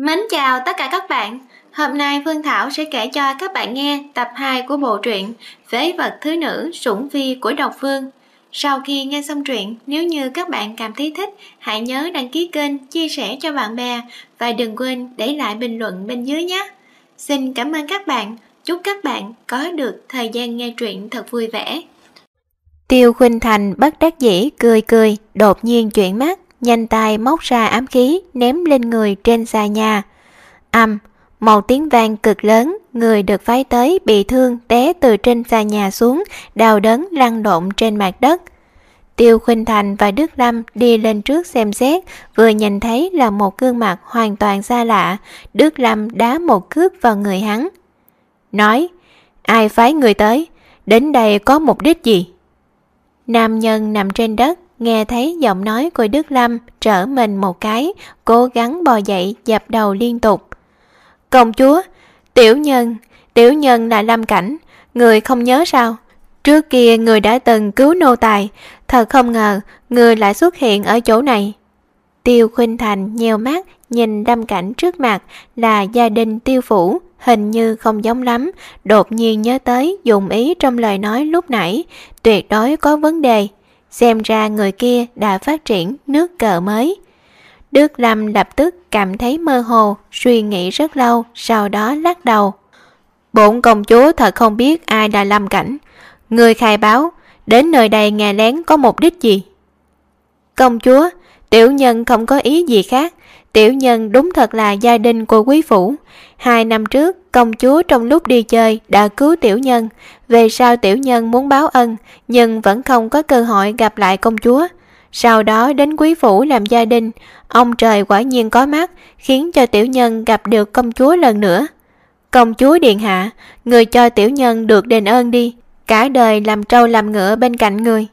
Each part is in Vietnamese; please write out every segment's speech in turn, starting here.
Mến chào tất cả các bạn. Hôm nay Phương Thảo sẽ kể cho các bạn nghe tập 2 của bộ truyện Phế vật thứ nữ sủng phi của độc phương. Sau khi nghe xong truyện, nếu như các bạn cảm thấy thích, hãy nhớ đăng ký kênh, chia sẻ cho bạn bè và đừng quên để lại bình luận bên dưới nhé. Xin cảm ơn các bạn, chúc các bạn có được thời gian nghe truyện thật vui vẻ. Tiêu Khuynh Thành bất đắc dĩ cười cười, đột nhiên chuyển mắt, nhanh tay móc ra ám khí ném lên người trên xà nhà. Âm, một tiếng vang cực lớn, người được phái tới bị thương té từ trên xà nhà xuống, đau đớn lăn lộn trên mặt đất. Tiêu Khuynh Thành và Đức Lâm đi lên trước xem xét, vừa nhìn thấy là một gương mặt hoàn toàn xa lạ, Đức Lâm đá một cước vào người hắn. Nói, ai phái người tới, đến đây có mục đích gì? Nam nhân nằm trên đất, nghe thấy giọng nói của Đức Lâm trở mình một cái, cố gắng bò dậy dập đầu liên tục. Công chúa, tiểu nhân, tiểu nhân là Lâm Cảnh, người không nhớ sao? Trước kia người đã từng cứu nô tài, thật không ngờ người lại xuất hiện ở chỗ này. Tiêu Khuynh Thành nheo mắt nhìn Lâm Cảnh trước mặt là gia đình tiêu phủ, hình như không giống lắm, đột nhiên nhớ tới dùng ý trong lời nói lúc nãy, tuyệt đối có vấn đề. Xem ra người kia đã phát triển nước cờ mới. Đức Lâm lập tức cảm thấy mơ hồ, suy nghĩ rất lâu, sau đó lắc đầu. Bổn công chúa thật không biết ai đã Lâm Cảnh. Người khai báo, đến nơi đây nghe lén có mục đích gì? Công chúa, tiểu nhân không có ý gì khác. Tiểu nhân đúng thật là gia đình của quý phủ. Hai năm trước, công chúa trong lúc đi chơi đã cứu tiểu nhân. Về sau tiểu nhân muốn báo ân, nhưng vẫn không có cơ hội gặp lại công chúa. Sau đó đến quý phủ làm gia đình, ông trời quả nhiên có mắt, khiến cho tiểu nhân gặp được công chúa lần nữa. Công chúa Điện Hạ, người cho tiểu nhân được đền ơn đi, cả đời làm trâu làm ngựa bên cạnh người.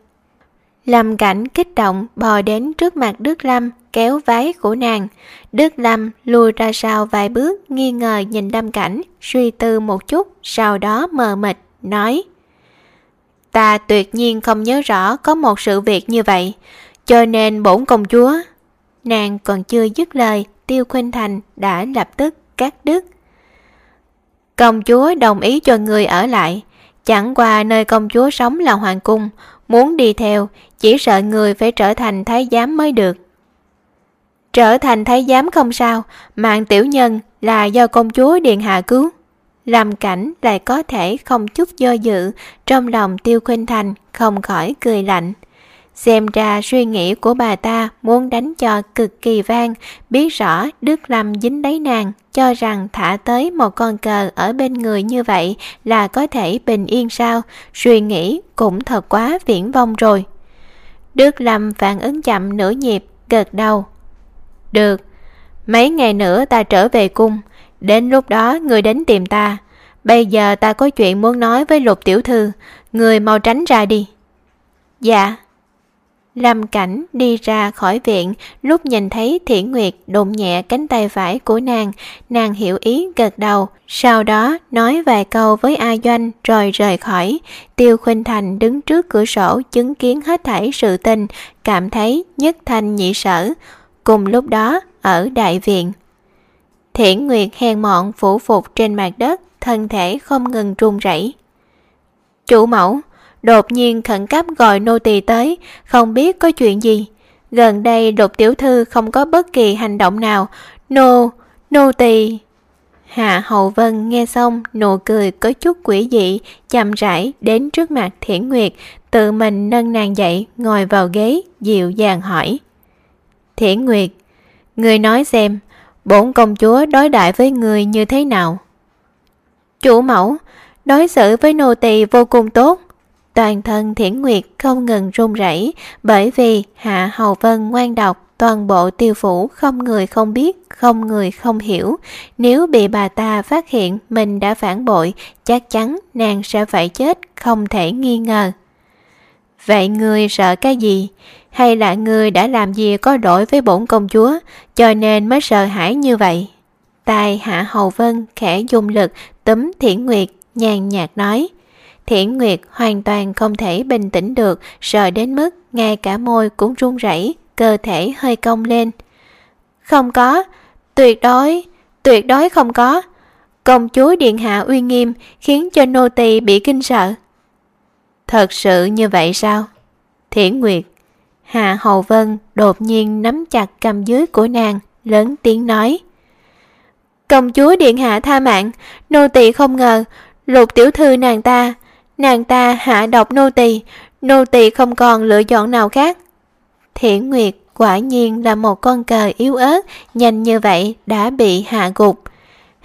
Lâm cảnh kích động bò đến trước mặt Đức Lâm kéo váy của nàng. Đức Lâm lùi ra sau vài bước, nghi ngờ nhìn đâm cảnh, suy tư một chút, sau đó mờ mịt, nói, Ta tuyệt nhiên không nhớ rõ có một sự việc như vậy, cho nên bổn công chúa. Nàng còn chưa dứt lời, Tiêu Khuynh Thành đã lập tức cắt đứt. Công chúa đồng ý cho người ở lại. Chẳng qua nơi công chúa sống là hoàng cung, Muốn đi theo, Chỉ sợ người phải trở thành thái giám mới được. Trở thành thái giám không sao Mạng tiểu nhân là do công chúa Điện Hạ cứu Làm cảnh lại có thể không chút do dự Trong lòng tiêu khuynh thành không khỏi cười lạnh Xem ra suy nghĩ của bà ta muốn đánh cho cực kỳ vang, biết rõ Đức Lâm dính lấy nàng, cho rằng thả tới một con cờ ở bên người như vậy là có thể bình yên sao, suy nghĩ cũng thật quá viễn vông rồi. Đức Lâm phản ứng chậm nửa nhịp, gật đầu. Được, mấy ngày nữa ta trở về cung, đến lúc đó người đến tìm ta. Bây giờ ta có chuyện muốn nói với lục tiểu thư, người mau tránh ra đi. Dạ. Lâm Cảnh đi ra khỏi viện, lúc nhìn thấy Thiển Nguyệt đụng nhẹ cánh tay phải của nàng, nàng hiểu ý gật đầu, sau đó nói vài câu với A Doanh rồi rời khỏi. Tiêu Khuynh Thành đứng trước cửa sổ chứng kiến hết thảy sự tình, cảm thấy nhất thanh nhị sở. Cùng lúc đó, ở đại viện. Thiển Nguyệt hèn mọn phủ phục trên mặt đất, thân thể không ngừng run rẩy. Chủ mẫu, đột nhiên khẩn cấp gọi nô tỳ tới, không biết có chuyện gì. Gần đây lục tiểu thư không có bất kỳ hành động nào, nô, nô tỳ. Hạ Hậu Vân nghe xong nụ cười có chút quỷ dị, chậm rãi đến trước mặt Thiển Nguyệt, tự mình nâng nàng dậy, ngồi vào ghế, dịu dàng hỏi. Thiển Nguyệt, người nói xem, bổn công chúa đối đại với người như thế nào? Chủ mẫu, đối xử với nô tỳ vô cùng tốt, toàn thân thiển nguyệt không ngừng run rẩy bởi vì hạ hầu vân ngoan độc toàn bộ tiêu phủ không người không biết không người không hiểu. Nếu bị bà ta phát hiện mình đã phản bội chắc chắn nàng sẽ phải chết không thể nghi ngờ vậy người sợ cái gì hay là người đã làm gì có lỗi với bổn công chúa cho nên mới sợ hãi như vậy tài hạ hầu vân khẽ dùng lực túm thiển nguyệt nhàn nhạt nói Thiển Nguyệt hoàn toàn không thể bình tĩnh được, sợ đến mức ngay cả môi cũng run rẩy, cơ thể hơi cong lên. Không có, tuyệt đối, tuyệt đối không có. Công chúa Điện Hạ uy nghiêm khiến cho nô tỳ bị kinh sợ. Thật sự như vậy sao? Thiển Nguyệt Hạ Hầu Vân đột nhiên nắm chặt cầm dưới của nàng, lớn tiếng nói. Công chúa Điện Hạ tha mạng, nô tỳ không ngờ, lục tiểu thư nàng ta, nàng ta hạ độc nô tỳ, nô tỳ không còn lựa chọn nào khác. Thiển Nguyệt quả nhiên là một con cờ yếu ớt, nhanh như vậy đã bị hạ gục.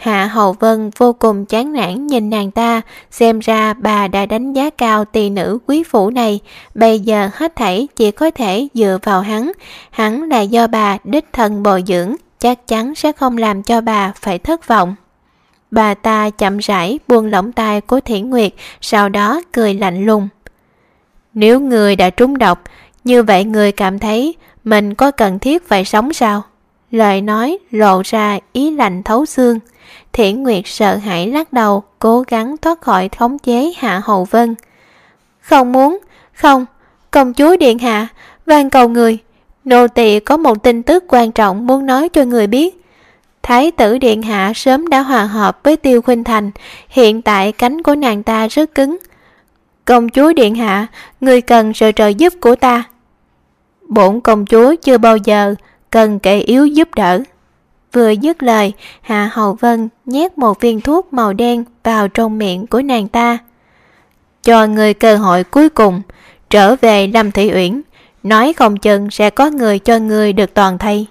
Hạ Hầu Vân vô cùng chán nản nhìn nàng ta, xem ra bà đã đánh giá cao tỳ nữ quý phủ này, bây giờ hết thảy chỉ có thể dựa vào hắn, hắn là do bà đích thân bồi dưỡng, chắc chắn sẽ không làm cho bà phải thất vọng. Bà ta chậm rãi buông lỏng tay của Thiển Nguyệt, sau đó cười lạnh lùng. Nếu người đã trúng độc, như vậy người cảm thấy mình có cần thiết phải sống sao? Lời nói lộ ra ý lạnh thấu xương. Thiển Nguyệt sợ hãi lắc đầu, cố gắng thoát khỏi khống chế Hạ Hầu Vân. Không muốn, không, công chúa Điện Hạ, van cầu người. Nô tỳ có một tin tức quan trọng muốn nói cho người biết. Thái tử Điện Hạ sớm đã hòa hợp với Tiêu Khuynh Thành, hiện tại cánh của nàng ta rất cứng. Công chúa Điện Hạ, người cần sự trợ giúp của ta. Bổn công chúa chưa bao giờ cần kẻ yếu giúp đỡ. Vừa dứt lời, Hạ hậu Vân nhét một viên thuốc màu đen vào trong miệng của nàng ta. Cho người cơ hội cuối cùng, trở về Lâm Thủy Uyển, nói không chừng sẽ có người cho người được toàn thay.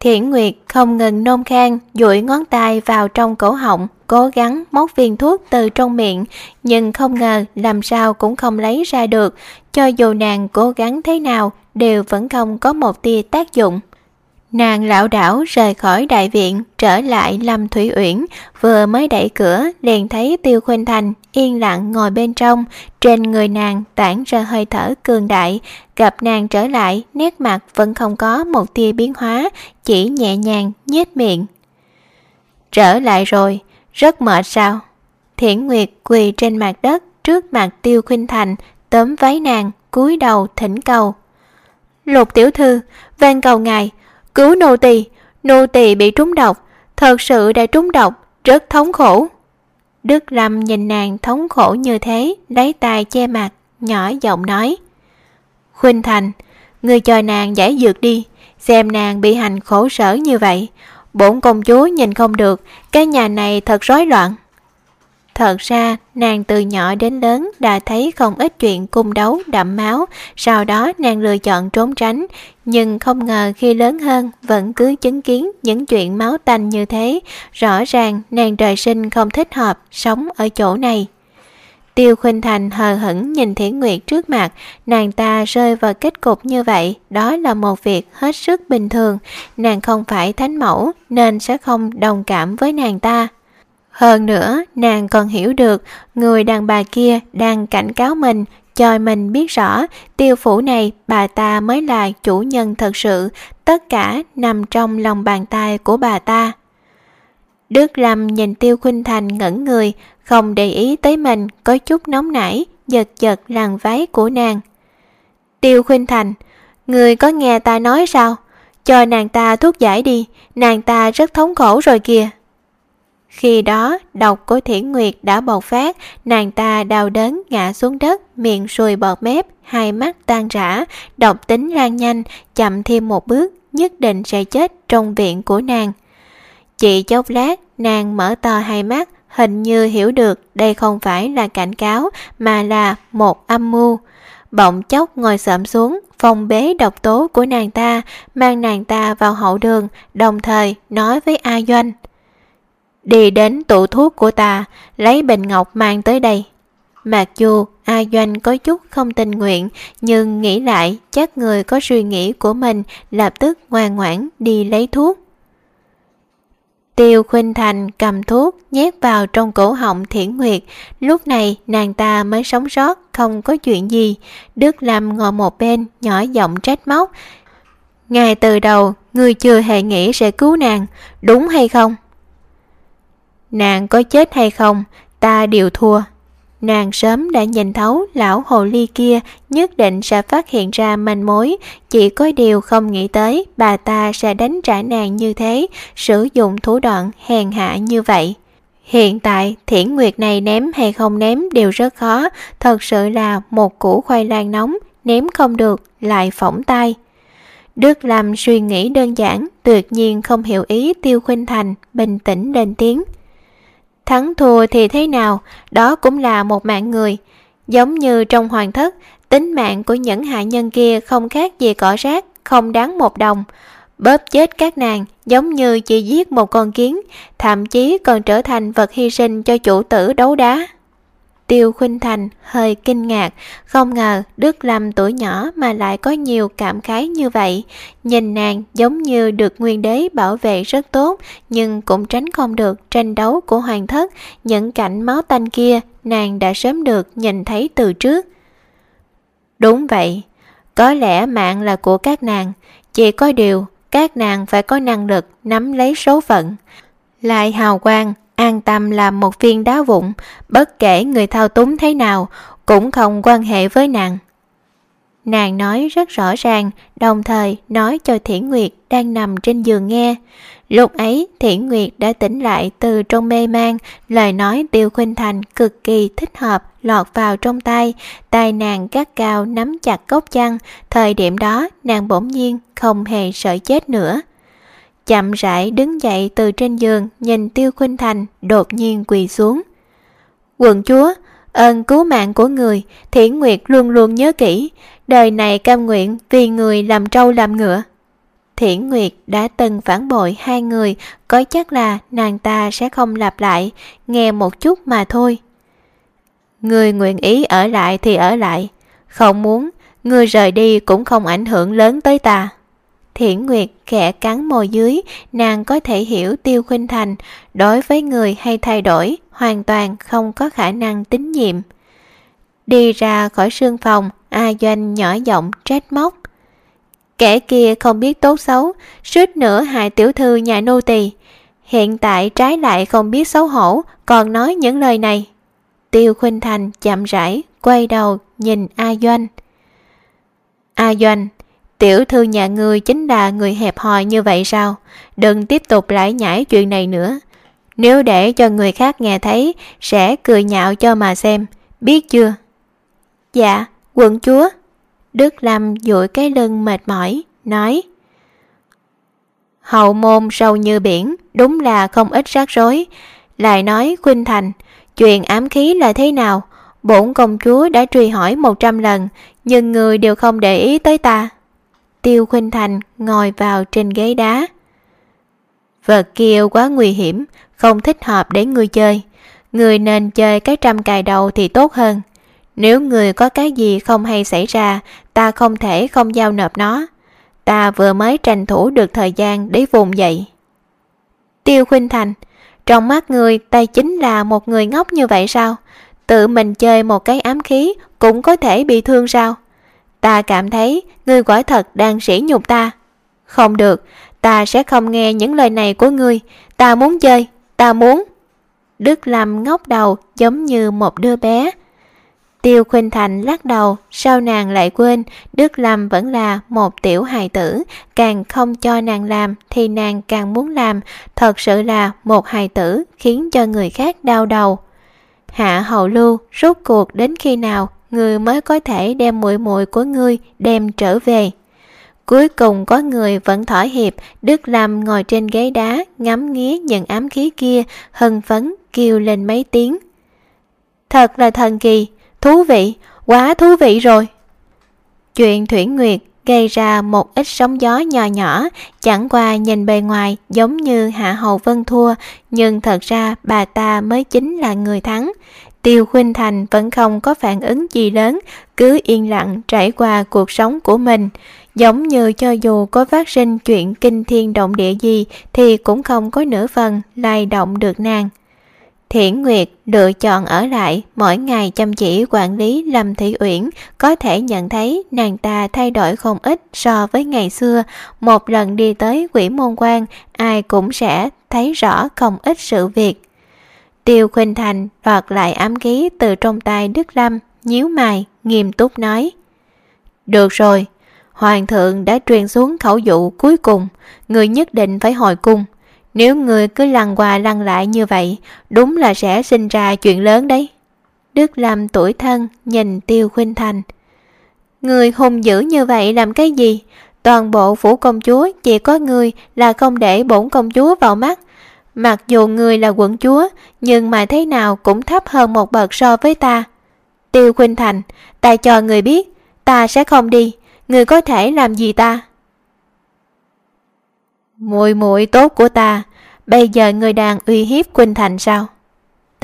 Thiển Nguyệt không ngừng nôn khan, duỗi ngón tay vào trong cổ họng, cố gắng móc viên thuốc từ trong miệng, nhưng không ngờ làm sao cũng không lấy ra được, cho dù nàng cố gắng thế nào đều vẫn không có một tia tác dụng. Nàng lão đảo rời khỏi đại viện, trở lại Lâm Thủy Uyển, vừa mới đẩy cửa liền thấy Tiêu Khuynh Thành yên lặng ngồi bên trong, trên người nàng tản ra hơi thở cường đại, gặp nàng trở lại, nét mặt vẫn không có một tia biến hóa, chỉ nhẹ nhàng nhếch miệng. Trở lại rồi, rất mệt sao? Thiển Nguyệt quỳ trên mặt đất trước mặt Tiêu Khuynh Thành, tóm váy nàng, cúi đầu thỉnh cầu. Lục tiểu thư, van cầu ngài, Cứu nô tỳ, nô tỳ bị trúng độc, thật sự đã trúng độc, rất thống khổ. Đức Lâm nhìn nàng thống khổ như thế, lấy tay che mặt, nhỏ giọng nói. Khuynh Thành, người cho nàng giải dược đi, xem nàng bị hành khổ sở như vậy. Bổn công chúa nhìn không được, cái nhà này thật rối loạn. Thật ra, nàng từ nhỏ đến lớn đã thấy không ít chuyện cung đấu đậm máu, sau đó nàng lựa chọn trốn tránh, nhưng không ngờ khi lớn hơn vẫn cứ chứng kiến những chuyện máu tanh như thế, rõ ràng nàng trời sinh không thích hợp sống ở chỗ này. Tiêu Khuynh Thành hờ hững nhìn Thiển Nguyệt trước mặt, nàng ta rơi vào kết cục như vậy, đó là một việc hết sức bình thường, nàng không phải thánh mẫu nên sẽ không đồng cảm với nàng ta. Hơn nữa, nàng còn hiểu được người đàn bà kia đang cảnh cáo mình, cho mình biết rõ tiêu phủ này bà ta mới là chủ nhân thật sự, tất cả nằm trong lòng bàn tay của bà ta. Đức Lâm nhìn Tiêu Khuynh Thành ngẩn người, không để ý tới mình, có chút nóng nảy, giật giật làn váy của nàng. Tiêu Khuynh Thành, người có nghe ta nói sao? Cho nàng ta thuốc giải đi, nàng ta rất thống khổ rồi kìa. Khi đó, độc của Thiển Nguyệt đã bộc phát, nàng ta đau đớn ngã xuống đất, miệng sùi bọt mép, hai mắt tan rã, độc tính lan nhanh, chậm thêm một bước, nhất định sẽ chết trong viện của nàng. Chỉ chốc lát, nàng mở to hai mắt, hình như hiểu được đây không phải là cảnh cáo mà là một âm mưu. Bỗng chốc ngồi sợm xuống, phòng bế độc tố của nàng ta, mang nàng ta vào hậu đường, đồng thời nói với A Doanh đi đến tủ thuốc của ta, lấy bình ngọc mang tới đây. Mặc dù A Doanh có chút không tình nguyện, nhưng nghĩ lại chắc người có suy nghĩ của mình lập tức ngoan ngoãn đi lấy thuốc. Tiêu Khuynh Thành cầm thuốc nhét vào trong cổ họng Thiển Nguyệt, lúc này nàng ta mới sống sót, không có chuyện gì. Đức Lâm ngồi một bên, nhỏ giọng trách móc. Ngay từ đầu, người chưa hề nghĩ sẽ cứu nàng, đúng hay không? Nàng có chết hay không, ta đều thua. nàng sớm đã nhìn thấu lão hồ ly kia nhất định sẽ phát hiện ra manh mối, chỉ có điều không nghĩ tới bà ta sẽ đánh trả nàng như thế, sử dụng thủ đoạn hèn hạ như vậy. Hiện tại, thiển nguyệt này ném hay không ném đều rất khó, thật sự là một củ khoai lang nóng, ném không được, lại phỏng tay. Đức làm suy nghĩ đơn giản, tuyệt nhiên không hiểu ý Tiêu Khuynh Thành, bình tĩnh lên tiếng. Thắng thua thì thế nào, đó cũng là một mạng người. Giống như trong hoàng thất, tính mạng của những hạ nhân kia không khác gì cỏ rác, không đáng một đồng. Bóp chết các nàng giống như chỉ giết một con kiến, thậm chí còn trở thành vật hy sinh cho chủ tử đấu đá. Tiêu Khuynh Thành hơi kinh ngạc, không ngờ Đức Lâm tuổi nhỏ mà lại có nhiều cảm khái như vậy. Nhìn nàng giống như được nguyên đế bảo vệ rất tốt, nhưng cũng tránh không được tranh đấu của hoàng thất. Những cảnh máu tanh kia, nàng đã sớm được nhìn thấy từ trước. Đúng vậy, có lẽ mạng là của các nàng, chỉ có điều các nàng phải có năng lực nắm lấy số phận. Lại hào quang, an tâm làm một viên đá vụn, bất kể người thao túng thế nào, cũng không quan hệ với nàng. Nàng nói rất rõ ràng, đồng thời nói cho Thiển Nguyệt đang nằm trên giường nghe. Lúc ấy, Thiển Nguyệt đã tỉnh lại từ trong mê man, lời nói Tiêu Khuynh Thành cực kỳ thích hợp lọt vào trong tay, tay nàng gắt cao nắm chặt cốc chăn, thời điểm đó nàng bỗng nhiên không hề sợ chết nữa. Chậm rãi đứng dậy từ trên giường nhìn Tiêu Khuynh Thành đột nhiên quỳ xuống. Quận chúa, ơn cứu mạng của người, Thiển Nguyệt luôn luôn nhớ kỹ, đời này cam nguyện vì người làm trâu làm ngựa. Thiển Nguyệt đã từng phản bội hai người, có chắc là nàng ta sẽ không lặp lại, nghe một chút mà thôi. Người nguyện ý ở lại thì ở lại, không muốn, người rời đi cũng không ảnh hưởng lớn tới ta. Thiển Nguyệt khẽ cắn môi dưới, nàng có thể hiểu Tiêu Khuynh Thành, đối với người hay thay đổi, hoàn toàn không có khả năng tín nhiệm. Đi ra khỏi sương phòng, A Doanh nhỏ giọng trách móc. Kẻ kia không biết tốt xấu, suýt nữa hại tiểu thư nhà nô tỳ. Hiện tại trái lại không biết xấu hổ, còn nói những lời này. Tiêu Khuynh Thành chậm rãi, quay đầu, nhìn A Doanh. A Doanh, tiểu thư nhà ngươi chính là người hẹp hòi như vậy sao? Đừng tiếp tục lại nhảy chuyện này nữa. Nếu để cho người khác nghe thấy, sẽ cười nhạo cho mà xem, biết chưa? Dạ, quận chúa. Đức Lâm duỗi cái lưng mệt mỏi, nói Hậu môn sâu như biển, đúng là không ít rắc rối. Lại nói Khuynh Thành, chuyện ám khí là thế nào? Bổn công chúa đã truy hỏi một trăm lần, nhưng người đều không để ý tới ta. Tiêu Khuynh Thành ngồi vào trên ghế đá. Vật kia quá nguy hiểm, không thích hợp để người chơi. Người nên chơi cái trăm cài đầu thì tốt hơn. Nếu người có cái gì không hay xảy ra, ta không thể không giao nộp nó. Ta vừa mới tranh thủ được thời gian để vùng dậy. Tiêu Khuynh Thành, trong mắt người ta chính là một người ngốc như vậy sao? Tự mình chơi một cái ám khí cũng có thể bị thương sao? Ta cảm thấy ngươi quả thật đang sỉ nhục ta. Không được, ta sẽ không nghe những lời này của ngươi. Ta muốn chơi, ta muốn. Đức Lâm ngóc đầu giống như một đứa bé. Tiêu Khuynh Thành lắc đầu, sao nàng lại quên, Đức Lâm vẫn là một tiểu hài tử, càng không cho nàng làm thì nàng càng muốn làm, thật sự là một hài tử khiến cho người khác đau đầu. Hạ hậu lưu, rốt cuộc đến khi nào người mới có thể đem muội muội của ngươi đem trở về. Cuối cùng có người vẫn thỏa hiệp, Đức Lâm ngồi trên ghế đá, ngắm nghía những ám khí kia, hân phấn, kêu lên mấy tiếng. Thật là thần kỳ, thú vị, quá thú vị rồi. Chuyện Thủy Nguyệt gây ra một ít sóng gió nhỏ nhỏ, chẳng qua nhìn bề ngoài giống như Hạ Hầu Vân thua, nhưng thật ra bà ta mới chính là người thắng. Tiêu Khuynh Thành vẫn không có phản ứng gì lớn, cứ yên lặng trải qua cuộc sống của mình. Giống như cho dù có phát sinh chuyện kinh thiên động địa gì thì cũng không có nửa phần lay động được nàng. Thiển Nguyệt lựa chọn ở lại mỗi ngày chăm chỉ quản lý Lâm Thị Uyển có thể nhận thấy nàng ta thay đổi không ít so với ngày xưa. Một lần đi tới quỷ môn quan ai cũng sẽ thấy rõ không ít sự việc. Tiêu Khuynh Thành đoạt lại ám khí từ trong tay Đức Lâm, nhíu mày, nghiêm túc nói. Được rồi, Hoàng thượng đã truyền xuống khẩu dụ cuối cùng, người nhất định phải hồi cung. Nếu người cứ lăn qua lăn lại như vậy, đúng là sẽ sinh ra chuyện lớn đấy. Đức Lâm tuổi thân nhìn Tiêu Khuynh Thành. Người hùng dữ như vậy làm cái gì? Toàn bộ phủ công chúa chỉ có người là không để bổn công chúa vào mắt. Mặc dù người là quận chúa, nhưng mà thế nào cũng thấp hơn một bậc so với ta. Tiêu Khuynh Thành, ta cho người biết, ta sẽ không đi, người có thể làm gì ta? Muội muội tốt của ta, bây giờ người đang uy hiếp Khuynh Thành sao?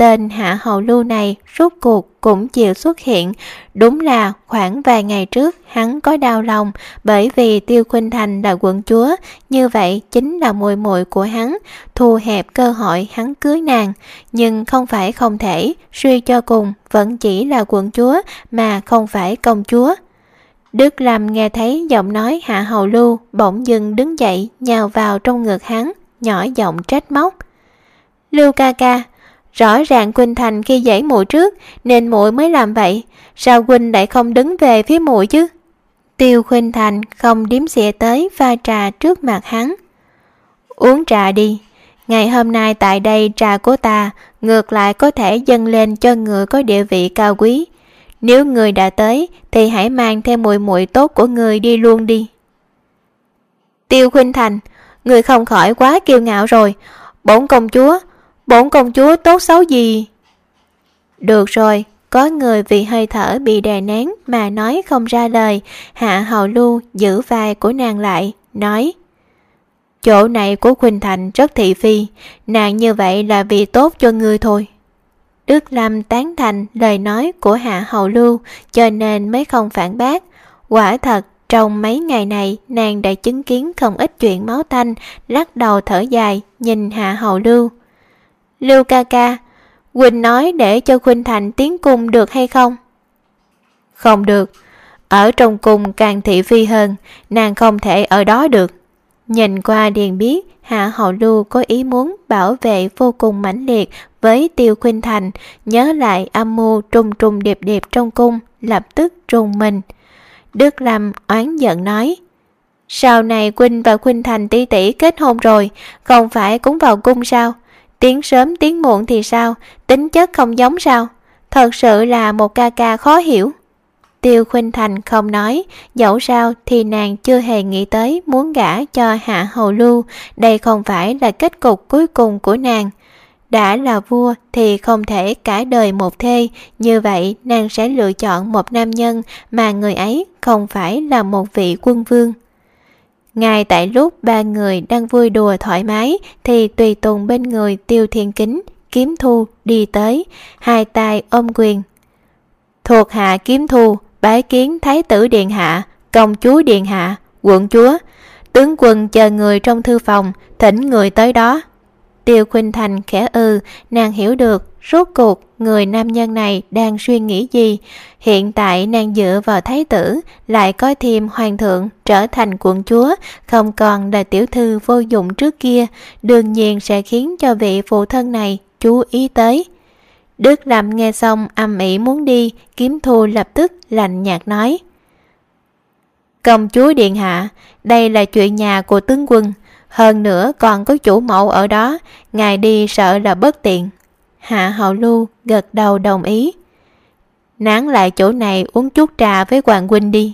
Tên hạ hầu lưu này rốt cuộc cũng chịu xuất hiện. Đúng là khoảng vài ngày trước hắn có đau lòng bởi vì Tiêu Khuynh Thành là quận chúa, như vậy chính là muội muội của hắn, thu hẹp cơ hội hắn cưới nàng. Nhưng không phải không thể, suy cho cùng vẫn chỉ là quận chúa mà không phải công chúa. Đức Lâm nghe thấy giọng nói hạ hầu lưu bỗng dưng đứng dậy nhào vào trong ngực hắn, nhỏ giọng trách móc. Lưu ca ca, Rõ ràng Quỳnh Thành khi dãy muội trước nên muội mới làm vậy, sao Quỳnh lại không đứng về phía muội chứ? Tiêu Khuynh Thành không điếm xỉa tới pha trà trước mặt hắn. Uống trà đi, ngày hôm nay tại đây trà của ta ngược lại có thể dâng lên cho người có địa vị cao quý. Nếu người đã tới thì hãy mang theo muội muội tốt của người đi luôn đi. Tiêu Khuynh Thành, người không khỏi quá kiêu ngạo rồi. Bổn công chúa, bổn công chúa tốt xấu gì? Được rồi, có người vì hơi thở bị đè nén mà nói không ra lời, hạ hầu lưu giữ vai của nàng lại, nói Chỗ này của Quỳnh Thành rất thị phi, nàng như vậy là vì tốt cho ngươi thôi. Đức Lâm tán thành lời nói của Hạ Hầu Lưu cho nên mới không phản bác. Quả thật, trong mấy ngày này nàng đã chứng kiến không ít chuyện máu tanh, lắc đầu thở dài, nhìn Hạ Hầu Lưu. Lưu ca ca, Quỳnh nói để cho Khuynh Thành tiến cung được hay không? Không được, ở trong cung càng thị phi hơn, nàng không thể ở đó được. Nhìn qua điền biết, Hạ Hậu Lưu có ý muốn bảo vệ vô cùng mãnh liệt với Tiêu Khuynh Thành, nhớ lại âm mưu trùng trùng điệp điệp trong cung, lập tức trùng mình. Đức Lâm oán giận nói, Sau này Quynh và Khuynh Thành tỷ tỷ kết hôn rồi, không phải cũng vào cung sao? Tiếng sớm tiếng muộn thì sao, tính chất không giống sao? Thật sự là một ca ca khó hiểu. Tiêu Khuynh Thành không nói, dẫu sao thì nàng chưa hề nghĩ tới muốn gả cho Hạ Hầu Lưu, đây không phải là kết cục cuối cùng của nàng. Đã là vua thì không thể cả đời một thê, như vậy nàng sẽ lựa chọn một nam nhân mà người ấy không phải là một vị quân vương. Ngay tại lúc ba người đang vui đùa thoải mái thì tùy tùng bên người tiêu thiên kính, kiếm thu đi tới, hai tay ôm quyền. Thuộc hạ kiếm thu, bái kiến thái tử điện hạ, công chúa điện hạ, quận chúa. Tướng quân chờ người trong thư phòng, thỉnh người tới đó. Tiêu Khuynh Thành khẽ ư, nàng hiểu được rốt cuộc người nam nhân này đang suy nghĩ gì. Hiện tại nàng dựa vào thái tử, lại có thêm hoàng thượng trở thành quận chúa, không còn là tiểu thư vô dụng trước kia, đương nhiên sẽ khiến cho vị phụ thân này chú ý tới. Đức Lâm nghe xong âm ỉ muốn đi, kiếm thu lập tức lạnh nhạt nói. Công chúa Điện Hạ, đây là chuyện nhà của tướng quân, hơn nữa còn có chủ mẫu ở đó, ngài đi sợ là bất tiện. Hạ Hậu Lưu gật đầu đồng ý. Nán lại chỗ này uống chút trà với Hoàng Huynh đi.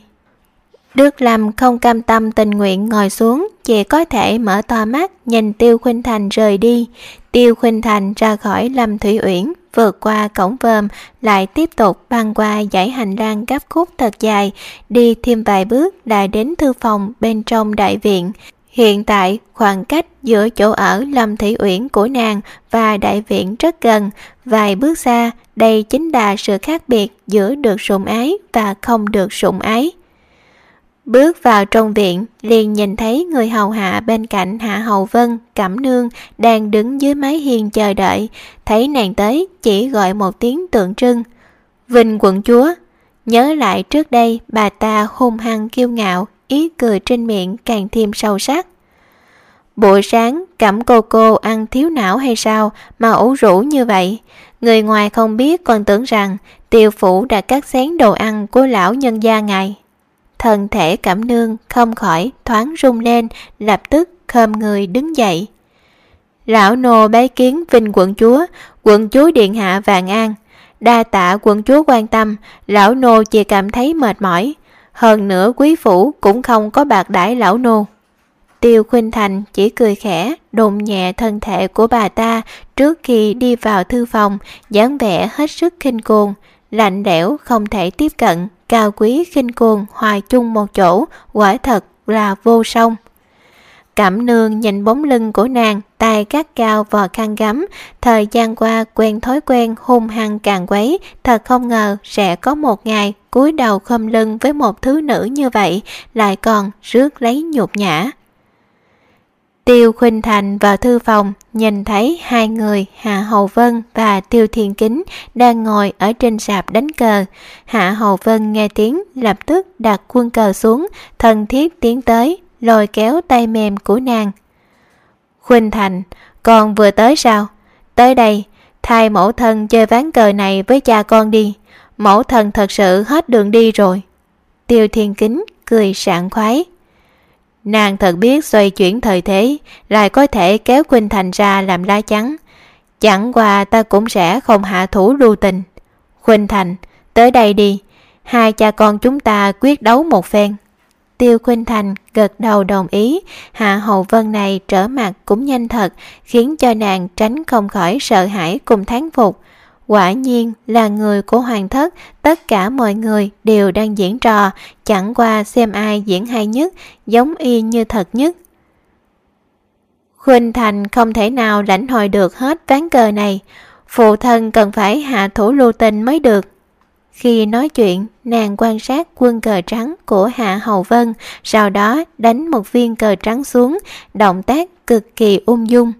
Đức Lâm không cam tâm tình nguyện ngồi xuống, chỉ có thể mở to mắt nhìn Tiêu Khuynh Thành rời đi. Tiêu Khuynh Thành ra khỏi Lâm Thủy Uyển, vượt qua cổng vơm, lại tiếp tục băng qua dãy hành lang gấp khúc thật dài, đi thêm vài bước đã đến thư phòng bên trong đại viện. Hiện tại, khoảng cách giữa chỗ ở Lâm Thị Uyển của nàng và đại viện rất gần, vài bước xa, đây chính là sự khác biệt giữa được sủng ái và không được sủng ái. Bước vào trong viện, liền nhìn thấy người hầu hạ bên cạnh Hạ Hầu Vân, Cẩm Nương đang đứng dưới mái hiên chờ đợi, thấy nàng tới chỉ gọi một tiếng tượng trưng. Vinh quận chúa, nhớ lại trước đây bà ta hung hăng kiêu ngạo, ý cười trên miệng càng thêm sâu sắc. Buổi sáng cẩm cô cô ăn thiếu não hay sao mà ủ rũ như vậy. Người ngoài không biết còn tưởng rằng tiêu phủ đã cắt xén đồ ăn của lão nhân gia ngài. Thân thể cẩm nương không khỏi thoáng rung lên, lập tức khom người đứng dậy. Lão nô bái kiến vinh quận chúa, quận chúa điện hạ vàng an. Đa tạ quận chúa quan tâm, lão nô chỉ cảm thấy mệt mỏi. Hơn nữa quý phủ cũng không có bạc đãi lão nô. Tiêu Khuynh Thành chỉ cười khẽ, đụng nhẹ thân thể của bà ta trước khi đi vào thư phòng, dáng vẻ hết sức khinh cuồng, lạnh lẽo không thể tiếp cận, cao quý khinh cuồng hòa chung một chỗ, quả thật là vô song. cảm nương nhìn bóng lưng của nàng, tay cắt cao vò khăn gấm, thời gian qua quen thói quen hung hăng càng quấy, thật không ngờ sẽ có một ngày cúi đầu khom lưng với một thứ nữ như vậy, lại còn rước lấy nhục nhã. Tiêu Khuynh Thành vào thư phòng, nhìn thấy hai người Hạ Hầu Vân và Tiêu Thiên Kính đang ngồi ở trên sạp đánh cờ. Hạ Hầu Vân nghe tiếng lập tức đặt quân cờ xuống, thân thiết tiến tới, lôi kéo tay mềm của nàng. Khuynh Thành, con vừa tới sao? Tới đây, thay mẫu thân chơi ván cờ này với cha con đi. Mẫu thần thật sự hết đường đi rồi. Tiêu Thiên Kính cười sảng khoái. Nàng thật biết xoay chuyển thời thế, lại có thể kéo Khuynh Thành ra làm lá chắn. Chẳng qua ta cũng sẽ không hạ thủ lưu tình. Khuynh Thành, tới đây đi, hai cha con chúng ta quyết đấu một phen. Tiêu Khuynh Thành gật đầu đồng ý, Hạ Hậu Vân này trở mặt cũng nhanh thật, khiến cho nàng tránh không khỏi sợ hãi cùng thán phục. Quả nhiên là người của hoàng thất, tất cả mọi người đều đang diễn trò, chẳng qua xem ai diễn hay nhất, giống y như thật nhất. Khuynh Thành không thể nào lãnh hội được hết ván cờ này, phụ thân cần phải hạ thủ lưu tình mới được. Khi nói chuyện, nàng quan sát quân cờ trắng của Hạ Hầu Vân, sau đó đánh một viên cờ trắng xuống, động tác cực kỳ ung dung.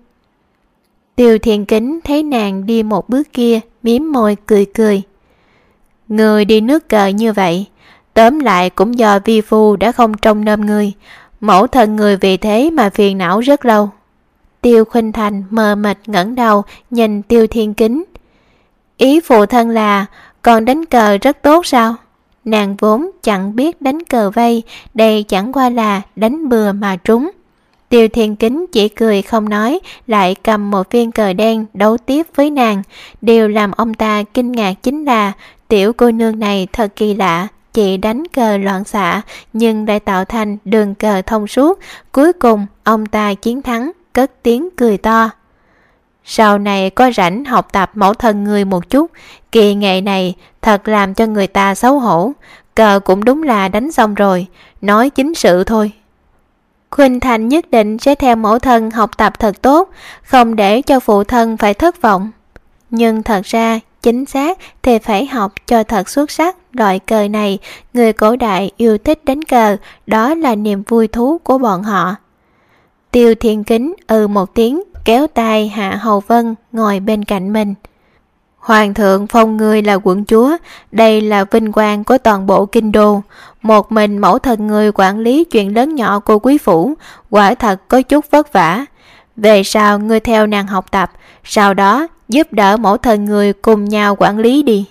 Tiêu thiền kính thấy nàng đi một bước kia, mím môi cười cười. Người đi nước cờ như vậy, tóm lại cũng do vi phu đã không trông nom người, mẫu thân người vì thế mà phiền não rất lâu. Tiêu Khuynh Thành mờ mịt ngẩng đầu nhìn Tiêu Thiên Kính. Ý phụ thân là còn đánh cờ rất tốt sao? Nàng vốn chẳng biết đánh cờ vây, đây chẳng qua là đánh bừa mà trúng. Tiêu Thiên Kính chỉ cười không nói, lại cầm một viên cờ đen đấu tiếp với nàng. Điều làm ông ta kinh ngạc chính là tiểu cô nương này thật kỳ lạ, chị đánh cờ loạn xạ nhưng lại tạo thành đường cờ thông suốt. Cuối cùng ông ta chiến thắng, cất tiếng cười to. Sau này có rảnh học tập mẫu thân người một chút, kỳ nghệ này thật làm cho người ta xấu hổ. Cờ cũng đúng là đánh xong rồi, nói chính sự thôi. Khuynh Thành nhất định sẽ theo mẫu thân học tập thật tốt, không để cho phụ thân phải thất vọng. Nhưng thật ra, chính xác thì phải học cho thật xuất sắc loại cờ này, người cổ đại yêu thích đánh cờ, đó là niềm vui thú của bọn họ. Tiêu Thiên Kính ừ một tiếng, kéo tay Hạ Hầu Vân ngồi bên cạnh mình. Hoàng thượng phong ngươi là quận chúa, đây là vinh quang của toàn bộ kinh đô. Một mình mẫu thần người quản lý chuyện lớn nhỏ của quý phủ, quả thật có chút vất vả. Về sau ngươi theo nàng học tập, sau đó giúp đỡ mẫu thần người cùng nhau quản lý đi.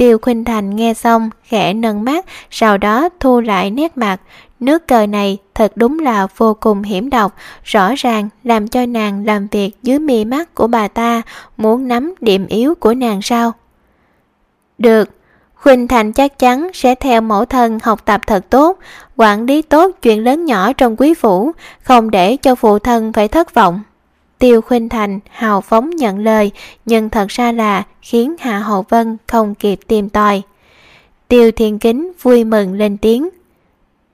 Tiêu Khuynh Thành nghe xong, khẽ nâng mắt, sau đó thu lại nét mặt, Nước cờ này thật đúng là vô cùng hiểm độc, rõ ràng làm cho nàng làm việc dưới mi mắt của bà ta, muốn nắm điểm yếu của nàng sao? Được, Khuynh Thành chắc chắn sẽ theo mẫu thân học tập thật tốt, quản lý tốt chuyện lớn nhỏ trong quý phủ, không để cho phụ thân phải thất vọng. Tiêu Khuynh Thành hào phóng nhận lời, nhưng thật ra là khiến Hạ Hậu Vân không kịp tìm tòi. Tiêu Thiên Kính vui mừng lên tiếng.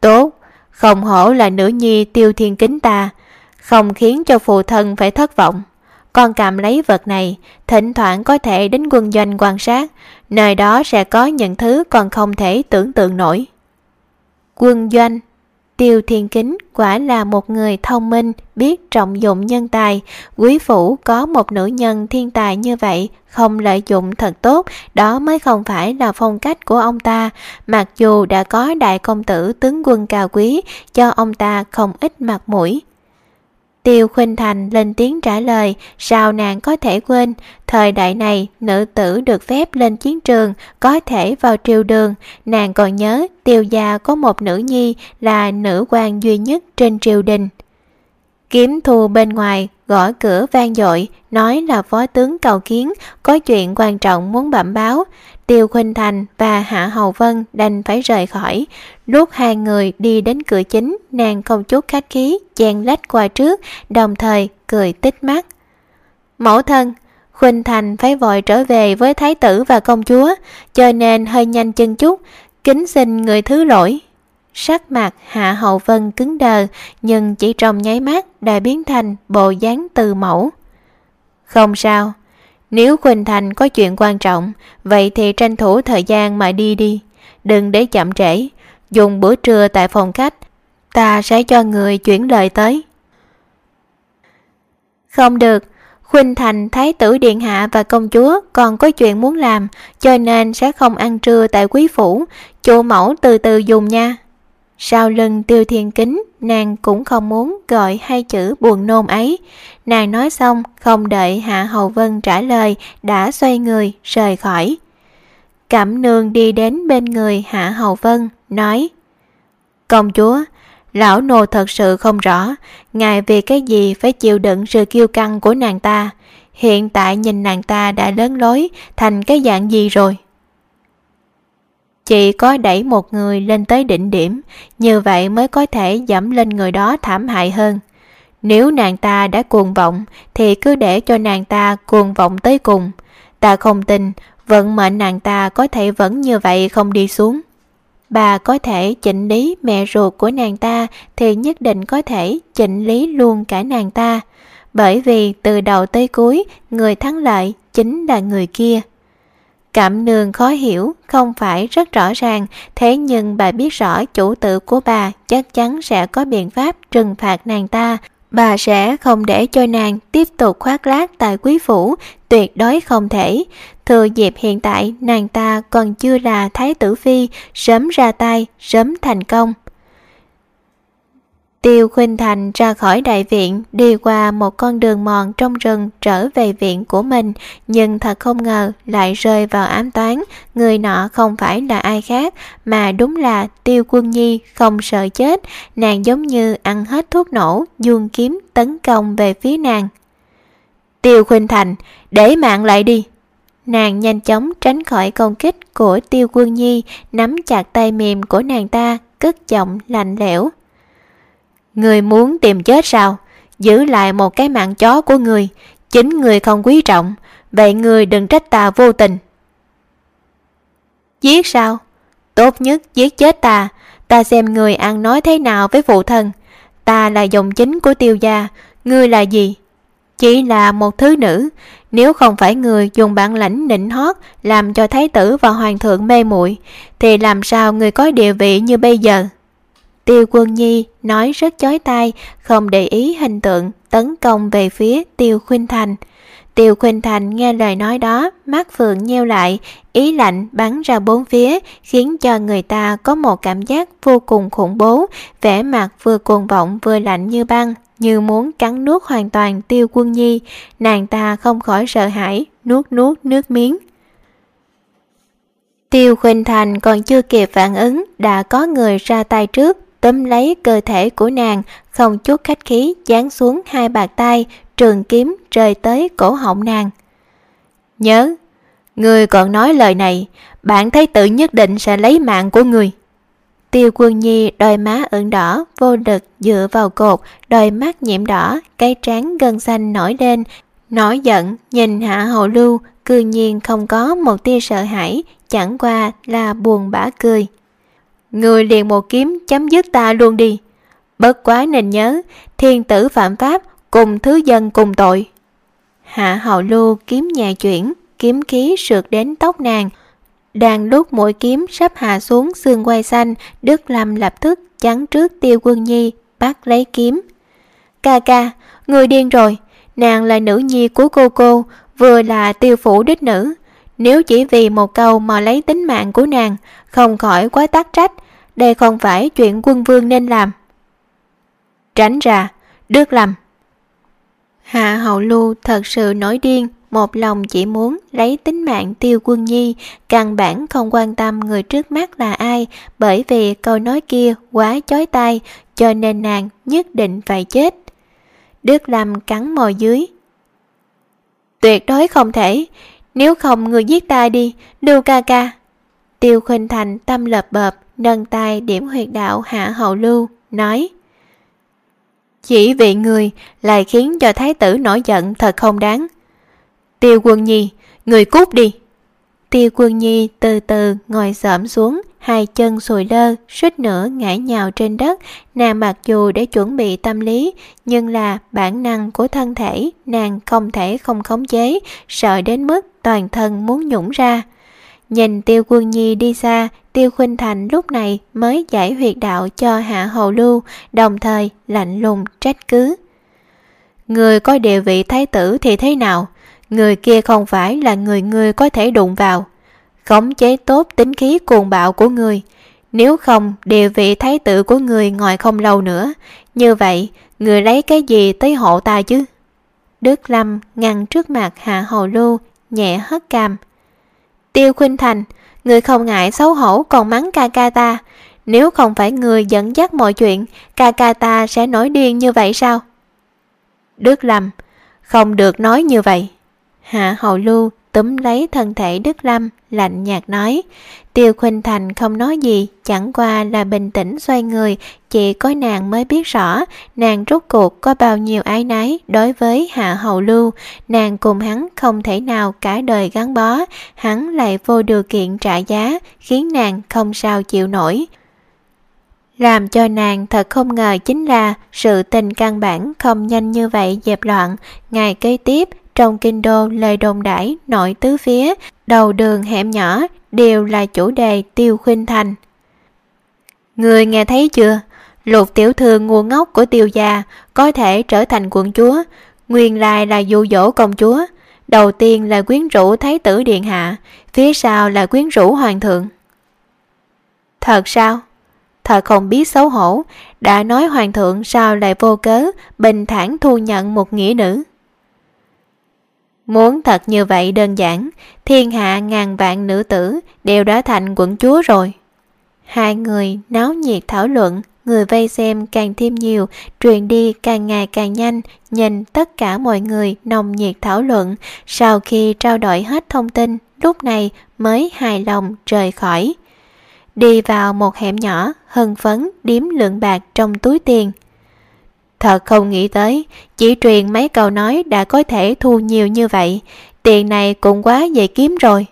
Tốt, không hổ là nữ nhi tiêu thiên kính ta, không khiến cho phụ thân phải thất vọng. Con cầm lấy vật này, thỉnh thoảng có thể đến quân doanh quan sát, nơi đó sẽ có những thứ còn không thể tưởng tượng nổi. Quân doanh Tiêu Thiên Kính quả là một người thông minh, biết trọng dụng nhân tài. Quý phủ có một nữ nhân thiên tài như vậy, không lợi dụng thật tốt, đó mới không phải là phong cách của ông ta. Mặc dù đã có đại công tử tướng quân cao quý, cho ông ta không ít mặt mũi. Tiêu Khuynh Thành lên tiếng trả lời, sao nàng có thể quên, thời đại này nữ tử được phép lên chiến trường, có thể vào triều đường, nàng còn nhớ tiêu gia có một nữ nhi là nữ quan duy nhất trên triều đình. Kiếm thù bên ngoài, gõ cửa vang dội, nói là phó tướng cầu kiến, có chuyện quan trọng muốn bẩm báo. Tiêu Khuynh Thành và Hạ Hầu Vân đành phải rời khỏi. Lúc hai người đi đến cửa chính, nàng không chút khách khí, chen lách qua trước, đồng thời cười tích mắt. Mẫu thân, Khuynh Thành phải vội trở về với thái tử và công chúa, cho nên hơi nhanh chân chút, kính xin người thứ lỗi. Sắc mặt Hạ Hậu Vân cứng đờ, nhưng chỉ trong nháy mắt đã biến thành bộ dáng từ mẫu. Không sao, nếu Quỳnh Thành có chuyện quan trọng, vậy thì tranh thủ thời gian mà đi đi. Đừng để chậm trễ, dùng bữa trưa tại phòng khách, ta sẽ cho người chuyển lời tới. Không được, Khuynh Thành, Thái tử Điện Hạ và công chúa còn có chuyện muốn làm, cho nên sẽ không ăn trưa tại quý phủ, chủ mẫu từ từ dùng nha. Sau lưng tiêu thiên kính, nàng cũng không muốn gọi hai chữ buồn nôn ấy. Nàng nói xong, không đợi Hạ Hầu Vân trả lời, đã xoay người, rời khỏi. Cẩm nương đi đến bên người Hạ Hầu Vân, nói Công chúa, lão nô thật sự không rõ, ngài vì cái gì phải chịu đựng sự kiêu căng của nàng ta. Hiện tại nhìn nàng ta đã lớn lối, thành cái dạng gì rồi? Chỉ có đẩy một người lên tới đỉnh điểm, như vậy mới có thể dẫm lên người đó thảm hại hơn. Nếu nàng ta đã cuồng vọng, thì cứ để cho nàng ta cuồng vọng tới cùng. Ta không tin, vận mệnh nàng ta có thể vẫn như vậy không đi xuống. Bà có thể chỉnh lý mẹ ruột của nàng ta thì nhất định có thể chỉnh lý luôn cả nàng ta. Bởi vì từ đầu tới cuối, người thắng lợi chính là người kia cảm nương khó hiểu, không phải rất rõ ràng, thế nhưng bà biết rõ chủ tử của bà chắc chắn sẽ có biện pháp trừng phạt nàng ta. Bà sẽ không để cho nàng tiếp tục khoác lác tại quý phủ, tuyệt đối không thể. Thừa dịp hiện tại nàng ta còn chưa là thái tử phi, sớm ra tay, sớm thành công. Tiêu Khuynh Thành ra khỏi đại viện, đi qua một con đường mòn trong rừng trở về viện của mình, nhưng thật không ngờ lại rơi vào ám toán, người nọ không phải là ai khác, mà đúng là Tiêu Quân Nhi không sợ chết, nàng giống như ăn hết thuốc nổ, dương kiếm tấn công về phía nàng. Tiêu Khuynh Thành, để mạng lại đi! Nàng nhanh chóng tránh khỏi công kích của Tiêu Quân Nhi, nắm chặt tay mềm của nàng ta, cất giọng lạnh lẽo. Người muốn tìm chết sao? Giữ lại một cái mạng chó của người, chính người không quý trọng, vậy người đừng trách ta vô tình. Giết sao? Tốt nhất giết chết ta, ta xem người ăn nói thế nào với phụ thân. Ta là dòng chính của tiêu gia, ngươi là gì? Chỉ là một thứ nữ, nếu không phải người dùng bản lãnh nịnh hót làm cho thái tử và hoàng thượng mê muội thì làm sao người có địa vị như bây giờ? Tiêu Quân Nhi nói rất chói tai, không để ý hình tượng, tấn công về phía Tiêu Khuynh Thành. Tiêu Khuynh Thành nghe lời nói đó, mắt phượng nheo lại, ý lạnh bắn ra bốn phía, khiến cho người ta có một cảm giác vô cùng khủng bố, vẻ mặt vừa cuồng vọng vừa lạnh như băng, như muốn cắn nuốt hoàn toàn Tiêu Quân Nhi. Nàng ta không khỏi sợ hãi, nuốt nuốt nước miếng. Tiêu Khuynh Thành còn chưa kịp phản ứng, đã có người ra tay trước, tóm lấy cơ thể của nàng, không chút khách khí dán xuống hai bàn tay, trường kiếm rơi tới cổ họng nàng. Nhớ, người còn nói lời này, bạn thấy tự nhất định sẽ lấy mạng của người. Tiêu quân nhi đôi má ửng đỏ, vô lực dựa vào cột, đôi mắt nhiễm đỏ, cái trán gân xanh nổi lên, nổi giận, nhìn hạ hậu lưu, cư nhiên không có một tia sợ hãi, chẳng qua là buồn bã cười. Người liền một kiếm chấm dứt ta luôn đi. Bất quá nên nhớ, thiên tử phạm pháp cùng thứ dân cùng tội. Hạ hậu lưu kiếm nhà chuyển, kiếm khí sượt đến tóc nàng. Đang lúc mũi kiếm sắp hạ xuống xương quay xanh, Đức Lâm lập tức chắn trước tiêu quân nhi, bắt lấy kiếm. Ca ca, người điên rồi, nàng là nữ nhi của cô cô, vừa là tiêu phủ đích nữ. Nếu chỉ vì một câu mà lấy tính mạng của nàng, không khỏi quá tác trách, đây không phải chuyện quân vương nên làm. Tránh ra, Đức lầm. Hạ Hậu Lưu thật sự nổi điên, một lòng chỉ muốn lấy tính mạng tiêu quân nhi, căn bản không quan tâm người trước mắt là ai, bởi vì câu nói kia quá chói tai, cho nên nàng nhất định phải chết. Đức Lâm cắn môi dưới. Tuyệt đối không thể, nếu không người giết ta đi, Lưu ca ca. Tiêu Khuynh Thành tâm lập bợp, nâng tay điểm huyệt đạo Hạ Hậu Lưu, nói Chỉ vì người lại khiến cho thái tử nổi giận thật không đáng. Tiêu quân nhi, người cút đi. Tiêu quân nhi từ từ ngồi xổm xuống, hai chân sùi lơ, suýt nữa ngã nhào trên đất. Nàng mặc dù để chuẩn bị tâm lý, nhưng là bản năng của thân thể, nàng không thể không khống chế, sợ đến mức toàn thân muốn nhũng ra. Nhìn tiêu quân nhi đi xa, tiêu khuynh thành lúc này mới giải huyệt đạo cho hạ hầu lưu, đồng thời lạnh lùng trách cứ. Người có địa vị thái tử thì thế nào? Người kia không phải là người người có thể đụng vào. Khống chế tốt tính khí cuồng bạo của người. Nếu không, địa vị thái tử của người ngồi không lâu nữa. Như vậy, người lấy cái gì tới hộ ta chứ? Đức Lâm ngăn trước mặt Hạ Hầu Lưu, nhẹ hất cằm. Tiêu Khuynh Thành, người không ngại xấu hổ còn mắng ca ca ta. Nếu không phải người dẫn dắt mọi chuyện, ca ca ta sẽ nổi điên như vậy sao? Đức Lâm, không được nói như vậy. Hạ Hầu Lưu túm lấy thân thể Đức Lâm, lạnh nhạt nói. Tiêu Khuynh Thành không nói gì, chẳng qua là bình tĩnh xoay người, chỉ có nàng mới biết rõ nàng rốt cuộc có bao nhiêu ái nái đối với Hạ Hầu Lưu, nàng cùng hắn không thể nào cả đời gắn bó, hắn lại vô điều kiện trả giá, khiến nàng không sao chịu nổi. Làm cho nàng thật không ngờ chính là sự tình căn bản không nhanh như vậy dẹp loạn. Ngày kế tiếp, trong kinh đô lời đồn đãi nội tứ phía, đầu đường hẻm nhỏ đều là chủ đề tiêu khuynh thành. Người nghe thấy chưa? Lục tiểu thư ngu ngốc của tiêu gia có thể trở thành quận chúa, nguyên lai là dụ dỗ công chúa. Đầu tiên là quyến rũ thái tử điện hạ, phía sau là quyến rũ hoàng thượng. Thật sao? Thật không biết xấu hổ, đã nói hoàng thượng sao lại vô cớ, bình thản thu nhận một nghĩa nữ. Muốn thật như vậy đơn giản, thiên hạ ngàn vạn nữ tử đều đã thành quận chúa rồi. Hai người náo nhiệt thảo luận, người vây xem càng thêm nhiều, truyền đi càng ngày càng nhanh, nhìn tất cả mọi người nồng nhiệt thảo luận, sau khi trao đổi hết thông tin, lúc này mới hài lòng rời khỏi. Đi vào một hẻm nhỏ, hân phấn, điếm lượng bạc trong túi tiền. Thật không nghĩ tới, chỉ truyền mấy câu nói đã có thể thu nhiều như vậy, tiền này cũng quá dễ kiếm rồi.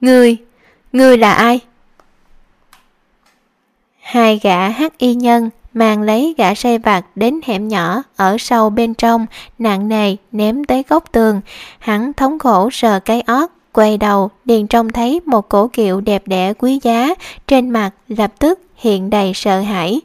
Ngươi, ngươi là ai? Hai gã hắc y nhân mang lấy gã say vặt đến hẻm nhỏ ở sâu bên trong, nặng nề ném tới góc tường. Hắn thống khổ sờ cái ót, quay đầu liền trông thấy một cổ kiệu đẹp đẽ quý giá, trên mặt lập tức hiện đầy sợ hãi.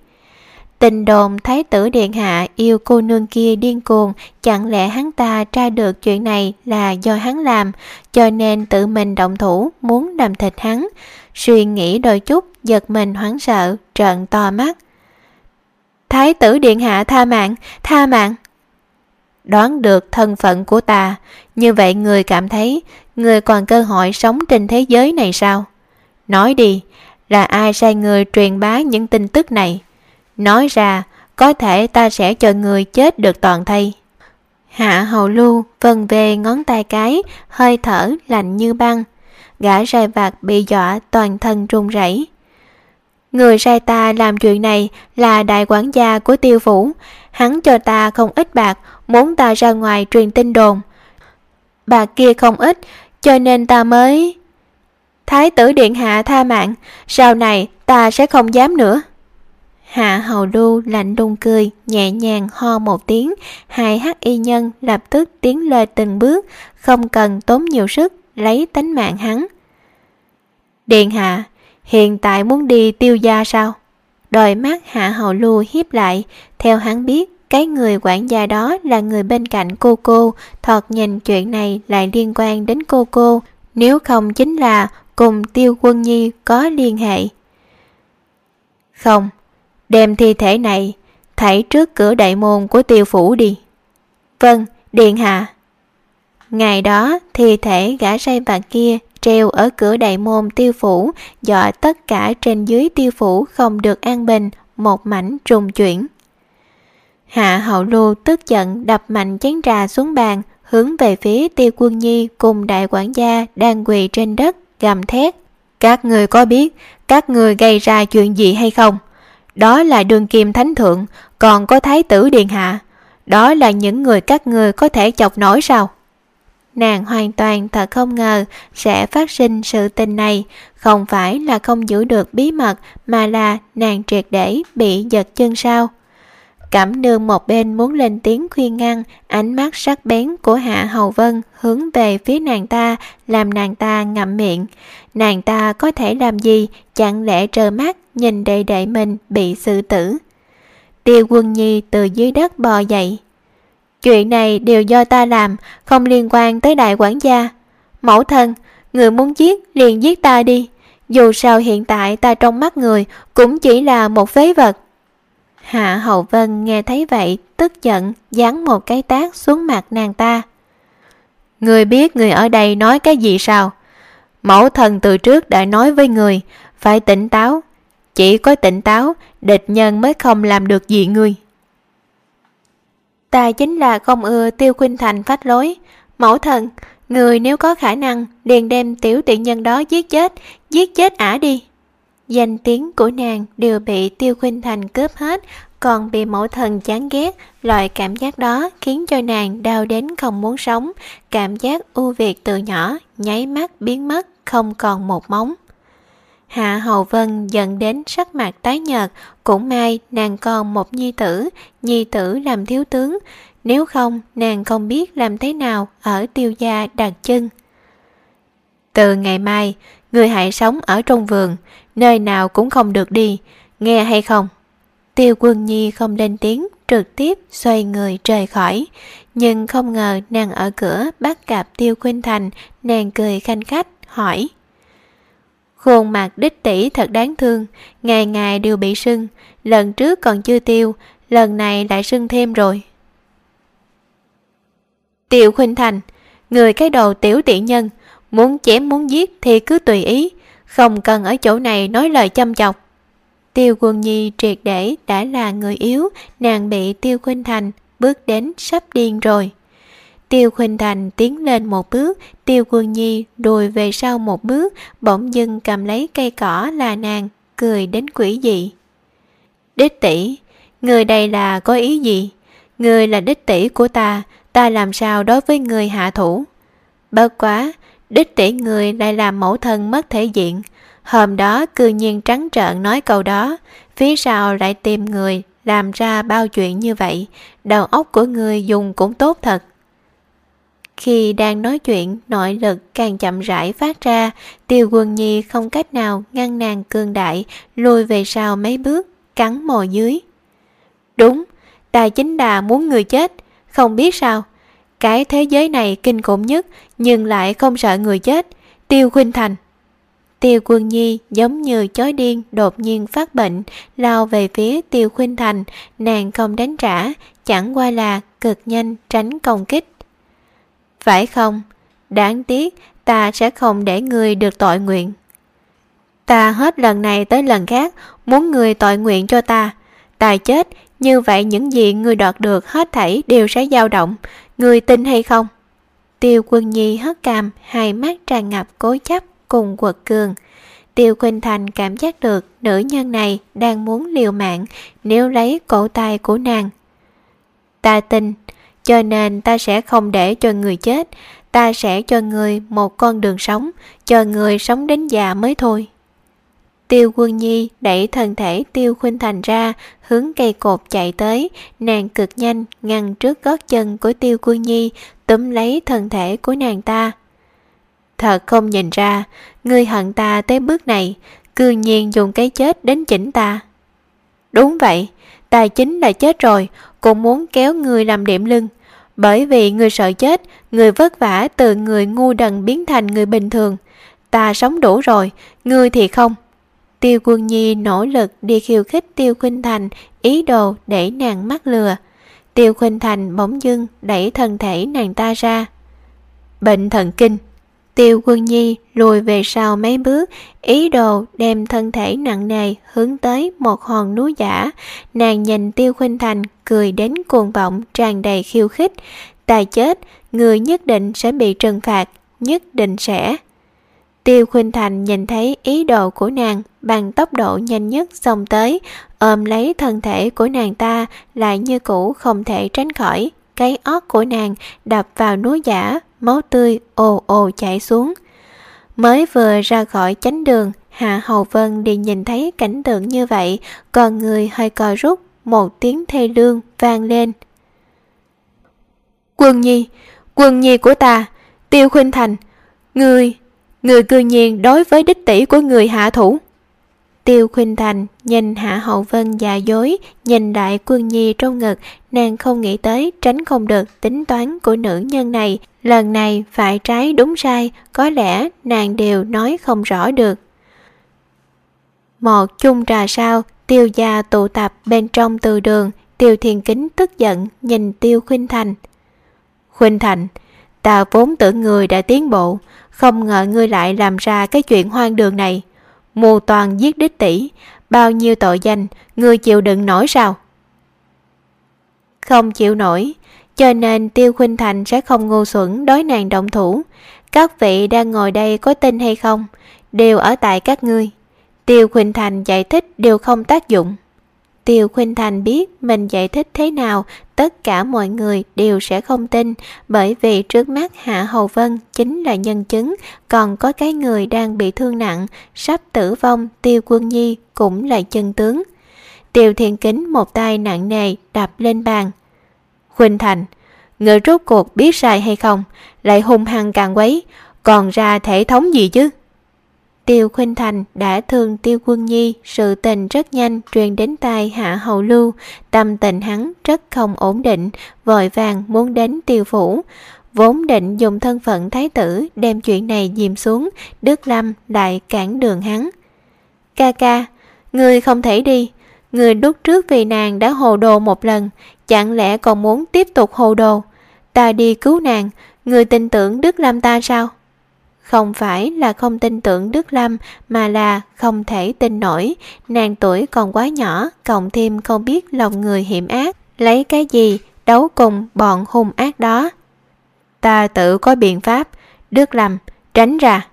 Tình đồn Thái tử Điện Hạ yêu cô nương kia điên cuồng, chẳng lẽ hắn ta tra được chuyện này là do hắn làm, cho nên tự mình động thủ muốn làm thịt hắn. Suy nghĩ đôi chút, giật mình hoảng sợ, trợn to mắt. Thái tử Điện Hạ tha mạng, tha mạng. Đoán được thân phận của ta, như vậy người cảm thấy người còn cơ hội sống trên thế giới này sao? Nói đi, là ai sai người truyền bá những tin tức này? Nói ra, có thể ta sẽ cho người chết được toàn thây. Hạ hầu lưu vần về ngón tay cái, hơi thở lạnh như băng. Gã sai vặt bị dọa toàn thân run rẩy. Người sai ta làm chuyện này là đại quản gia của tiêu phủ. Hắn cho ta không ít bạc, muốn ta ra ngoài truyền tin đồn. Bạc kia không ít, cho nên ta mới... Thái tử điện hạ tha mạng, sau này ta sẽ không dám nữa. Hạ hầu đu lạnh đùng cười, nhẹ nhàng ho một tiếng, hai hắc y nhân lập tức tiến lên từng bước, không cần tốn nhiều sức, lấy tánh mạng hắn. Điện hạ, hiện tại muốn đi tiêu gia sao? Đôi mắt hạ hầu lưu hiếp lại, theo hắn biết, cái người quản gia đó là người bên cạnh cô cô, thật nhìn chuyện này lại liên quan đến cô cô, nếu không chính là cùng tiêu quân nhi có liên hệ. Không, đem thi thể này thảy trước cửa đại môn của tiêu phủ đi. Vâng, điện hạ. Ngày đó, thi thể gã say bạc kia treo ở cửa đại môn tiêu phủ, dọa tất cả trên dưới tiêu phủ không được an bình, một mảnh trùng chuyển. Hạ hậu lưu tức giận đập mạnh chén trà xuống bàn, hướng về phía tiêu quân nhi cùng đại quản gia đang quỳ trên đất, gầm thét. Các người có biết các người gây ra chuyện gì hay không? Đó là đường kim thánh thượng, còn có thái tử điện hạ. Đó là những người các người có thể chọc nổi sao? Nàng hoàn toàn thật không ngờ sẽ phát sinh sự tình này, không phải là không giữ được bí mật mà là nàng triệt để bị giật chân sao. Cẩm nương một bên muốn lên tiếng khuyên ngăn, ánh mắt sắc bén của Hạ Hầu Vân hướng về phía nàng ta, làm nàng ta ngậm miệng. Nàng ta có thể làm gì, chẳng lẽ trơ mắt nhìn đệ đệ mình bị xử tử. Tiêu quân nhi từ dưới đất bò dậy. Chuyện này đều do ta làm, không liên quan tới đại quản gia. Mẫu thân, người muốn giết liền giết ta đi. Dù sao hiện tại ta trong mắt người cũng chỉ là một phế vật. Hạ Hậu Vân nghe thấy vậy, tức giận, giáng một cái tác xuống mặt nàng ta. Người biết người ở đây nói cái gì sao? Mẫu thần từ trước đã nói với người, phải tỉnh táo. Chỉ có tỉnh táo, địch nhân mới không làm được gì người. Ta chính là không ưa tiêu khuynh thành phách lối. Mẫu thần, người nếu có khả năng, liền đem tiểu tiện nhân đó giết chết, giết chết ả đi. Danh tiếng của nàng đều bị Tiêu Khuynh Thành cướp hết, còn bị mẫu thần chán ghét, loại cảm giác đó khiến cho nàng đau đến không muốn sống, cảm giác ưu việt từ nhỏ, nháy mắt biến mất, không còn một móng. Hạ Hầu Vân dẫn đến sắc mặt tái nhợt, cũng may nàng còn một nhi tử, nhi tử làm thiếu tướng, nếu không nàng không biết làm thế nào ở tiêu gia đặt chân. Từ ngày mai, người hãy sống ở trong vườn, nơi nào cũng không được đi, nghe hay không? Tiêu quân nhi không lên tiếng, trực tiếp xoay người rời khỏi. Nhưng không ngờ nàng ở cửa bắt gặp Tiêu Khuynh Thành, nàng cười khanh khách, hỏi. Khuôn mặt đích tỷ thật đáng thương, ngày ngày đều bị sưng, lần trước còn chưa tiêu, lần này lại sưng thêm rồi. Tiêu Khuynh Thành, người cái đầu tiểu tiện nhân, muốn chém muốn giết thì cứ tùy ý, không cần ở chỗ này nói lời châm chọc. Tiêu quân nhi triệt để đã là người yếu, nàng bị Tiêu Khuynh Thành bước đến sắp điên rồi. Tiêu Khuynh Thành tiến lên một bước, Tiêu Quân Nhi đùi về sau một bước, bỗng dưng cầm lấy cây cỏ là nàng, cười đến quỷ dị. Đích tỷ, người đây là có ý gì? Người là đích tỷ của ta, ta làm sao đối với người hạ thủ? Bất quá, đích tỷ người lại làm mẫu thân mất thể diện. Hôm đó cư nhiên trắng trợn nói câu đó, phía sau lại tìm người làm ra bao chuyện như vậy, đầu óc của người dùng cũng tốt thật. Khi đang nói chuyện, nội lực càng chậm rãi phát ra, tiêu quân nhi không cách nào ngăn nàng cương đại, lùi về sau mấy bước, cắn mồi dưới. Đúng, ta chính là muốn người chết, không biết sao. Cái thế giới này kinh khủng nhất, nhưng lại không sợ người chết. Tiêu Khuynh Thành Tiêu Quân Nhi giống như chói điên đột nhiên phát bệnh, lao về phía Tiêu Khuynh Thành, nàng không đánh trả, chẳng qua là cực nhanh tránh công kích. Phải không? Đáng tiếc, ta sẽ không để người được tội nguyện. Ta hết lần này tới lần khác muốn người tội nguyện cho ta. Ta chết, như vậy những gì người đoạt được hết thảy đều sẽ dao động. Người tin hay không? Tiêu quân nhi hất cằm, hai mắt tràn ngập cố chấp cùng quật cường. Tiêu Khuynh Thành cảm giác được nữ nhân này đang muốn liều mạng nếu lấy cổ tay của nàng. Ta tin, cho nên ta sẽ không để cho người chết, ta sẽ cho người một con đường sống, cho người sống đến già mới thôi. Tiêu quân nhi đẩy thân thể tiêu khuynh thành ra, hướng cây cột chạy tới, nàng cực nhanh ngăn trước gót chân của tiêu quân nhi, túm lấy thân thể của nàng ta. Thật không nhìn ra, ngươi hận ta tới bước này, cư nhiên dùng cái chết đến chỉnh ta. Đúng vậy, ta chính là chết rồi, cũng muốn kéo ngươi làm điểm lưng. Bởi vì người sợ chết, người vất vả từ người ngu đần biến thành người bình thường. Ta sống đủ rồi, ngươi thì không. Tiêu quân nhi nỗ lực đi khiêu khích tiêu khuynh thành, ý đồ để nàng mắc lừa. Tiêu Khuynh Thành bỗng dưng đẩy thân thể nàng ta ra. Bệnh thần kinh. Tiêu Quân Nhi lùi về sau mấy bước, ý đồ đem thân thể nặng nề hướng tới một hòn núi giả. Nàng nhìn Tiêu Khuynh Thành cười đến cuồng vọng tràn đầy khiêu khích. Tài chết, người nhất định sẽ bị trừng phạt, nhất định sẽ. Tiêu Khuynh Thành nhìn thấy ý đồ của nàng bằng tốc độ nhanh nhất xông tới, ôm lấy thân thể của nàng ta lại như cũ không thể tránh khỏi. Cái ót của nàng đập vào núi giả, máu tươi ồ ồ chảy xuống. Mới vừa ra khỏi chánh đường, Hạ Hầu Vân đi nhìn thấy cảnh tượng như vậy, còn người hơi co rút, một tiếng thê lương vang lên. Quân Nhi, Quân Nhi của ta, Tiêu Khuynh Thành, người, người cư nhiên đối với đích tỷ của người hạ thủ. Tiêu Khuynh Thành nhìn Hạ Hậu Vân già dối, nhìn đại quân nhi trong ngực, nàng không nghĩ tới tránh không được tính toán của nữ nhân này. Lần này phải trái đúng sai, có lẽ nàng đều nói không rõ được. Một chung trà sao, tiêu gia tụ tập bên trong từ đường, tiêu thiền kính tức giận nhìn tiêu Khuynh Thành. Khuynh Thành, ta vốn tưởng người đã tiến bộ, không ngờ ngươi lại làm ra cái chuyện hoang đường này mù toàn giết đích tỷ, bao nhiêu tội danh, ngươi chịu đựng nổi sao? Không chịu nổi, cho nên Tiêu Khuynh Thành sẽ không ngu xuẩn đối nàng động thủ. Các vị đang ngồi đây có tin hay không, đều ở tại các ngươi. Tiêu Khuynh Thành giải thích đều không tác dụng. Tiêu Khuynh Thành biết mình giải thích thế nào, tất cả mọi người đều sẽ không tin, bởi vì trước mắt Hạ Hầu Vân chính là nhân chứng, còn có cái người đang bị thương nặng, sắp tử vong, Tiêu Quân Nhi cũng là chân tướng. Tiêu Thiên Kính một tay nặng nề đập lên bàn. Khuynh Thành, người rốt cuộc biết sai hay không, lại hung hăng càng quấy, còn ra thể thống gì chứ? Tiêu Khuynh Thành đã thương Tiêu Quân Nhi, sự tình rất nhanh truyền đến tai Hạ Hầu Lưu, tâm tình hắn rất không ổn định, vội vàng muốn đến Tiêu Phủ. Vốn định dùng thân phận thái tử đem chuyện này dìm xuống, Đức Lâm lại cản đường hắn. Ca ca, người không thể đi, người đút trước vì nàng đã hồ đồ một lần, chẳng lẽ còn muốn tiếp tục hồ đồ? Ta đi cứu nàng, người tin tưởng Đức Lâm ta sao? Không phải là không tin tưởng Đức Lâm mà là không thể tin nổi, nàng tuổi còn quá nhỏ, cộng thêm không biết lòng người hiểm ác, lấy cái gì đấu cùng bọn hung ác đó. Ta tự có biện pháp, Đức Lâm, tránh ra.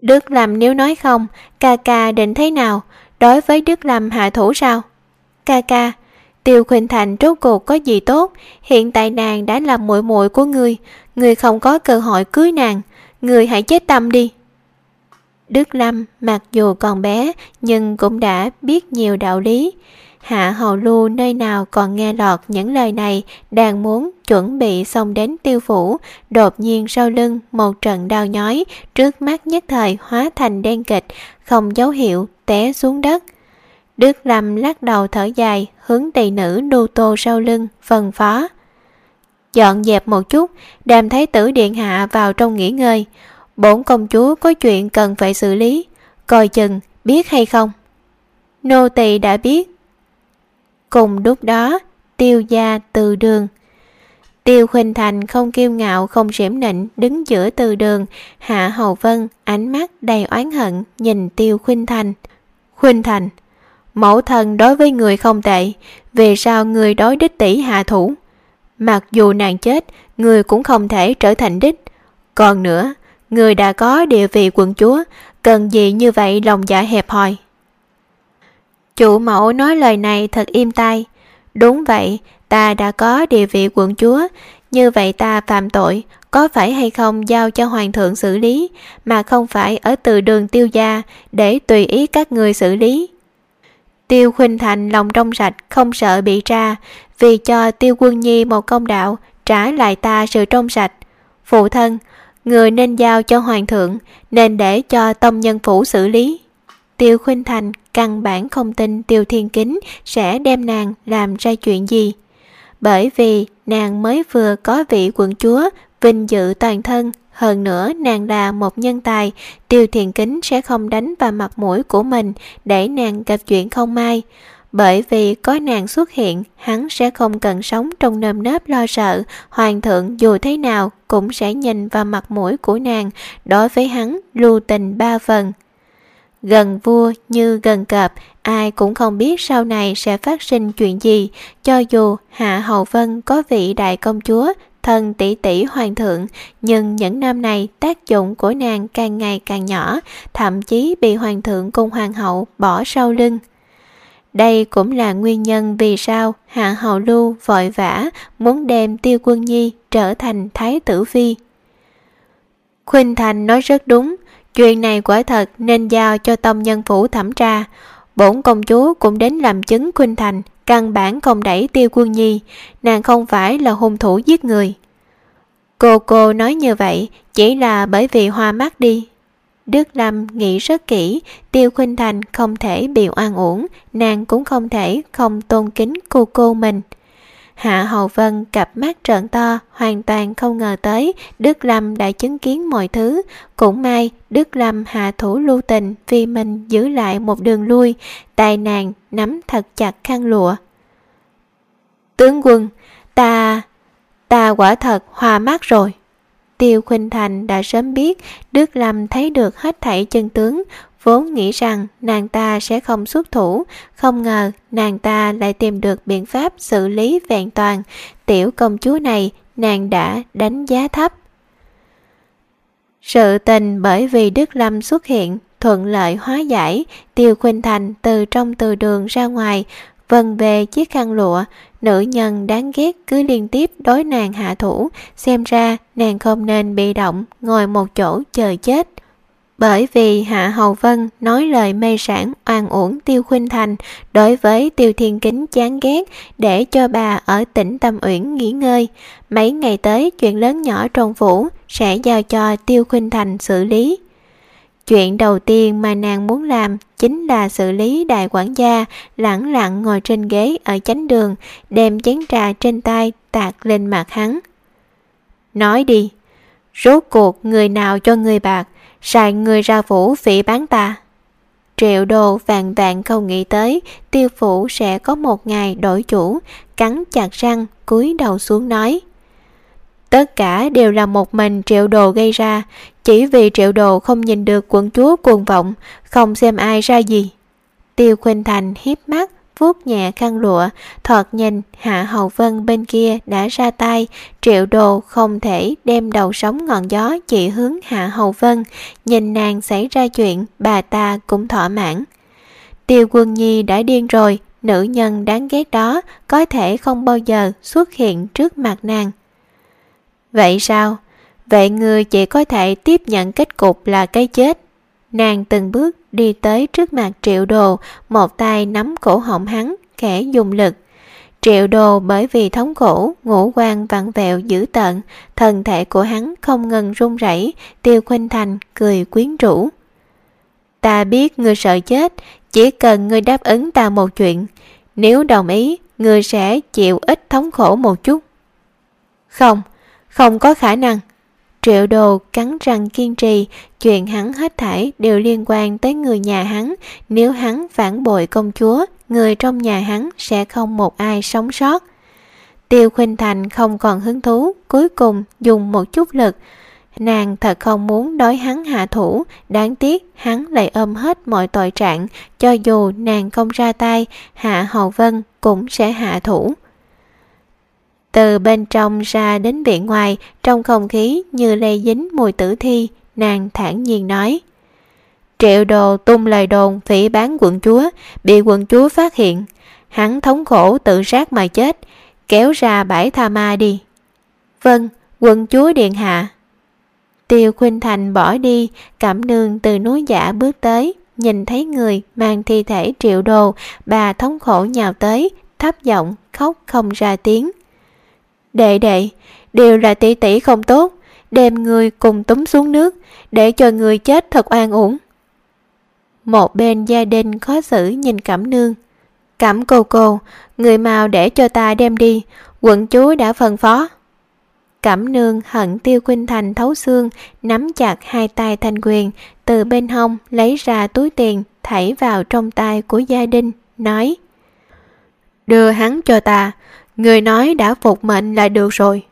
Đức Lâm nếu nói không, ca ca định thế nào, đối với Đức Lâm hạ thủ sao? Ca ca, Tiêu Khuynh Thành rốt cuộc có gì tốt, hiện tại nàng đã là muội muội của ngươi, ngươi không có cơ hội cưới nàng, ngươi hãy chết tâm đi. Đức Lâm mặc dù còn bé nhưng cũng đã biết nhiều đạo lý. Hạ Hầu Lưu nơi nào còn nghe lọt những lời này đang muốn chuẩn bị xong đến tiêu phủ, đột nhiên sau lưng một trận đau nhói, trước mắt nhất thời hóa thành đen kịch, không dấu hiệu té xuống đất. Đức Lâm lắc đầu thở dài, hướng tỳ nữ đu tô sau lưng, phần phó. Dọn dẹp một chút, đàm thái tử điện hạ vào trong nghỉ ngơi. Bổn công chúa có chuyện cần phải xử lý, coi chừng, biết hay không? Nô tỳ đã biết. Cùng lúc đó, tiêu gia từ đường. Tiêu Khuynh Thành không kiêu ngạo không xỉm nịnh đứng giữa từ đường, Hạ Hầu Vân ánh mắt đầy oán hận nhìn Tiêu Khuynh Thành. Khuynh Thành, Mẫu thân đối với người không tệ, vì sao người đối đích tỷ hạ thủ? Mặc dù nàng chết, người cũng không thể trở thành đích. Còn nữa, người đã có địa vị quận chúa, cần gì như vậy lòng dạ hẹp hòi. Chủ mẫu nói lời này thật im tai. Đúng vậy, ta đã có địa vị quận chúa, như vậy ta phạm tội, có phải hay không giao cho hoàng thượng xử lý, mà không phải ở từ đường tiêu gia để tùy ý các người xử lý. Tiêu Khuynh Thành lòng trong sạch không sợ bị tra, vì cho Tiêu Quân Nhi một công đạo, trả lại ta sự trong sạch. Phụ thân, người nên giao cho hoàng thượng, nên để cho tông nhân phủ xử lý. Tiêu Khuynh Thành căn bản không tin Tiêu Thiên Kính sẽ đem nàng làm ra chuyện gì. Bởi vì nàng mới vừa có vị quận chúa, vinh dự toàn thân, hơn nữa nàng là một nhân tài, tiêu thiền kính sẽ không đánh vào mặt mũi của mình để nàng gặp chuyện không may. bởi vì có nàng xuất hiện, hắn sẽ không cần sống trong nơm nớp lo sợ, hoàng thượng dù thế nào cũng sẽ nhìn vào mặt mũi của nàng, đối với hắn lưu tình ba phần. Gần vua như gần cọp, ai cũng không biết sau này sẽ phát sinh chuyện gì, cho dù Hạ Hầu Vân có vị đại công chúa, thần tỷ tỷ hoàng thượng, nhưng những năm này tác dụng của nàng càng ngày càng nhỏ, thậm chí bị hoàng thượng cùng hoàng hậu bỏ sau lưng. Đây cũng là nguyên nhân vì sao Hạ Hầu Lưu vội vã muốn đem Tiêu Quân Nhi trở thành Thái tử Phi. Khuynh Thành nói rất đúng, chuyện này quả thật nên giao cho tông nhân phủ thẩm tra. Bổn công chúa cũng đến làm chứng Khuynh Thành, căn bản không đẩy Tiêu Quân Nhi, nàng không phải là hung thủ giết người. Cô cô nói như vậy chỉ là bởi vì hoa mắt đi. Đức Lâm nghĩ rất kỹ, Tiêu Khuynh Thành không thể bị oan uổng, nàng cũng không thể không tôn kính cô cô mình. Hạ Hầu Vân cặp mắt trợn to, hoàn toàn không ngờ tới Đức Lâm đã chứng kiến mọi thứ. Cũng may Đức Lâm hạ thủ lưu tình vì mình giữ lại một đường lui, tài nàng nắm thật chặt khăn lụa. Tướng quân, ta... ta quả thật hòa mắt rồi. Tiêu Khuynh Thành đã sớm biết Đức Lâm thấy được hết thảy chân tướng, vốn nghĩ rằng nàng ta sẽ không xuất thủ, không ngờ nàng ta lại tìm được biện pháp xử lý vẹn toàn. Tiểu công chúa này nàng đã đánh giá thấp. Sự tình bởi vì Đức Lâm xuất hiện thuận lợi hóa giải, Tiêu Khuynh Thành từ trong từ đường ra ngoài, vần về chiếc khăn lụa, nữ nhân đáng ghét cứ liên tiếp đối nàng hạ thủ, xem ra nàng không nên bị động, ngồi một chỗ chờ chết. Bởi vì Hạ Hầu Vân nói lời mê sản oan uổng Tiêu Khuynh Thành đối với Tiêu Thiên Kính chán ghét để cho bà ở tỉnh Tâm Uyển nghỉ ngơi. Mấy ngày tới chuyện lớn nhỏ trong phủ sẽ giao cho Tiêu Khuynh Thành xử lý. Chuyện đầu tiên mà nàng muốn làm chính là xử lý đại quản gia lẳng lặng ngồi trên ghế ở chánh đường, đem chén trà trên tay tạt lên mặt hắn. Nói đi, rốt cuộc người nào cho người bạc, sai người ra phủ phỉ bán ta. Triệu đồ vàng vạn không nghĩ tới tiêu phủ sẽ có một ngày đổi chủ, cắn chặt răng, cúi đầu xuống nói. Tất cả đều là một mình triệu đồ gây ra, chỉ vì triệu đồ không nhìn được quận chúa cuồng vọng, không xem ai ra gì. Tiêu Khuynh Thành hiếp mắt, vuốt nhẹ khăn lụa, thoạt nhìn Hạ Hầu Vân bên kia đã ra tay, triệu đồ không thể đem đầu sóng ngọn gió chỉ hướng Hạ Hầu Vân, nhìn nàng xảy ra chuyện, bà ta cũng thỏa mãn. Tiêu Quân Nhi đã điên rồi, nữ nhân đáng ghét đó có thể không bao giờ xuất hiện trước mặt nàng. Vậy sao? Vậy người chỉ có thể tiếp nhận kết cục là cái chết. Nàng từng bước đi tới trước mặt triệu đồ, một tay nắm cổ họng hắn, khẽ dùng lực. Triệu đồ bởi vì thống khổ, ngũ quan vặn vẹo dữ tận thân thể của hắn không ngừng run rẩy, tiêu khuynh thành cười quyến rũ. Ta biết ngươi sợ chết, chỉ cần ngươi đáp ứng ta một chuyện. Nếu đồng ý, ngươi sẽ chịu ít thống khổ một chút. Không, không có khả năng. Triệu đồ cắn răng kiên trì, chuyện hắn hết thảy đều liên quan tới người nhà hắn. Nếu hắn phản bội công chúa, người trong nhà hắn sẽ không một ai sống sót. Tiêu Khuynh Thành không còn hứng thú, cuối cùng dùng một chút lực. Nàng thật không muốn đối hắn hạ thủ, đáng tiếc hắn lại ôm hết mọi tội trạng, cho dù nàng không ra tay, Hạ Hầu Vân cũng sẽ hạ thủ. Từ bên trong ra đến viện ngoài, trong không khí như lây dính mùi tử thi, nàng thản nhiên nói. Triệu đồ tung lời đồn phỉ bán quận chúa, bị quận chúa phát hiện. Hắn thống khổ tự sát mà chết, kéo ra bãi tha ma đi. Vâng, quận chúa điện hạ. Tiêu Khuynh Thành bỏ đi, cảm nương từ núi giả bước tới, nhìn thấy người mang thi thể triệu đồ, bà thống khổ nhào tới, thấp giọng khóc không ra tiếng. Đệ đệ, đều là tỷ tỷ không tốt, đem người cùng túm xuống nước, để cho người chết thật oan uổng. Một bên gia đình khó xử nhìn Cẩm Nương. Cẩm cô cô, người mau để cho ta đem đi, quận chúa đã phân phó. Cẩm nương hận tiêu khuynh thành thấu xương, nắm chặt hai tay thanh quyền, từ bên hông lấy ra túi tiền, thảy vào trong tay của gia đình, nói Đưa hắn cho ta, người nói đã phục mệnh là được rồi.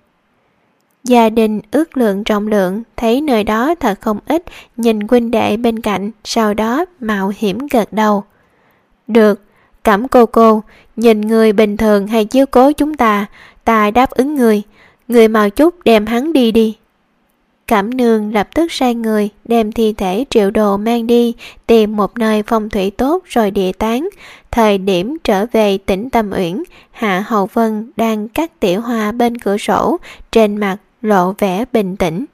Gia đình ước lượng trọng lượng, thấy nơi đó thật không ít, nhìn huynh đệ bên cạnh, sau đó mạo hiểm gật đầu. Được, cảm cô cô, nhìn người bình thường hay chiếu cố chúng ta, ta đáp ứng người, người mau chút đem hắn đi đi. Cẩm nương lập tức sai người đem thi thể triệu đồ mang đi tìm một nơi phong thủy tốt rồi địa tán. Thời điểm trở về tỉnh Tâm Uyển, Hạ Hầu Vân đang cắt tiểu hoa bên cửa sổ, trên mặt lộ vẻ bình tĩnh.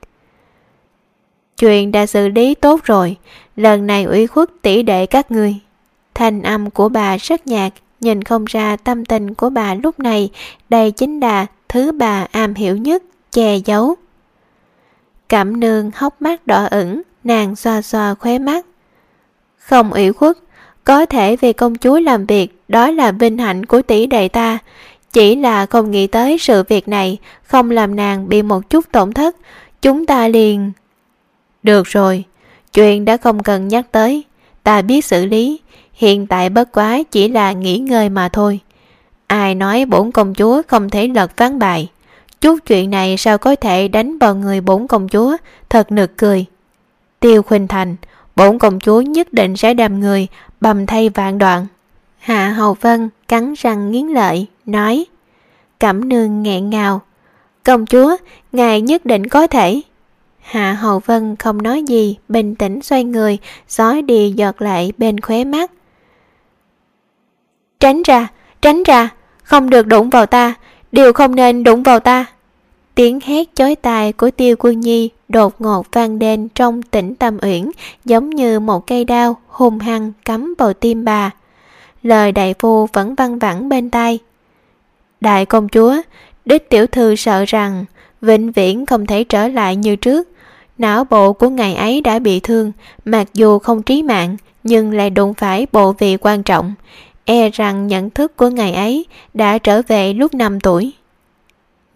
Chuyện đã xử lý tốt rồi, lần này ủy khuất tỷ đệ các ngươi. Thanh âm của bà rất nhạt, nhìn không ra tâm tình của bà lúc này, đây chính là thứ bà am hiểu nhất, che giấu cảm nương hốc mắt đỏ ửng, nàng xoa xoa khóe mắt. Không ủy khuất, có thể vì công chúa làm việc, đó là vinh hạnh của tỷ đệ ta. Chỉ là không nghĩ tới sự việc này, không làm nàng bị một chút tổn thất, chúng ta liền... Được rồi, chuyện đã không cần nhắc tới, ta biết xử lý, hiện tại bất quá chỉ là nghỉ ngơi mà thôi. Ai nói bổn công chúa không thể lật ván bài. Chút chuyện này sao có thể đánh vào người bổn công chúa, thật nực cười. Tiêu Khuynh Thành, bổn công chúa nhất định sẽ đàm người, bầm thay vạn đoạn. Hạ Hầu Vân cắn răng nghiến lợi, nói Cẩm nương nghẹn ngào Công chúa, ngài nhất định có thể Hạ Hầu Vân không nói gì, bình tĩnh xoay người, gió đi giọt lại bên khóe mắt. Tránh ra, tránh ra, không được đụng vào ta, điều không nên đụng vào ta. Tiếng hét chói tai của tiêu quân nhi đột ngột vang lên trong tỉnh tâm uyển giống như một cây đao hùng hăng cắm vào tim bà. Lời đại phu vẫn văng vẳng bên tai. Đại công chúa, đích tiểu thư sợ rằng vĩnh viễn không thể trở lại như trước. Não bộ của ngày ấy đã bị thương, mặc dù không trí mạng, nhưng lại đụng phải bộ vị quan trọng. E rằng nhận thức của ngày ấy đã trở về lúc 5 tuổi.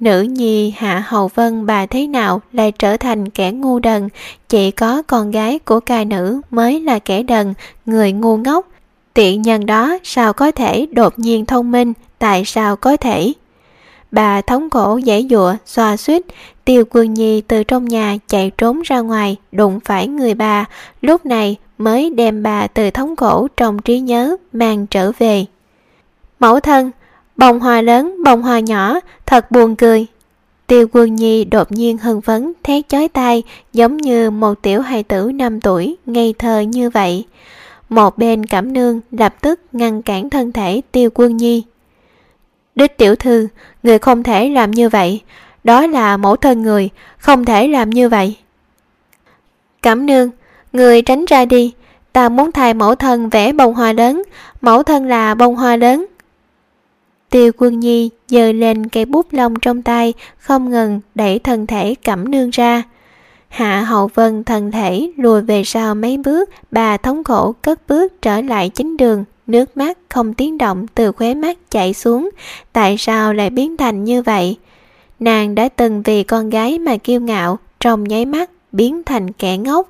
Nữ nhi Hạ Hầu Vân bà thế nào lại trở thành kẻ ngu đần, chỉ có con gái của ca nữ mới là kẻ đần, người ngu ngốc. Tiện nhân đó sao có thể đột nhiên thông minh, tại sao có thể? Bà thống cổ giải dụa, xoa suýt, tiêu quân nhi từ trong nhà chạy trốn ra ngoài, đụng phải người bà, lúc này mới đem bà từ thống cổ trong trí nhớ mang trở về. Mẫu thân, bông hoa lớn, bông hoa nhỏ, thật buồn cười. Tiêu quân nhi đột nhiên hưng phấn, thét chói tai, giống như một tiểu hài tử 5 tuổi, ngây thơ như vậy. Một bên cảm nương lập tức ngăn cản thân thể tiêu quân nhi. Đích tiểu thư, người không thể làm như vậy. Đó là mẫu thân người, không thể làm như vậy. cảm nương, người tránh ra đi. Ta muốn thay mẫu thân vẽ bông hoa lớn, mẫu thân là bông hoa lớn. Tiêu quân nhi giơ lên cây bút lông trong tay, không ngừng đẩy thân thể cẩm nương ra. Hạ hậu vân thân thể lùi về sau mấy bước, bà thống khổ cất bước trở lại chính đường, nước mắt không tiếng động từ khóe mắt chảy xuống, tại sao lại biến thành như vậy? Nàng đã từng vì con gái mà kiêu ngạo, trong nháy mắt biến thành kẻ ngốc.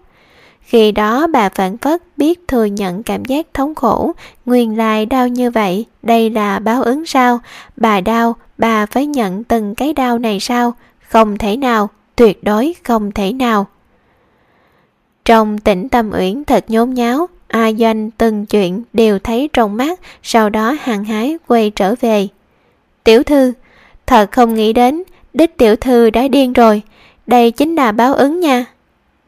Khi đó bà phản phất biết thừa nhận cảm giác thống khổ, nguyên lai đau như vậy, đây là báo ứng sao? Bà đau, bà phải nhận từng cái đau này sao? Không thể nào, tuyệt đối không thể nào. Trong tỉnh tâm uyển thật nhốn nháo, A Doanh từng chuyện đều thấy trong mắt, sau đó hàng hái quay trở về. Tiểu thư, thật không nghĩ đến, đích tiểu thư đã điên rồi, đây chính là báo ứng nha.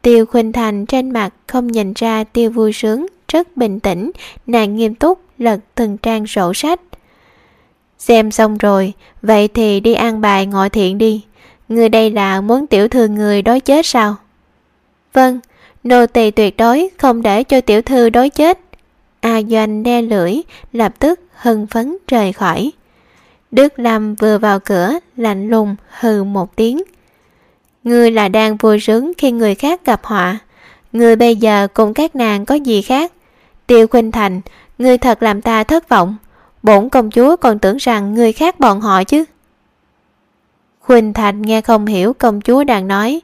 Tiêu Khuynh Thành trên mặt không nhìn ra tiêu vui sướng, rất bình tĩnh, nàng nghiêm túc lật từng trang sổ sách. Xem xong rồi, vậy thì đi ăn bài ngồi thiện đi. Người đây là muốn tiểu thư người đói chết sao? Vâng, nô tỳ tuyệt đối không để cho tiểu thư đói chết. A Doanh đe lưỡi, lập tức hưng phấn rời khỏi. Đức Lâm vừa vào cửa, lạnh lùng hừ một tiếng. Ngươi là đang vui sướng khi người khác gặp họa. Ngươi bây giờ cùng các nàng có gì khác? Tiêu Khuynh Thành, ngươi thật làm ta thất vọng. Bổn công chúa còn tưởng rằng ngươi khác bọn họ chứ. Khuynh Thành nghe không hiểu công chúa đang nói.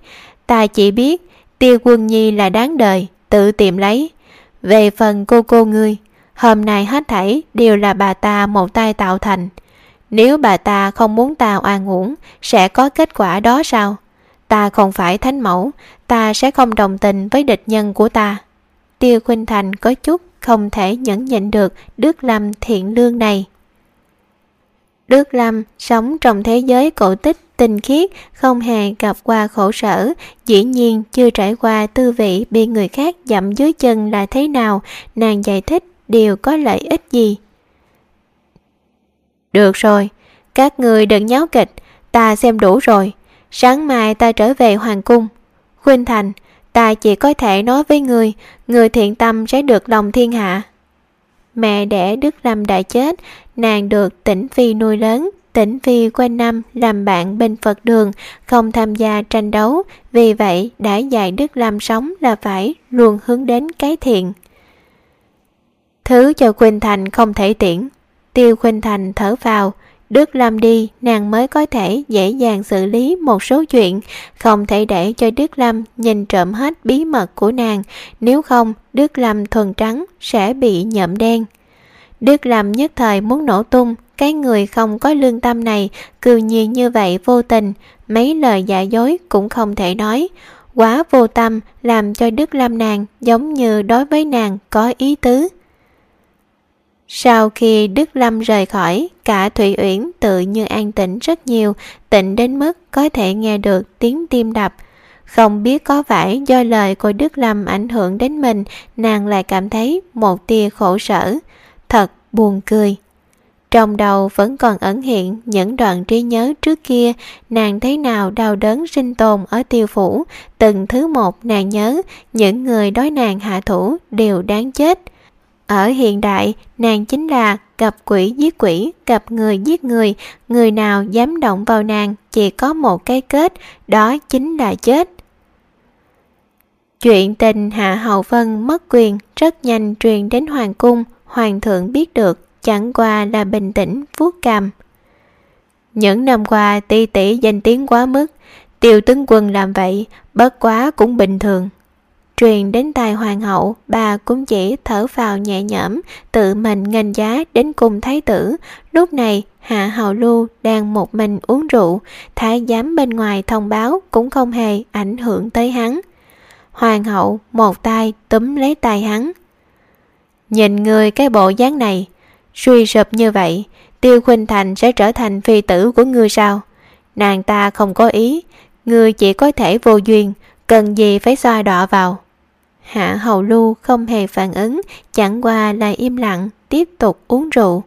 Ta chỉ biết Tiêu Quân Nhi là đáng đời, tự tìm lấy. Về phần cô cô ngươi, hôm nay hết thảy đều là bà ta một tay tạo thành nếu bà ta không muốn ta oan uổng sẽ có kết quả đó sao ta không phải thánh mẫu, ta sẽ không đồng tình với địch nhân của ta. Tiêu khuynh thành có chút không thể nhẫn nhịn được đức lâm thiện lương này. Đức lâm sống trong thế giới cổ tích, tinh khiết, không hề gặp qua khổ sở. Dĩ nhiên chưa trải qua tư vị bị người khác dậm dưới chân là thế nào, nàng giải thích đều có lợi ích gì. Được rồi, các người đừng nháo kịch, ta xem đủ rồi sáng mai ta trở về hoàng cung. Khuynh thành, ta chỉ có thể nói với người người thiện tâm sẽ được lòng thiên hạ. Mẹ đẻ đức lâm đã chết, nàng được tỉnh phi nuôi lớn. Tỉnh phi quanh năm làm bạn bên phật đường, không tham gia tranh đấu. Vì vậy, đã dạy đức lâm sống là phải luôn hướng đến cái thiện. Thứ cho khuynh thành không thể tiễn. Tiêu khuynh thành thở vào Đức Lâm đi, nàng mới có thể dễ dàng xử lý một số chuyện, không thể để cho Đức Lâm nhìn trộm hết bí mật của nàng, nếu không Đức Lâm thuần trắng sẽ bị nhậm đen. Đức Lâm nhất thời muốn nổ tung, cái người không có lương tâm này cư nhiên như vậy vô tình, mấy lời giả dối cũng không thể nói. Quá vô tâm làm cho Đức Lâm nàng giống như đối với nàng có ý tứ. Sau khi Đức Lâm rời khỏi, cả thụy Uyển tự như an tĩnh rất nhiều, tịnh đến mức có thể nghe được tiếng tim đập. Không biết có phải do lời của Đức Lâm ảnh hưởng đến mình, nàng lại cảm thấy một tia khổ sở. Thật buồn cười. Trong đầu vẫn còn ẩn hiện những đoạn trí nhớ trước kia, nàng thấy nào đau đớn sinh tồn ở tiêu phủ, từng thứ một nàng nhớ, những người đối nàng hạ thủ đều đáng chết. Ở hiện đại, nàng chính là gặp quỷ giết quỷ, gặp người giết người, người nào dám động vào nàng chỉ có một cái kết, đó chính là chết. Chuyện tình Hạ Hậu Vân mất quyền rất nhanh truyền đến Hoàng Cung, Hoàng thượng biết được, chẳng qua là bình tĩnh, vuốt cằm. Những năm qua ti tỷ danh tiếng quá mức, tiêu tướng quân làm vậy, bất quá cũng bình thường truyền đến tai hoàng hậu, bà cũng chỉ thở vào nhẹ nhõm, tự mình nghênh giá đến cùng thái tử. Lúc này, hạ hầu lưu đang một mình uống rượu, thái giám bên ngoài thông báo cũng không hề ảnh hưởng tới hắn. Hoàng hậu một tay túm lấy tay hắn. Nhìn người cái bộ dáng này, suy sụp như vậy, tiêu khuynh thành sẽ trở thành phi tử của ngươi sao? Nàng ta không có ý, ngươi chỉ có thể vô duyên, cần gì phải xoa đọa vào? Hạ Hầu Lưu không hề phản ứng, chẳng qua là im lặng, tiếp tục uống rượu.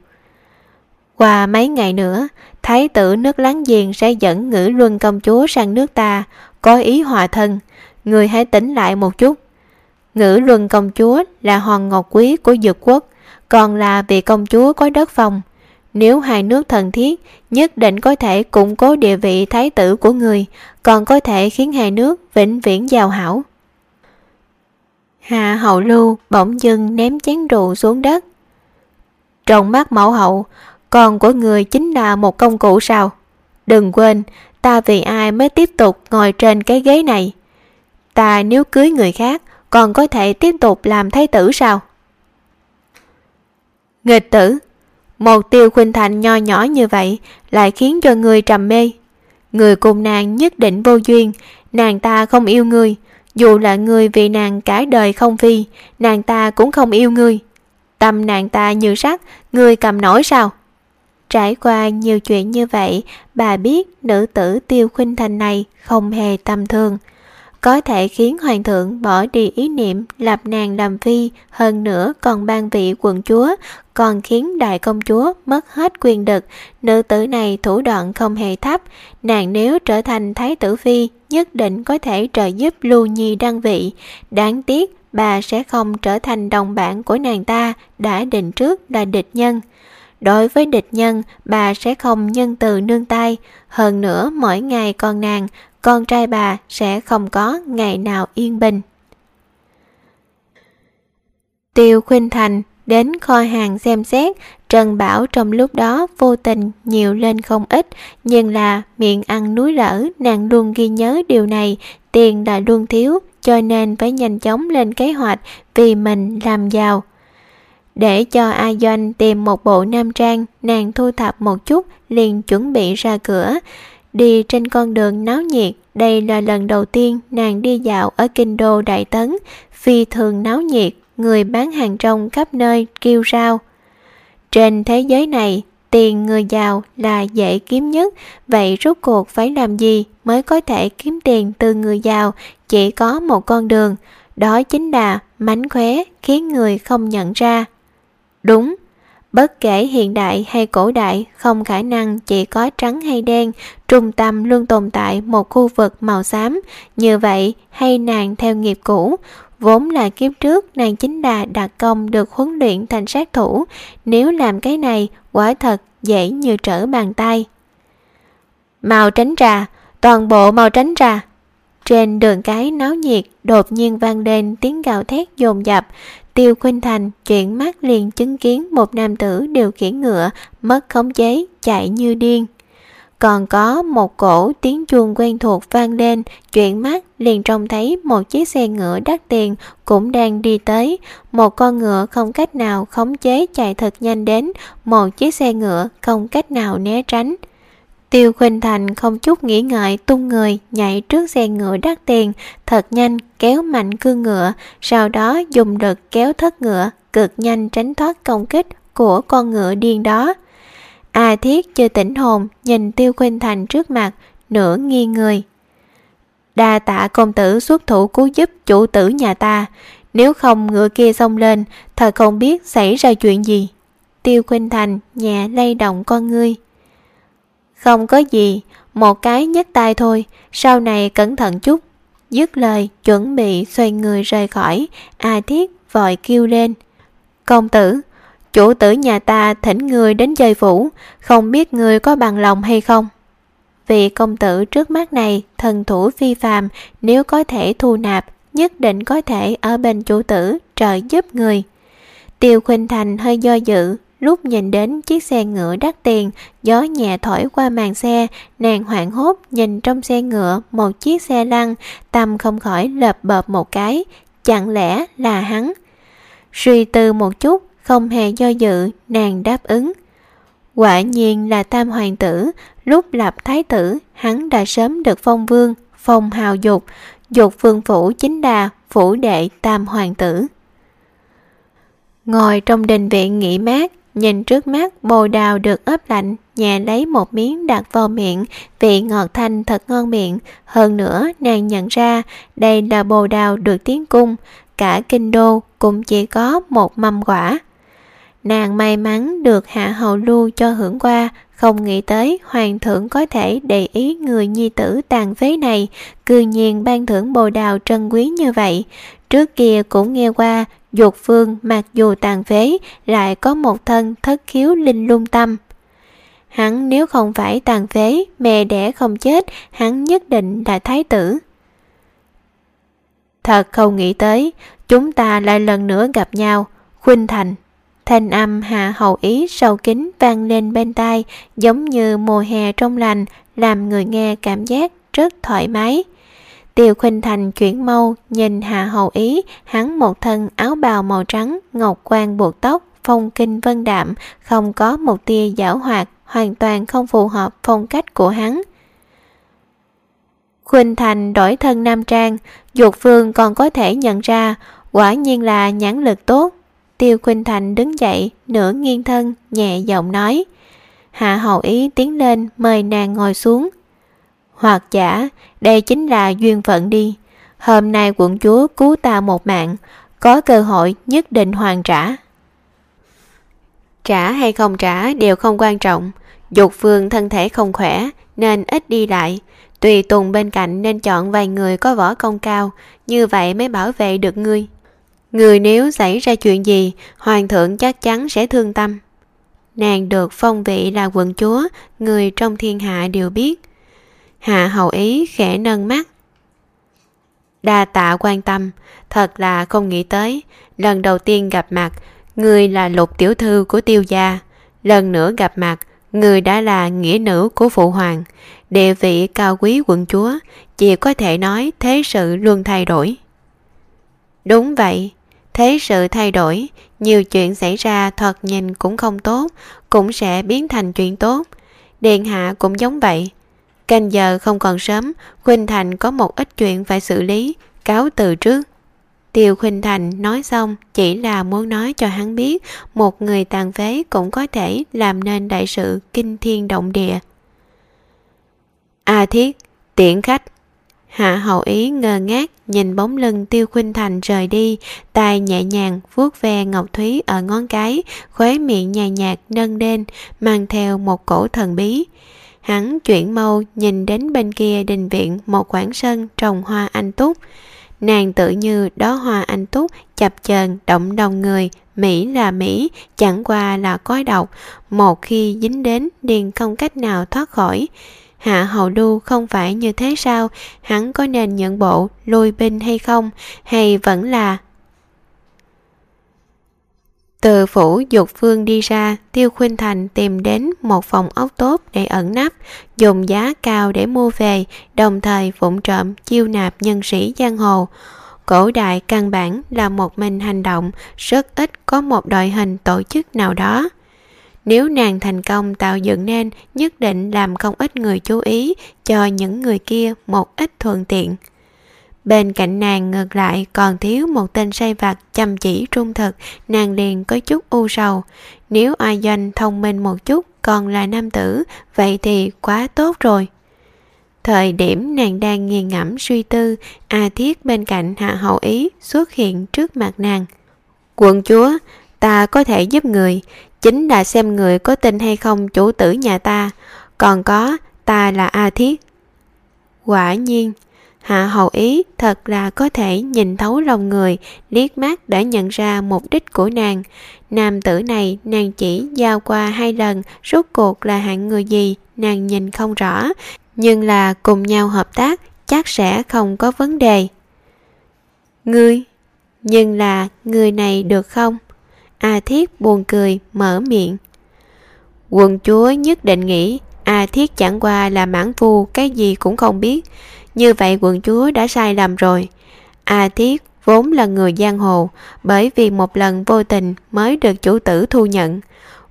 Qua mấy ngày nữa, Thái tử nước láng giềng sẽ dẫn ngữ luân công chúa sang nước ta, có ý hòa thân. Người hãy tỉnh lại một chút. Ngữ luân công chúa là hoàng ngọc quý của dược quốc, còn là vị công chúa có đất phòng. Nếu hai nước thần thiết, nhất định có thể củng cố địa vị thái tử của người, còn có thể khiến hai nước vĩnh viễn giao hảo. Hà hậu lưu bỗng dưng ném chén rượu xuống đất. Trong mắt mẫu hậu, con của người chính là một công cụ sao? Đừng quên, ta vì ai mới tiếp tục ngồi trên cái ghế này? Ta nếu cưới người khác, còn có thể tiếp tục làm thái tử sao? Nghịch tử, một tiêu khuynh thành nho nhỏ như vậy lại khiến cho người trầm mê. Người cùng nàng nhất định vô duyên, nàng ta không yêu người, dù là người vì nàng cả đời không phi, nàng ta cũng không yêu ngươi. Tâm nàng ta như sắt, ngươi cầm nổi sao? Trải qua nhiều chuyện như vậy, bà biết nữ tử tiêu khuynh thành này không hề tầm thường. Có thể khiến hoàng thượng bỏ đi ý niệm lập nàng làm phi, hơn nữa còn ban vị quận chúa, còn khiến đại công chúa mất hết quyền lực. Nữ tử này thủ đoạn không hề thấp, nàng nếu trở thành thái tử phi nhất định có thể trợ giúp Lưu Nhi đăng vị. Đáng tiếc, bà sẽ không trở thành đồng bạn của nàng ta đã định trước là địch nhân. Đối với địch nhân, bà sẽ không nhân từ nương tay. Hơn nữa, mỗi ngày con nàng, con trai bà sẽ không có ngày nào yên bình. Tiêu Khuynh Thành đến kho hàng xem xét, Trần Bảo trong lúc đó vô tình nhiều lên không ít, nhưng là miệng ăn núi lở, nàng luôn ghi nhớ điều này, tiền đã luôn thiếu, cho nên phải nhanh chóng lên kế hoạch vì mình làm giàu. để cho A Doanh tìm một bộ nam trang, nàng thu thập một chút, liền chuẩn bị ra cửa. Đi trên con đường náo nhiệt, đây là lần đầu tiên nàng đi dạo ở kinh đô Đại Tấn, phi thường náo nhiệt, người bán hàng rong khắp nơi kêu rao. Trên thế giới này, tiền người giàu là dễ kiếm nhất, vậy rốt cuộc phải làm gì mới có thể kiếm tiền từ người giàu? Chỉ có một con đường, đó chính là mánh khóe khiến người không nhận ra. Đúng, bất kể hiện đại hay cổ đại không khả năng chỉ có trắng hay đen, trung tâm luôn tồn tại một khu vực màu xám, như vậy hay nàng theo nghiệp cũ, vốn là kiếp trước nàng chính đà đặc công được huấn luyện thành sát thủ, nếu làm cái này quả thật dễ như trở bàn tay. Màu tránh trà, toàn bộ màu tránh trà. Trên đường cái náo nhiệt đột nhiên vang lên tiếng gào thét dồn dập, Tiêu Khuynh Thành chuyển mắt liền chứng kiến một nam tử điều khiển ngựa mất khống chế chạy như điên. Còn có một cổ tiếng chuông quen thuộc vang lên, chuyển mắt liền trông thấy một chiếc xe ngựa đắt tiền cũng đang đi tới. Một con ngựa không cách nào khống chế chạy thật nhanh đến, một chiếc xe ngựa không cách nào né tránh. Tiêu Khuynh Thành không chút nghĩ ngợi tung người nhảy trước xe ngựa đắt tiền, thật nhanh kéo mạnh cương ngựa, sau đó dùng lực kéo thất ngựa, cực nhanh tránh thoát công kích của con ngựa điên đó. A Thiết chưa tỉnh hồn, nhìn Tiêu Khuynh Thành trước mặt, nửa nghi người. Đa tạ công tử xuất thủ cứu giúp chủ tử nhà ta, nếu không ngựa kia xông lên, thật không biết xảy ra chuyện gì. Tiêu Khuynh Thành nhẹ lay động con ngươi. Không có gì, một cái nhấc tay thôi, sau này cẩn thận chút. Dứt lời, chuẩn bị xoay người rời khỏi, A Thiết vội kêu lên. Công tử, chủ tử nhà ta thỉnh người đến chơi phủ, không biết người có bằng lòng hay không? Vị công tử trước mắt này thần thủ phi phàm, nếu có thể thu nạp, nhất định có thể ở bên chủ tử trợ giúp người. Tiêu Khuynh Thành hơi do dự, Lúc nhìn đến chiếc xe ngựa đắt tiền, gió nhẹ thổi qua màn xe, nàng hoảng hốt nhìn trong xe ngựa một chiếc xe lăn, tâm không khỏi lợp bợp một cái, chẳng lẽ là hắn? Suy tư một chút, không hề do dự, nàng đáp ứng. Quả nhiên là tam hoàng tử, lúc lập thái tử, hắn đã sớm được phong vương, phong hào dục, dục vương phủ chính đà, phủ đệ tam hoàng tử. Ngồi trong đình viện nghỉ mát, Nhìn trước mắt bồ đào được ướp lạnh, nhà lấy một miếng đặt vào miệng, vị ngọt thanh thật ngon miệng. Hơn nữa, nàng nhận ra đây là bồ đào được tiến cung, cả kinh đô cũng chỉ có một mâm quả. Nàng may mắn được hạ hậu lưu cho hưởng qua, không nghĩ tới hoàng thượng có thể để ý người nhi tử tàn phế này, cư nhiên ban thưởng bồ đào trân quý như vậy. Trước kia cũng nghe qua Dục phương mặc dù tàn phế lại có một thân thất khiếu linh lung tâm. Hắn nếu không phải tàn phế, mẹ đẻ không chết, hắn nhất định là thái tử. Thật không nghĩ tới, chúng ta lại lần nữa gặp nhau, Khuynh Thành. Thanh âm hạ hậu ý sâu kín vang lên bên tai, giống như mùa hè trong lành, làm người nghe cảm giác rất thoải mái. Tiêu Khuynh Thành chuyển mâu, nhìn Hạ Hầu Ý, hắn một thân áo bào màu trắng, ngọc quan buộc tóc, phong kinh vân đạm, không có một tia giảo hoạt, hoàn toàn không phù hợp phong cách của hắn. Khuynh Thành đổi thân nam trang, Dục Phương còn có thể nhận ra, quả nhiên là nhãn lực tốt. Tiêu Khuynh Thành đứng dậy, nửa nghiêng thân, nhẹ giọng nói. Hạ Hầu Ý tiến lên mời nàng ngồi xuống, hoặc giả, đây chính là duyên phận đi. Hôm nay quận chúa cứu ta một mạng, có cơ hội nhất định hoàn trả. Trả hay không trả đều không quan trọng. Dục phương thân thể không khỏe nên ít đi lại. Tùy tùng bên cạnh nên chọn vài người có võ công cao, như vậy mới bảo vệ được ngươi. Người nếu xảy ra chuyện gì, hoàng thượng chắc chắn sẽ thương tâm. Nàng được phong vị là quận chúa, người trong thiên hạ đều biết. Hạ hậu ý khẽ nâng mắt. Đa tạ quan tâm, thật là không nghĩ tới, lần đầu tiên gặp mặt, người là lục tiểu thư của tiêu gia. Lần nữa gặp mặt, người đã là nghĩa nữ của phụ hoàng, địa vị cao quý quận chúa, chỉ có thể nói thế sự luôn thay đổi. Đúng vậy, thế sự thay đổi, nhiều chuyện xảy ra thật nhìn cũng không tốt, cũng sẽ biến thành chuyện tốt. Điện hạ cũng giống vậy. Canh giờ không còn sớm, Khuynh Thành có một ít chuyện phải xử lý, cáo từ trước. Tiêu Khuynh Thành nói xong chỉ là muốn nói cho hắn biết một người tàn phế cũng có thể làm nên đại sự kinh thiên động địa. A Thiết, tiễn khách. Hạ hậu ý ngơ ngác nhìn bóng lưng Tiêu Khuynh Thành rời đi, tay nhẹ nhàng vuốt ve Ngọc Thúy ở ngón cái, khóe miệng nhàn nhạt nâng lên, mang theo một cổ thần bí. Hắn chuyển mâu nhìn đến bên kia đình viện một khoảng sân trồng hoa anh túc. Nàng tự như đó hoa anh túc chập chờn động đồng người, Mỹ là Mỹ, chẳng qua là cói độc, một khi dính đến liền không cách nào thoát khỏi. Hạ Hầu Đu không phải như thế sao, hắn có nên nhận bộ, lùi binh hay không, hay vẫn là... Từ phủ dục phương đi ra, Tiêu Khuynh Thành tìm đến một phòng ốc tốt để ẩn nấp, dùng giá cao để mua về, đồng thời vụng trộm chiêu nạp nhân sĩ giang hồ. Cổ đại căn bản là một mình hành động, rất ít có một đội hình tổ chức nào đó. Nếu nàng thành công tạo dựng nên, nhất định làm không ít người chú ý, cho những người kia một ít thuận tiện. Bên cạnh nàng ngược lại còn thiếu một tên say vặt chăm chỉ trung thực, nàng liền có chút u sầu. Nếu ai doanh thông minh một chút còn là nam tử, vậy thì quá tốt rồi. Thời điểm nàng đang nghiền ngẫm suy tư, A Thiết bên cạnh Hạ Hậu Ý xuất hiện trước mặt nàng. Quận chúa, ta có thể giúp người, chính là xem người có tin hay không chủ tử nhà ta, còn có ta là A Thiết. Quả nhiên, Hạ hầu ý thật là có thể nhìn thấu lòng người, liếc mắt đã nhận ra mục đích của nàng. Nam tử này nàng chỉ giao qua hai lần, rốt cuộc là hạng người gì, nàng nhìn không rõ, nhưng là cùng nhau hợp tác chắc sẽ không có vấn đề. Ngươi, nhưng là người này được không? A Thiết buồn cười, mở miệng. Quần chúa nhất định nghĩ A Thiết chẳng qua là mãn phu cái gì cũng không biết. Như vậy quận chúa đã sai lầm rồi. A Thiết vốn là người giang hồ, bởi vì một lần vô tình mới được chủ tử thu nhận.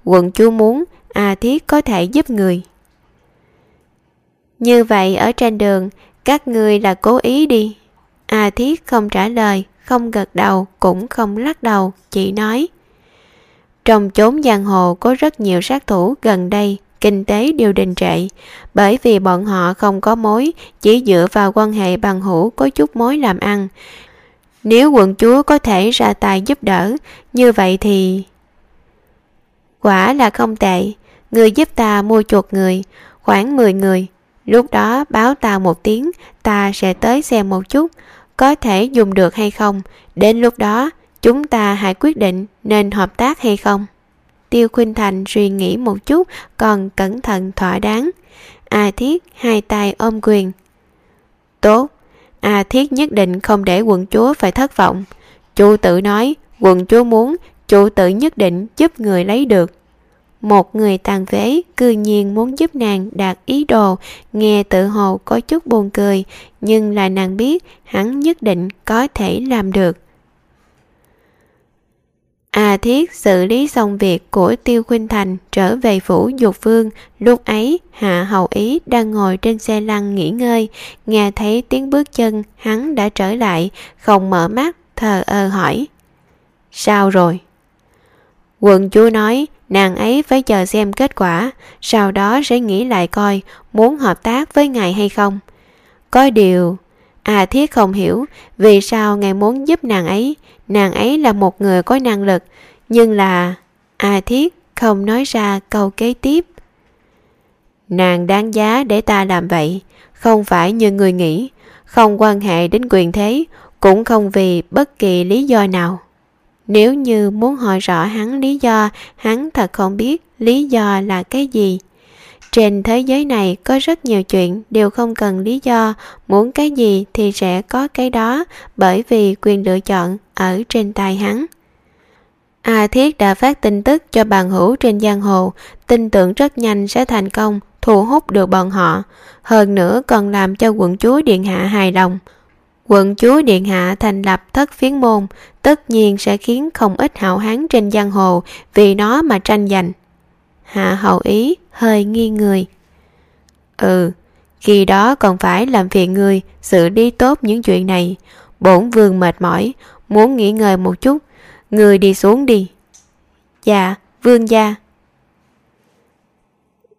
Quận chúa muốn A Thiết có thể giúp người. Như vậy ở trên đường, các người là cố ý đi. A Thiết không trả lời, không gật đầu, cũng không lắc đầu, chỉ nói. Trong chốn giang hồ có rất nhiều sát thủ gần đây kinh tế đều đình trệ. Bởi vì bọn họ không có mối, chỉ dựa vào quan hệ bằng hữu có chút mối làm ăn. Nếu quận chúa có thể ra tay giúp đỡ, như vậy thì quả là không tệ. Người giúp ta mua chuột người, khoảng 10 người. Lúc đó báo ta một tiếng, ta sẽ tới xem một chút, có thể dùng được hay không. Đến lúc đó, chúng ta hãy quyết định nên hợp tác hay không. Tiêu Khuynh Thành suy nghĩ một chút còn cẩn thận thỏa đáng. A Thiết hai tay ôm quyền. Tốt, A Thiết nhất định không để quận chúa phải thất vọng. Chu tử nói quận chúa muốn chủ tử nhất định giúp người lấy được. Một người tàn phế cư nhiên muốn giúp nàng đạt ý đồ, nghe tự hồ có chút buồn cười, nhưng là nàng biết hắn nhất định có thể làm được. A Thiết xử lý xong việc của Tiêu Khuynh Thành trở về phủ Dục Vương. Lúc ấy, Hạ Hầu Ý đang ngồi trên xe lăn nghỉ ngơi. Nghe thấy tiếng bước chân, hắn đã trở lại, không mở mắt, thờ ơ hỏi. Sao rồi? Quận chúa nói nàng ấy phải chờ xem kết quả, sau đó sẽ nghĩ lại coi muốn hợp tác với ngài hay không. Có điều, A Thiết không hiểu vì sao ngài muốn giúp nàng ấy, nàng ấy là một người có năng lực nhưng là a thiết không nói ra câu kế tiếp. Nàng đáng giá để ta làm vậy không phải như người nghĩ không quan hệ đến quyền thế cũng không vì bất kỳ lý do nào. Nếu như muốn hỏi rõ hắn lý do hắn thật không biết lý do là cái gì trên thế giới này có rất nhiều chuyện đều không cần lý do. Muốn cái gì thì sẽ có cái đó bởi vì quyền lựa chọn ở trên tay hắn. A thiết đã phát tin tức cho bàn hữu trên giang hồ. Tin tưởng rất nhanh sẽ thành công thu hút được bọn họ. Hơn nữa còn làm cho quận chúa điện hạ hài lòng. Quận chúa Điện Hạ thành lập thất phiến môn, tất nhiên sẽ khiến không ít hảo hán trên giang hồ vì nó mà tranh giành. Hạ hậu ý hơi nghi người. Ừ, khi đó còn phải làm phiền người xử lý tốt những chuyện này. Bổn vương mệt mỏi, muốn nghỉ ngơi một chút. Người đi xuống đi. Dạ, vương gia.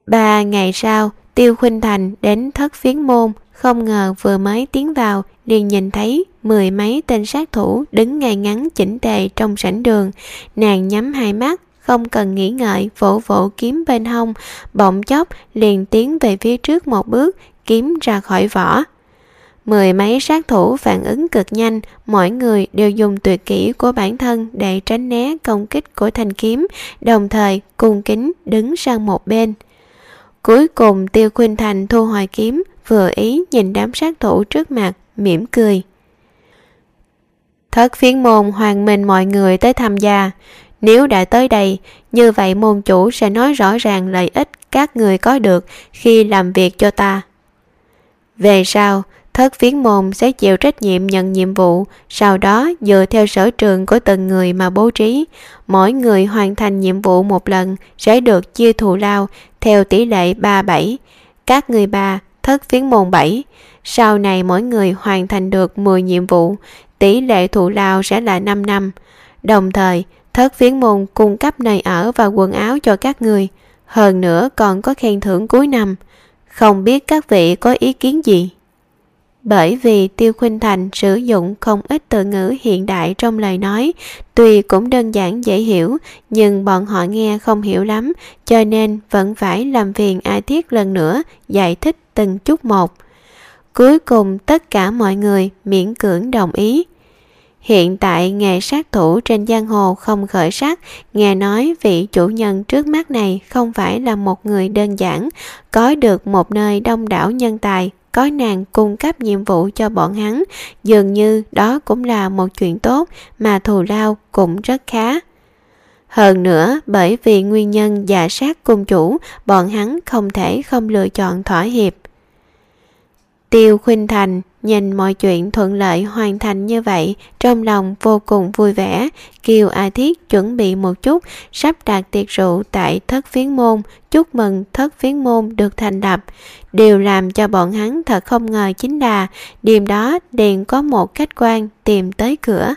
Ba ngày sau, Tiêu Khuynh Thành đến thất phiến môn, không ngờ vừa mới tiến vào, liền nhìn thấy mười mấy tên sát thủ đứng ngay ngắn chỉnh tề trong sảnh đường. Nàng nhắm hai mắt, không cần nghĩ ngợi, vỗ vỗ kiếm bên hông, bỗng chốc liền tiến về phía trước một bước, kiếm ra khỏi vỏ. Mười mấy sát thủ phản ứng cực nhanh, mỗi người đều dùng tuyệt kỹ của bản thân để tránh né công kích của thanh kiếm, đồng thời cung kính đứng sang một bên. Cuối cùng Tiêu Khuynh Thành thu hồi kiếm, vừa ý nhìn đám sát thủ trước mặt, mỉm cười. Thất phiến môn hoàng minh mọi người tới tham gia. Nếu đã tới đây, như vậy môn chủ sẽ nói rõ ràng lợi ích các người có được khi làm việc cho ta. Về sau, thất phiến môn sẽ chịu trách nhiệm nhận nhiệm vụ, sau đó dựa theo sở trường của từng người mà bố trí. Mỗi người hoàn thành nhiệm vụ một lần sẽ được chia thù lao theo tỷ lệ 3-7. Các người ba, thất phiến môn 7. Sau này mỗi người hoàn thành được 10 nhiệm vụ, tỷ lệ thù lao sẽ là 5 năm. Đồng thời, thất phiến môn cung cấp này ở và quần áo cho các người. Hơn nữa còn có khen thưởng cuối năm. Không biết các vị có ý kiến gì? Bởi vì Tiêu Khuynh Thành sử dụng không ít từ ngữ hiện đại trong lời nói, tuy cũng đơn giản dễ hiểu, nhưng bọn họ nghe không hiểu lắm, cho nên vẫn phải làm phiền ai Thiết lần nữa giải thích từng chút một. Cuối cùng tất cả mọi người miễn cưỡng đồng ý. Hiện tại nghề sát thủ trên giang hồ không khởi sắc, nghe nói vị chủ nhân trước mắt này không phải là một người đơn giản, có được một nơi đông đảo nhân tài, có nàng cung cấp nhiệm vụ cho bọn hắn, dường như đó cũng là một chuyện tốt mà thù lao cũng rất khá. Hơn nữa, bởi vì nguyên nhân giả sát cung chủ, bọn hắn không thể không lựa chọn thỏa hiệp. Tiêu Khuynh Thành nhìn mọi chuyện thuận lợi hoàn thành như vậy, trong lòng vô cùng vui vẻ, Kiều A Thiết chuẩn bị một chút, sắp đặt tiệc rượu tại thất phiến môn, chúc mừng thất phiến môn được thành lập. Điều làm cho bọn hắn thật không ngờ chính là, đêm đó Điền có một khách quan tìm tới cửa.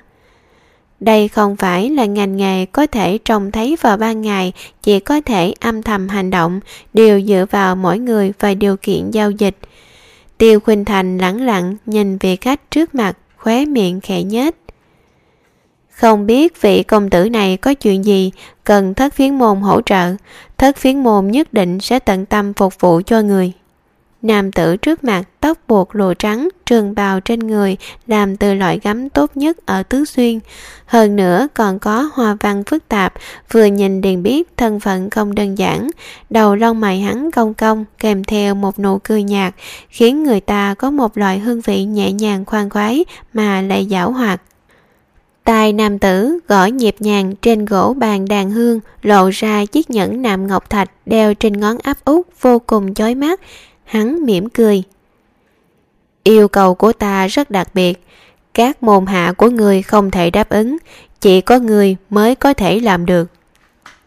Đây không phải là ngành nghề có thể trông thấy vào ban ngày, chỉ có thể âm thầm hành động, đều dựa vào mỗi người và điều kiện giao dịch. Tiêu Khuynh Thành lẳng lặng nhìn vị khách trước mặt, khóe miệng khẽ nhếch. Không biết vị công tử này có chuyện gì cần thất phiến môn hỗ trợ, thất phiến môn nhất định sẽ tận tâm phục vụ cho người. Nam tử trước mặt tóc buộc lụa trắng, trường bào trên người làm từ loại gấm tốt nhất ở Tứ Xuyên. Hơn nữa còn có hoa văn phức tạp, vừa nhìn liền biết thân phận không đơn giản. Đầu lông mày hắn cong cong kèm theo một nụ cười nhạt, khiến người ta có một loại hương vị nhẹ nhàng khoan khoái mà lại giảo hoạt. Tài nam tử gõ nhịp nhàng trên gỗ bàn đàn hương lộ ra chiếc nhẫn nạm ngọc thạch đeo trên ngón áp út vô cùng chói mắt Hắn mỉm cười. Yêu cầu của ta rất đặc biệt. Các môn hạ của người không thể đáp ứng, chỉ có người mới có thể làm được.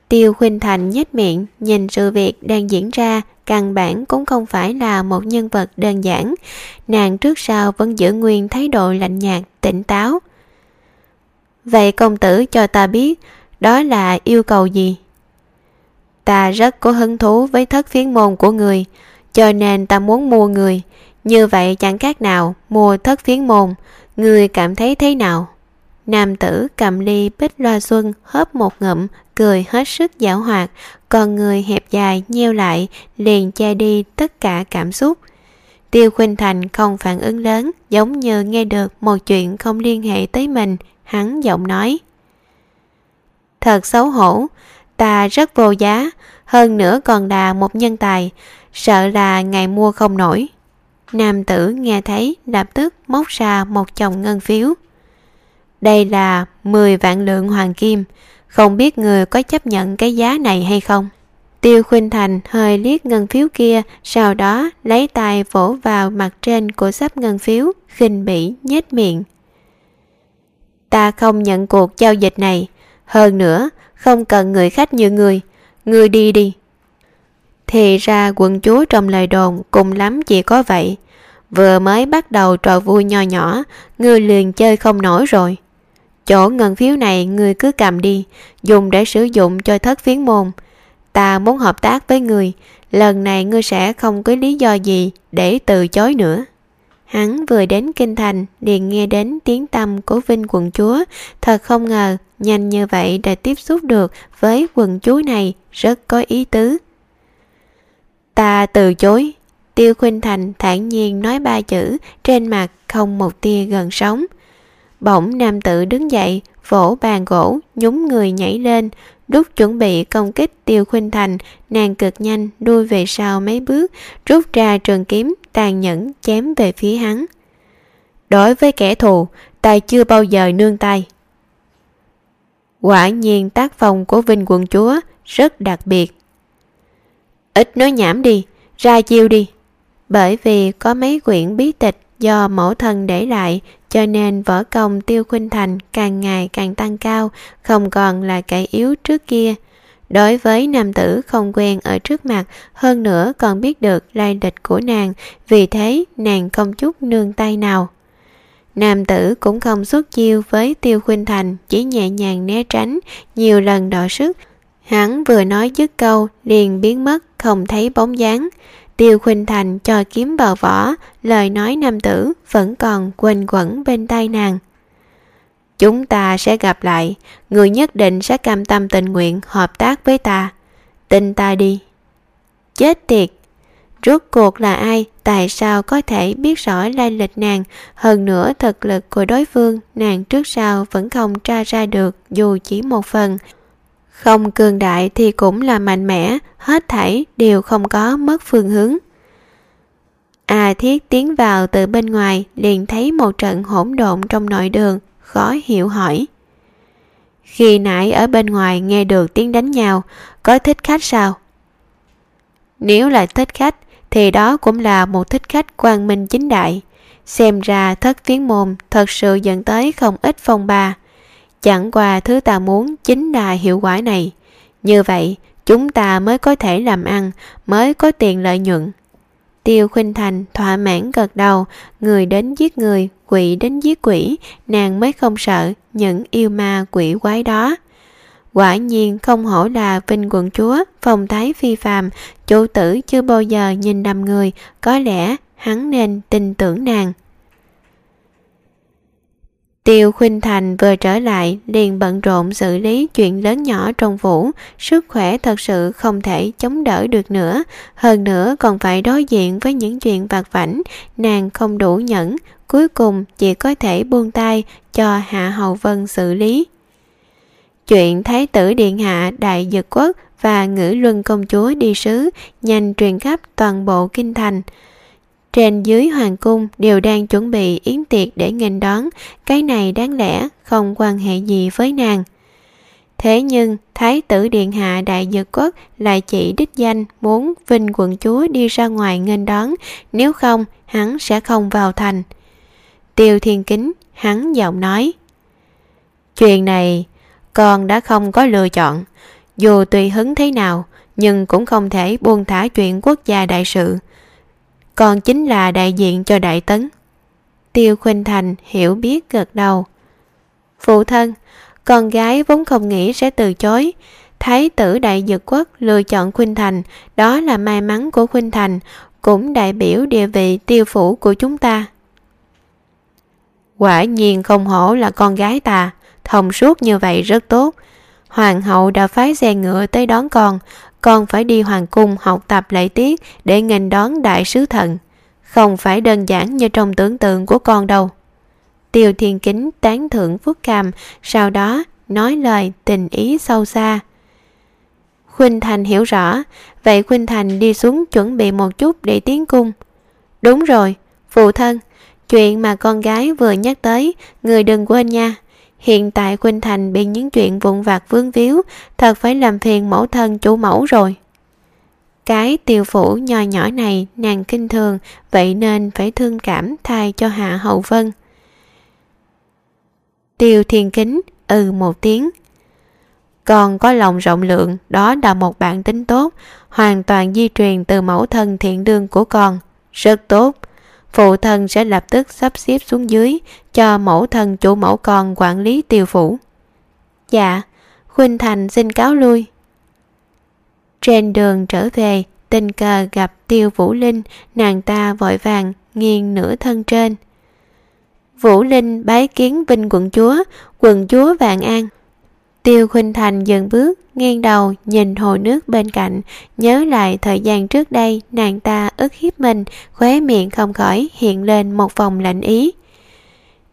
Tiêu Khuynh Thành nhếch miệng nhìn sự việc đang diễn ra căn bản cũng không phải là một nhân vật đơn giản. Nàng trước sau vẫn giữ nguyên thái độ lạnh nhạt, tỉnh táo. Vậy công tử cho ta biết đó là yêu cầu gì? Ta rất có hứng thú với thất phiến môn của người, cho nên ta muốn mua người. Như vậy chẳng khác nào mua thất phiến môn. Người cảm thấy thế nào? Nam tử cầm ly bích loa xuân, hớp một ngụm, cười hết sức giảo hoạt. Còn người hẹp dài nheo lại, liền che đi tất cả cảm xúc. Tiêu khuynh thành không phản ứng lớn, giống như nghe được một chuyện không liên hệ tới mình. Hắn giọng nói. Thật xấu hổ, ta rất vô giá. Hơn nữa còn là một nhân tài sợ là ngày mua không nổi. Nam tử nghe thấy lập tức móc ra một chồng ngân phiếu. Đây là 10 vạn lượng hoàng kim, không biết người có chấp nhận cái giá này hay không? Tiêu Khuynh Thành hơi liếc ngân phiếu kia, sau đó lấy tay vỗ vào mặt trên của sắp ngân phiếu, khinh bỉ nhếch miệng. Ta không nhận cuộc giao dịch này, hơn nữa không cần người khách như người, người đi đi. Thì ra quận chúa trong lời đồn cùng lắm chỉ có vậy. Vừa mới bắt đầu trò vui nho nhỏ, ngươi liền chơi không nổi rồi. Chỗ ngân phiếu này ngươi cứ cầm đi, dùng để sử dụng cho thất phiến môn. Ta muốn hợp tác với ngươi, lần này ngươi sẽ không có lý do gì để từ chối nữa. Hắn vừa đến kinh thành liền nghe đến tiếng tâm của Vinh quận chúa, thật không ngờ nhanh như vậy đã tiếp xúc được với quận chúa này rất có ý tứ. Ta từ chối. Tiêu Khuynh Thành thản nhiên nói ba chữ, trên mặt không một tia gần sống. Bỗng nam tử đứng dậy, vỗ bàn gỗ, nhúng người nhảy lên, lúc chuẩn bị công kích Tiêu Khuynh Thành, nàng cực nhanh đuôi về sau mấy bước, rút ra trường kiếm, tàn nhẫn chém về phía hắn. Đối với kẻ thù, ta chưa bao giờ nương tay. Quả nhiên tác phong của Vinh quận chúa rất đặc biệt. Ít nói nhảm đi, ra chiêu đi. Bởi vì có mấy quyển bí tịch do mẫu thân để lại cho nên võ công tiêu khuynh thành càng ngày càng tăng cao không còn là kẻ yếu trước kia đối với nam tử không quen ở trước mặt hơn nữa còn biết được lai lịch của nàng vì thế nàng không chút nương tay nào nam tử cũng không xuất chiêu với tiêu khuynh thành chỉ nhẹ nhàng né tránh nhiều lần đọ sức hắn vừa nói dứt câu liền biến mất không thấy bóng dáng Tiêu Khuynh Thành cho kiếm vào vỏ, lời nói nam tử vẫn còn quanh quẩn bên tai nàng. Chúng ta sẽ gặp lại, người nhất định sẽ cam tâm tình nguyện hợp tác với ta. Tin ta đi. Chết tiệt! Rốt cuộc là ai, tại sao có thể biết rõ lai lịch nàng, hơn nữa thực lực của đối phương nàng trước sau vẫn không tra ra được dù chỉ một phần. Không cường đại thì cũng là mạnh mẽ, hết thảy đều không có mất phương hướng. A Thiết tiến vào từ bên ngoài liền thấy một trận hỗn độn trong nội đường, khó hiểu hỏi. Khi nãy ở bên ngoài nghe được tiếng đánh nhau, có thích khách sao? Nếu là thích khách, thì đó cũng là một thích khách quang minh chính đại. Xem ra thất phiến môn thật sự dẫn tới không ít phong ba. Chẳng qua thứ ta muốn chính là hiệu quả này. Như vậy, chúng ta mới có thể làm ăn, mới có tiền lợi nhuận. Tiêu Khuynh Thành thỏa mãn gật đầu, người đến giết người, quỷ đến giết quỷ, nàng mới không sợ những yêu ma quỷ quái đó. Quả nhiên không hổ là vinh quận chúa, phong thái phi phàm, chủ tử chưa bao giờ nhìn đầm người, có lẽ hắn nên tin tưởng nàng. Tiêu Khuynh Thành vừa trở lại liền bận rộn xử lý chuyện lớn nhỏ trong phủ, sức khỏe thật sự không thể chống đỡ được nữa, hơn nữa còn phải đối diện với những chuyện vặt vảnh, nàng không đủ nhẫn, cuối cùng chỉ có thể buông tay cho Hạ Hầu Vân xử lý. Chuyện Thái tử Điện Hạ Đại Dực Quốc và Ngữ Luân Công Chúa đi sứ nhanh truyền khắp toàn bộ kinh thành, trên dưới hoàng cung đều đang chuẩn bị yến tiệc để nghênh đón, cái này đáng lẽ không quan hệ gì với nàng. Thế nhưng Thái tử Điện Hạ Đại Dược Quốc lại chỉ đích danh muốn Vinh quận chúa đi ra ngoài nghênh đón, nếu không hắn sẽ không vào thành. Tiêu Thiên Kính, hắn giọng nói. Chuyện này, con đã không có lựa chọn. Dù tùy hứng thế nào, nhưng cũng không thể buông thả chuyện quốc gia đại sự còn chính là đại diện cho đại tấn. Tiêu khuynh thành hiểu biết gật đầu. Phụ thân, con gái vốn không nghĩ sẽ từ chối. Thái tử đại dực quốc lựa chọn khuynh thành, đó là may mắn của khuynh thành, cũng đại biểu địa vị tiêu phủ của chúng ta. Quả nhiên không hổ là con gái ta, thông suốt như vậy rất tốt. Hoàng hậu đã phái xe ngựa tới đón con con phải đi hoàng cung học tập lễ tiết để nghênh đón đại sứ thần. Không phải đơn giản như trong tưởng tượng của con đâu. Tiêu thiên kính tán thưởng Phước cam, sau đó nói lời tình ý sâu xa. Khuynh thành hiểu rõ, vậy khuynh thành đi xuống chuẩn bị một chút để tiến cung. Đúng rồi, phụ thân, chuyện mà con gái vừa nhắc tới, người đừng quên nha. Hiện tại Khuynh Thành bị những chuyện vụn vặt vương víu, thật phải làm phiền mẫu thân chủ mẫu rồi. cái tiêu phủ nho nhỏ này nàng kinh thường vậy nên phải thương cảm thay cho hạ hậu vân. Tiêu thiên kính ừ một tiếng. Còn có lòng rộng lượng đó là một bản tính tốt hoàn toàn di truyền từ mẫu thân thiện đương của con. Rất tốt phụ thân sẽ lập tức sắp xếp xuống dưới, cho mẫu thân chủ mẫu con quản lý tiêu phủ. Dạ khuynh thành xin cáo lui. Trên đường trở về, tình cờ gặp tiêu vũ linh, nàng ta vội vàng nghiêng nửa thân trên. Vũ linh bái kiến vinh quận chúa quận chúa vạn an tiêu khuynh thành dừng bước, nghiêng đầu nhìn hồ nước bên cạnh, nhớ lại thời gian trước đây nàng ta ức hiếp mình, khóe miệng không khỏi hiện lên một vòng lạnh ý.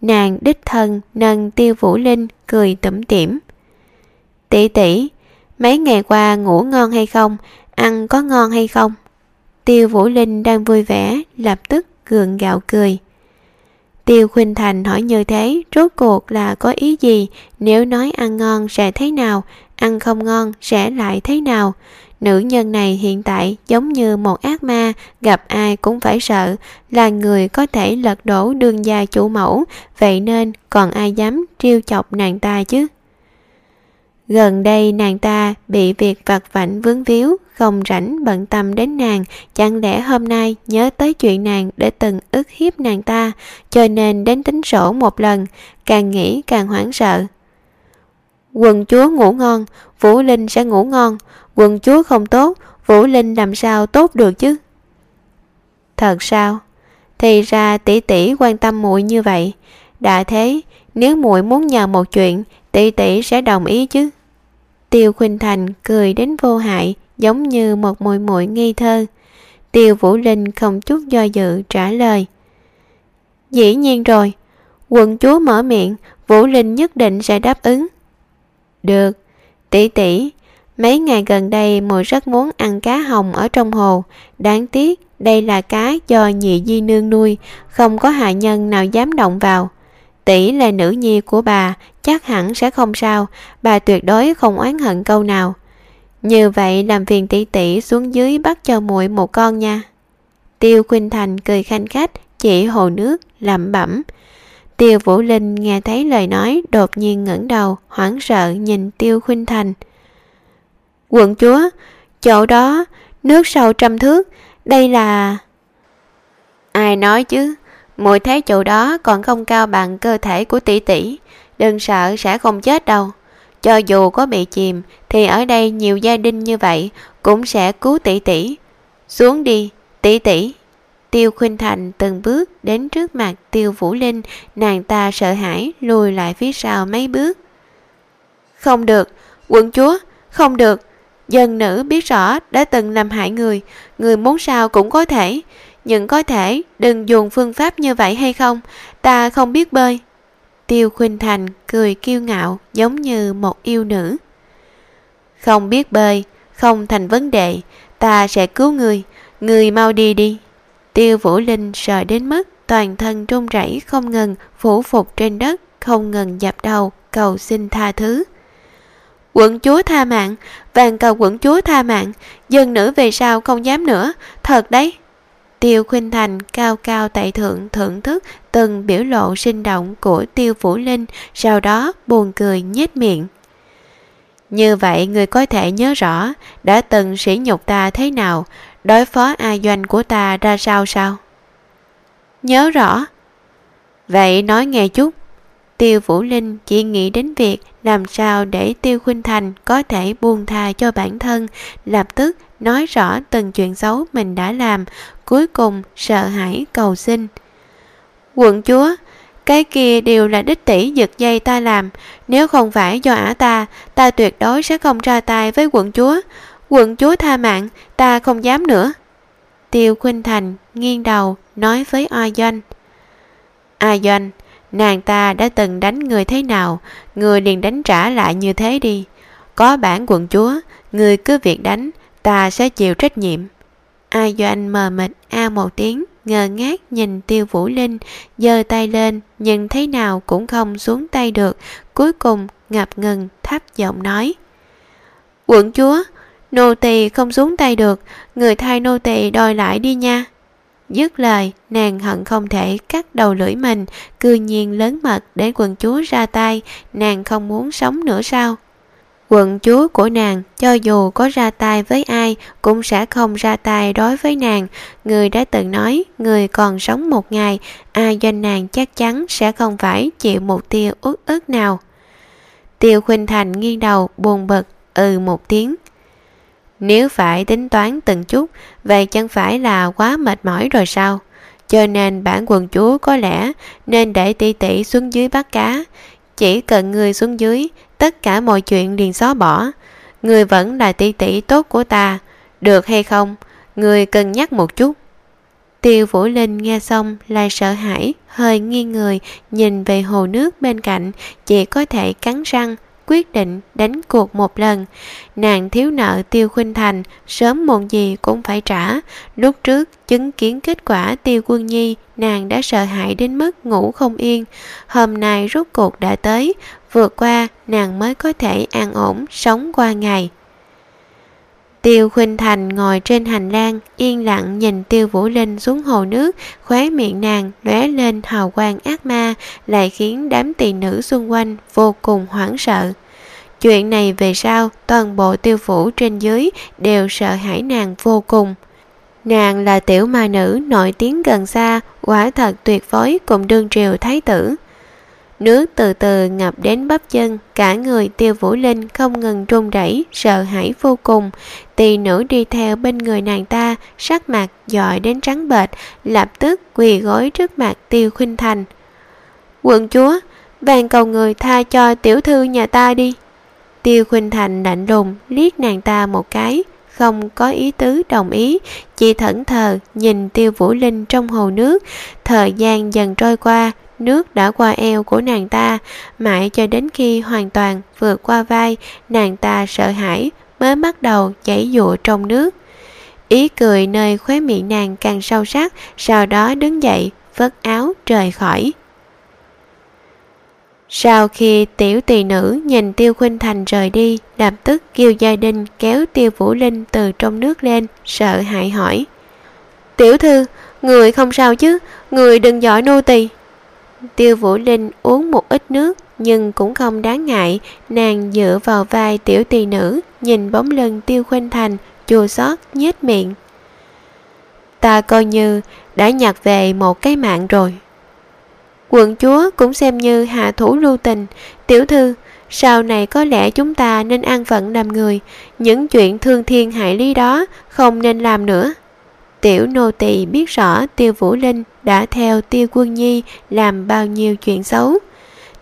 Nàng đích thân nâng tiêu vũ linh cười tủm tỉm. Tỷ tỷ, mấy ngày qua ngủ ngon hay không? Ăn có ngon hay không? Tiêu vũ linh đang vui vẻ, lập tức gượng gạo cười tiêu khuynh thành hỏi như thế, rốt cuộc là có ý gì? Nếu nói ăn ngon sẽ thế nào? Ăn không ngon sẽ lại thế nào? Nữ nhân này hiện tại giống như một ác ma, gặp ai cũng phải sợ, là người có thể lật đổ đường gia chủ mẫu. Vậy nên còn ai dám trêu chọc nàng ta chứ? Gần đây nàng ta bị việc vặt vảnh vướng víu, không rảnh bận tâm đến nàng, chẳng lẽ hôm nay nhớ tới chuyện nàng để từng ức hiếp nàng ta, cho nên đến tính sổ một lần, càng nghĩ càng hoảng sợ. Quần chúa ngủ ngon, Vũ Linh sẽ ngủ ngon, quần chúa không tốt, Vũ Linh làm sao tốt được chứ? Thật sao? Thì ra tỷ tỷ quan tâm muội như vậy. Đã thế, nếu muội muốn nhờ một chuyện tỷ tỷ sẽ đồng ý chứ? Tiêu khuynh thành cười đến vô hại, giống như một muội muội nghi thơ. Tiêu vũ linh không chút do dự trả lời. Dĩ nhiên rồi, quận chúa mở miệng, vũ linh nhất định sẽ đáp ứng. Được, tỷ tỷ, mấy ngày gần đây muội rất muốn ăn cá hồng ở trong hồ. Đáng tiếc, đây là cá do nhị di nương nuôi, không có hạ nhân nào dám động vào. Tỷ là nữ nhi của bà chắc hẳn sẽ không sao, bà tuyệt đối không oán hận câu nào. Như vậy làm phiền tỷ tỷ xuống dưới bắt cho muội một con nha. Tiêu khuynh thành cười khanh khách, chỉ hồ nước, lẩm bẩm. Tiêu vũ linh nghe thấy lời nói, đột nhiên ngẩng đầu, hoảng sợ nhìn tiêu khuynh thành. Quận chúa, chỗ đó, nước sâu trăm thước, đây là ai nói chứ? Muội thấy chỗ đó còn không cao bằng cơ thể của tỷ tỷ đừng sợ, sẽ không chết đâu. Cho dù có bị chìm, thì ở đây nhiều gia đình như vậy cũng sẽ cứu tỷ tỷ. Xuống đi, tỷ tỷ. Tiêu khuynh thành từng bước đến trước mặt tiêu vũ linh, nàng ta sợ hãi lùi lại phía sau mấy bước. Không được, quận chúa, không được. Dân nữ biết rõ đã từng làm hại người người muốn sao cũng có thể. Nhưng có thể đừng dùng phương pháp như vậy hay không, ta không biết bơi tiêu khuynh thành cười kiêu ngạo giống như một yêu nữ. Không biết bơi, không thành vấn đề, ta sẽ cứu người người mau đi đi. Tiêu vũ linh sợ đến mức toàn thân run rẩy không ngừng phủ phục trên đất, không ngừng dập đầu, cầu xin tha thứ. Quận chúa tha mạng vàng cầu quận chúa tha mạng, dân nữ về sau không dám nữa, thật đấy. Tiêu Khuynh Thành cao cao tại thượng thưởng thức từng biểu lộ sinh động của Tiêu Vũ Linh, sau đó buồn cười nhếch miệng. Như vậy người có thể nhớ rõ đã từng sỉ nhục ta thế nào, đối phó ai doanh của ta ra sao sao? Nhớ rõ. Vậy nói nghe chút. Tiêu Vũ Linh chỉ nghĩ đến việc làm sao để Tiêu Khuynh Thành có thể buông tha cho bản thân, lập tức nói rõ từng chuyện xấu mình đã làm, cuối cùng sợ hãi cầu xin. Quận chúa, cái kia đều là đích tỷ giật dây ta làm, nếu không phải do ả ta, ta tuyệt đối sẽ không ra tay với quận chúa. Quận chúa tha mạng, ta không dám nữa. Tiêu Khuynh Thành nghiêng đầu nói với A Doanh. A Doanh, nàng ta đã từng đánh người thế nào, người liền đánh trả lại như thế đi. Có bản quận chúa, người cứ việc đánh, ta sẽ chịu trách nhiệm. A Doanh mờ mịt a một tiếng, ngờ ngác nhìn tiêu vũ linh, giơ tay lên, nhưng thế nào cũng không xuống tay được, cuối cùng ngập ngừng thấp giọng nói. Quận chúa, nô tỳ không xuống tay được người thay nô tỳ đòi lại đi nha dứt lời nàng hận không thể cắt đầu lưỡi mình cư nhiên lớn mật để quần chúa ra tay nàng không muốn sống nữa sao quận chúa của nàng, cho dù có ra tay với ai, cũng sẽ không ra tay đối với nàng. Người đã từng nói, người còn sống một ngày, ai doanh nàng chắc chắn sẽ không phải chịu một tia uất ức nào. Tiêu khuynh thành nghiêng đầu, buồn bực ừ một tiếng. Nếu phải tính toán từng chút, vậy chẳng phải là quá mệt mỏi rồi sao? Cho nên bản quần chúa có lẽ nên để tỷ tỷ xuống dưới bắt cá. Chỉ cần người xuống dưới tất cả mọi chuyện liền xóa bỏ. Người vẫn là tỷ tỷ tốt của ta. Được hay không? Người cân nhắc một chút. Tiêu vũ linh nghe xong lại sợ hãi, hơi nghiêng người nhìn về hồ nước bên cạnh, chỉ có thể cắn răng quyết định đánh cuộc một lần. Nàng thiếu nợ tiêu khuynh thành, sớm muộn gì cũng phải trả. Lúc trước, chứng kiến kết quả tiêu quân nhi, nàng đã sợ hãi đến mức ngủ không yên. Hôm nay rốt cuộc đã tới, vượt qua, nàng mới có thể an ổn, sống qua ngày. Tiêu Khuynh Thành ngồi trên hành lang, yên lặng nhìn Tiêu Vũ Linh xuống hồ nước, khóe miệng nàng lóe lên hào quang ác ma, lại khiến đám tỳ nữ xung quanh vô cùng hoảng sợ. Chuyện này về sau, toàn bộ tiêu phủ trên dưới đều sợ hãi nàng vô cùng. Nàng là tiểu ma nữ nổi tiếng gần xa, quả thật tuyệt vối cùng đương triều thái tử. Nước từ từ ngập đến bắp chân, cả người tiêu vũ linh không ngừng run rẩy, sợ hãi vô cùng. Tỳ nữ đi theo bên người nàng ta, sắc mặt dọi đến trắng bệch, lập tức quỳ gối trước mặt tiêu khuynh thành. Quận chúa, vàng cầu người tha cho tiểu thư nhà ta đi. Tiêu khuynh thành lạnh lùng liếc nàng ta một cái, không có ý tứ đồng ý, chỉ thẫn thờ nhìn tiêu vũ linh trong hồ nước. Thời gian dần trôi qua, nước đã qua eo của nàng ta, mãi cho đến khi hoàn toàn vượt qua vai, nàng ta sợ hãi mới bắt đầu chảy dụa trong nước. Ý cười nơi khóe miệng nàng càng sâu sắc, sau đó đứng dậy, vất áo rời khỏi. Sau khi tiểu tỳ nữ nhìn Tiêu Khuynh Thành rời đi, lập tức kêu gia đình kéo Tiêu Vũ Linh từ trong nước lên, sợ hãi hỏi. Tiểu thư, người không sao chứ, người đừng giỏi nô tỳ. Tiêu Vũ Linh uống một ít nước, nhưng cũng không đáng ngại, nàng dựa vào vai tiểu tỳ nữ, nhìn bóng lưng Tiêu Khuynh Thành, chua xót nhếch miệng. Ta coi như đã nhặt về một cái mạng rồi. Quận chúa cũng xem như hạ thủ lưu tình. Tiểu thư sau này có lẽ chúng ta nên an phận làm người. Những chuyện thương thiên hại lý đó không nên làm nữa tiểu nô tỳ biết rõ tiêu vũ linh đã theo tiêu quân nhi làm bao nhiêu chuyện xấu.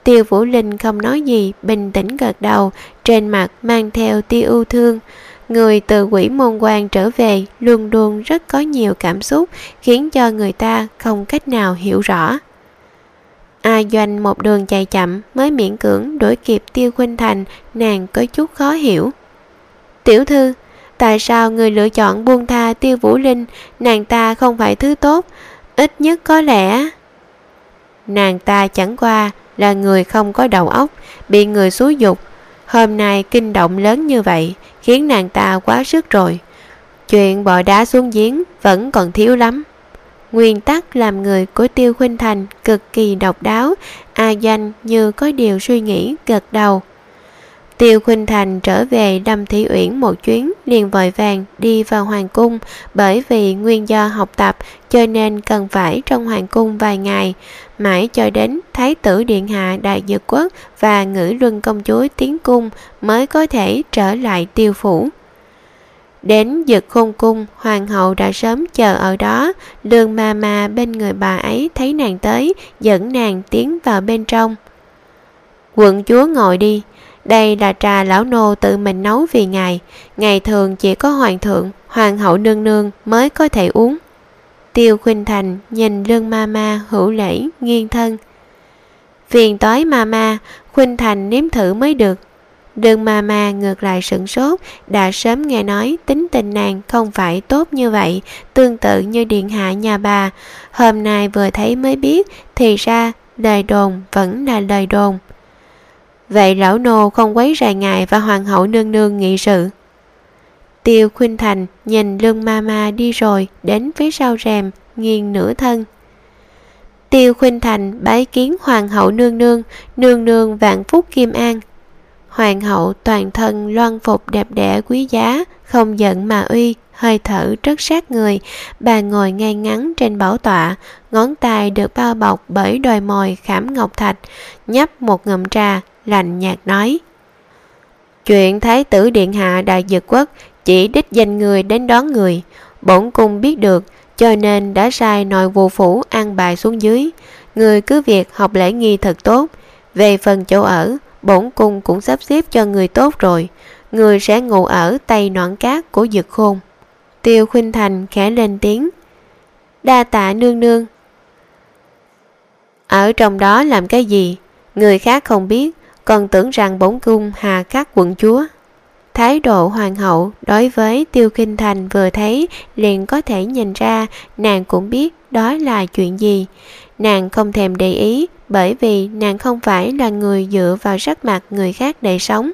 Tiêu vũ linh không nói gì bình tĩnh gật đầu trên mặt mang theo tia ưu thương. Người từ quỷ môn quan trở về luôn luôn rất có nhiều cảm xúc khiến cho người ta không cách nào hiểu rõ. A Doanh một đường chạy chậm mới miễn cưỡng đuổi kịp Tiêu Khuynh Thành, nàng có chút khó hiểu. Tiểu thư, tại sao người lựa chọn buông tha Tiêu Vũ Linh, nàng ta không phải thứ tốt, ít nhất có lẽ... Nàng ta chẳng qua là người không có đầu óc, bị người xúi dục. Hôm nay kinh động lớn như vậy, khiến nàng ta quá sức rồi. Chuyện bỏ đá xuống giếng vẫn còn thiếu lắm. Nguyên tắc làm người của Tiêu Khuynh Thành cực kỳ độc đáo, A Danh như có điều suy nghĩ gật đầu. Tiêu Khuynh Thành trở về Đâm Thị Uyển một chuyến liền vội vàng đi vào Hoàng Cung bởi vì nguyên do học tập cho nên cần phải trong Hoàng Cung vài ngày. Mãi cho đến Thái tử Điện Hạ Đại Dược Quốc và Ngữ Luân Công Chúa Tiến Cung mới có thể trở lại tiêu phủ. Đến giật khôn cung, hoàng hậu đã sớm chờ ở đó, Đường ma ma bên người bà ấy thấy nàng tới, dẫn nàng tiến vào bên trong. Quận chúa ngồi đi, đây là trà lão nô tự mình nấu vì ngài, ngày thường chỉ có hoàng thượng, hoàng hậu nương nương mới có thể uống. Tiêu khuynh thành nhìn lương ma ma hữu lễ, nghiêng thân. Phiền tối ma ma, khuynh thành nếm thử mới được, Đường ma ma ngược lại sửng sốt, đã sớm nghe nói tính tình nàng không phải tốt như vậy, tương tự như điện hạ nhà bà. Hôm nay vừa thấy mới biết, thì ra lời đồn vẫn là lời đồn. Vậy lão nô không quấy rầy ngài và hoàng hậu nương nương nghị sự. Tiêu Khuynh Thành nhìn lưng ma đi rồi đến phía sau rèm, nghiêng nửa thân. Tiêu Khuynh Thành bái kiến Hoàng hậu nương nương, nương nương vạn phúc kim an. Hoàng hậu toàn thân loan phục đẹp đẽ quý giá, không giận mà uy, hơi thở rất sát người. Bà ngồi ngay ngắn trên bảo tọa, ngón tay được bao bọc bởi đồi mồi khảm ngọc thạch, nhấp một ngụm trà, lạnh nhạt nói. Chuyện Thái tử Điện Hạ Đại Dực Quốc chỉ đích danh người đến đón người, bổn cung biết được, cho nên đã sai nội vụ phủ an bài xuống dưới. Người cứ việc học lễ nghi thật tốt. Về phần chỗ ở, bổn cung cũng sắp xếp cho người tốt rồi. Người sẽ ngủ ở tay noãn cát của dực khôn. Tiêu khuynh thành khẽ lên tiếng. Đa tạ nương nương. Ở trong đó làm cái gì? Người khác không biết, còn tưởng rằng bổn cung hà các quận chúa. Thái độ hoàng hậu đối với Tiêu Kinh Thành vừa thấy liền có thể nhìn ra nàng cũng biết đó là chuyện gì. Nàng không thèm để ý bởi vì nàng không phải là người dựa vào sắc mặt người khác để sống.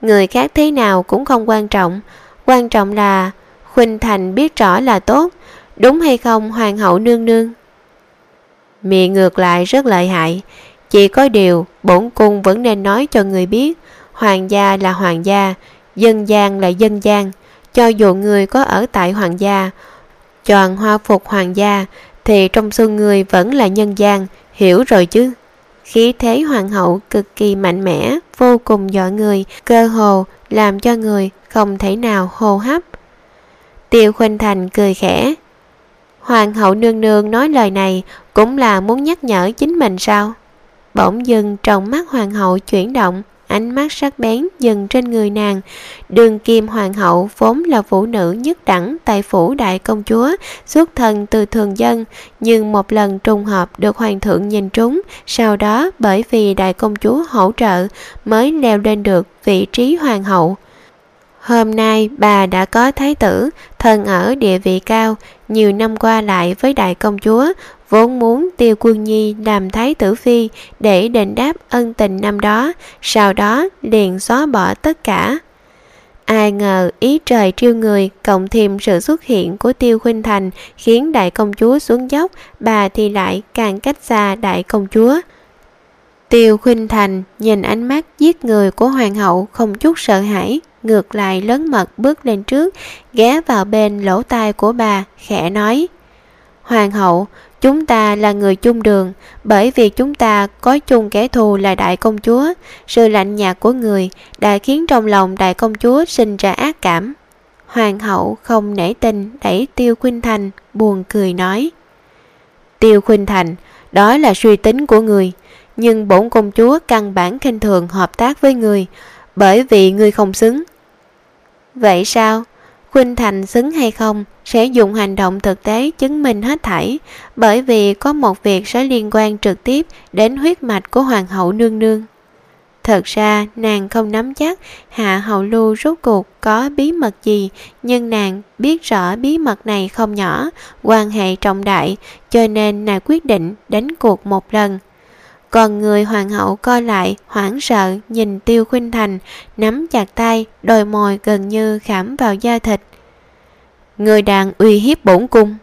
Người khác thế nào cũng không quan trọng, quan trọng là Khuynh Thành biết rõ là tốt, đúng hay không hoàng hậu nương nương? Miệng ngược lại rất lợi hại, chỉ có điều bổn cung vẫn nên nói cho người biết hoàng gia là hoàng gia, dân gian là dân gian. Cho dù người có ở tại hoàng gia, chọn hoa phục hoàng gia, thì trong xương người vẫn là nhân gian, hiểu rồi chứ. Khí thế hoàng hậu cực kỳ mạnh mẽ, vô cùng dọa người, cơ hồ làm cho người không thể nào hô hấp. Tiêu Khuynh Thành cười khẽ. Hoàng hậu nương nương nói lời này cũng là muốn nhắc nhở chính mình sao? Bỗng dừng trong mắt hoàng hậu chuyển động, ánh mắt sắc bén dừng trên người nàng. Đường kim hoàng hậu vốn là phụ nữ nhất đẳng tại phủ đại công chúa, xuất thân từ thường dân, nhưng một lần trùng hợp được hoàng thượng nhìn trúng, sau đó bởi vì đại công chúa hỗ trợ mới leo lên được vị trí hoàng hậu. Hôm nay bà đã có thái tử, thân ở địa vị cao, nhiều năm qua lại với đại công chúa, vốn muốn tiêu quân nhi làm thái tử phi để đền đáp ân tình năm đó, sau đó liền xóa bỏ tất cả. Ai ngờ ý trời triêu người cộng thêm sự xuất hiện của Tiêu Khuynh Thành khiến đại công chúa xuống dốc, bà thì lại càng cách xa đại công chúa. Tiêu Khuynh Thành nhìn ánh mắt giết người của hoàng hậu không chút sợ hãi, ngược lại lớn mật bước lên trước, ghé vào bên lỗ tai của bà, khẽ nói Hoàng hậu, chúng ta là người chung đường, bởi vì chúng ta có chung kẻ thù là đại công chúa, sự lạnh nhạt của người đã khiến trong lòng đại công chúa sinh ra ác cảm. Hoàng hậu không nể tình đẩy Tiêu Khuynh Thành, buồn cười nói Tiêu Khuynh Thành, đó là suy tính của người, nhưng bổn công chúa căn bản khinh thường hợp tác với người, bởi vì người không xứng. Vậy sao? Khuynh Thành xứng hay không sẽ dùng hành động thực tế chứng minh hết thảy, bởi vì có một việc sẽ liên quan trực tiếp đến huyết mạch của Hoàng hậu nương nương. Thật ra nàng không nắm chắc Hạ Hậu Lưu rốt cuộc có bí mật gì, nhưng nàng biết rõ bí mật này không nhỏ, quan hệ trọng đại, cho nên nàng quyết định đánh cuộc một lần. Còn người hoàng hậu co lại, hoảng sợ, nhìn tiêu khuynh thành, nắm chặt tay, đôi môi gần như khảm vào da thịt. Người đàn uy hiếp bổn cung.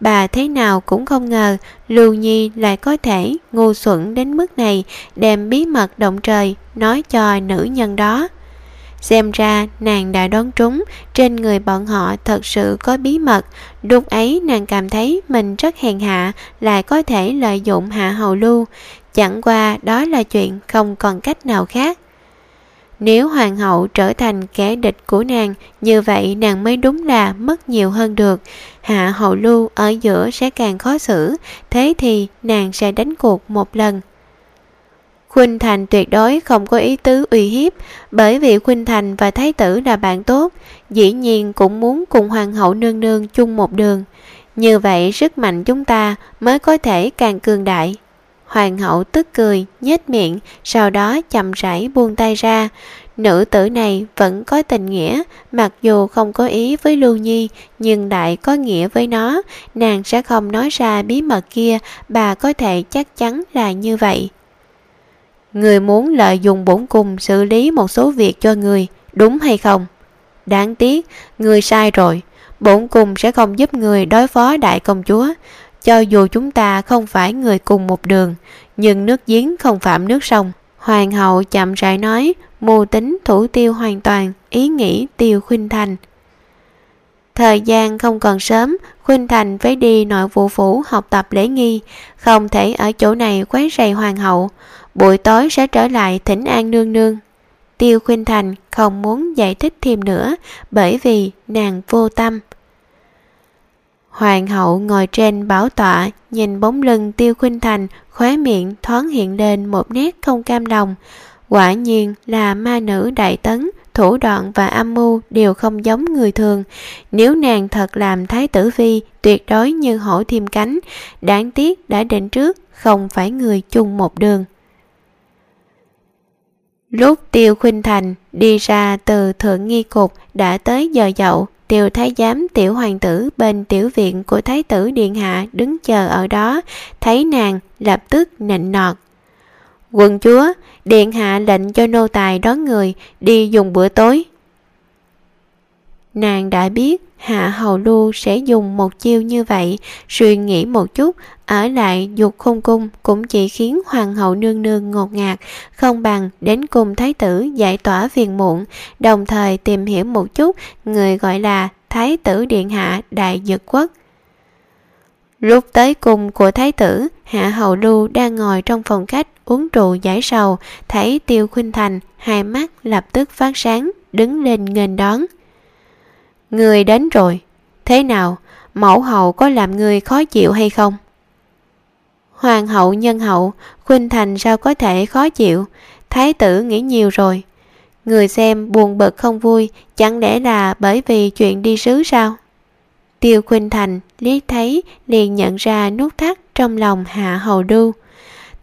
Bà thế nào cũng không ngờ Lưu Nhi lại có thể ngu xuẩn đến mức này, đem bí mật động trời nói cho nữ nhân đó. Xem ra nàng đã đoán trúng, trên người bọn họ thật sự có bí mật. Lúc ấy nàng cảm thấy mình rất hèn hạ, lại có thể lợi dụng hạ hầu lưu. Chẳng qua đó là chuyện không còn cách nào khác. Nếu hoàng hậu trở thành kẻ địch của nàng, như vậy nàng mới đúng là mất nhiều hơn được. Hạ hậu lưu ở giữa sẽ càng khó xử, thế thì nàng sẽ đánh cuộc một lần. Khuynh Thành tuyệt đối không có ý tứ uy hiếp, bởi vì Khuynh Thành và Thái tử là bạn tốt, dĩ nhiên cũng muốn cùng Hoàng hậu nương nương chung một đường. Như vậy sức mạnh chúng ta mới có thể càng cường đại. Hoàng hậu tức cười, nhếch miệng, sau đó chậm rãi buông tay ra. Nữ tử này vẫn có tình nghĩa, mặc dù không có ý với Lưu Nhi, nhưng đại có nghĩa với nó, nàng sẽ không nói ra bí mật kia, bà có thể chắc chắn là như vậy. Người muốn lợi dụng bổn cung xử lý một số việc cho người, đúng hay không? Đáng tiếc, người sai rồi. Bổn cung sẽ không giúp người đối phó đại công chúa. Cho dù chúng ta không phải người cùng một đường, nhưng nước giếng không phạm nước sông. Hoàng hậu chậm rãi nói, mù tính thủ tiêu hoàn toàn, ý nghĩ tiêu khuynh thành. Thời gian không còn sớm, Khuynh Thành phải đi nội vụ phủ học tập lễ nghi, không thể ở chỗ này quấy rầy hoàng hậu. Buổi tối sẽ trở lại thỉnh an nương nương. Tiêu Khuynh Thành không muốn giải thích thêm nữa bởi vì nàng vô tâm. Hoàng hậu ngồi trên bảo tọa nhìn bóng lưng Tiêu Khuynh Thành khóe miệng thoáng hiện lên một nét không cam lòng. Quả nhiên là ma nữ đại tấn thủ đoạn và âm mưu đều không giống người thường. Nếu nàng thật làm thái tử phi, tuyệt đối như hổ thêm cánh, đáng tiếc đã định trước, không phải người chung một đường. Lúc Tiêu Khuynh Thành đi ra từ thượng nghi cục đã tới giờ dậu, Tiểu Thái Giám tiểu hoàng tử bên tiểu viện của Thái tử Điện Hạ đứng chờ ở đó, thấy nàng lập tức nịnh nọt. quần chúa, điện hạ lệnh cho nô tài đón người đi dùng bữa tối. Nàng đã biết Hạ Hầu Lu sẽ dùng một chiêu như vậy, suy nghĩ một chút, ở lại dục khung cung cũng chỉ khiến Hoàng hậu nương nương ngột ngạt, không bằng đến cùng Thái tử giải tỏa phiền muộn, đồng thời tìm hiểu một chút người gọi là Thái tử Điện Hạ Đại Dực Quốc. Lúc tới cùng của Thái tử, Hạ Hầu Lu đang ngồi trong phòng khách uống rượu giải sầu, thấy Tiêu Khuynh Thành, hai mắt lập tức phát sáng, đứng lên nghênh đón. Người đến rồi, thế nào, mẫu hậu có làm người khó chịu hay không? Hoàng hậu nhân hậu, Khuynh Thành sao có thể khó chịu, thái tử nghĩ nhiều rồi. Người xem buồn bực không vui, chẳng lẽ là bởi vì chuyện đi sứ sao? Tiêu Khuynh Thành liếc thấy liền nhận ra nút thắt trong lòng Hạ Hầu Đu.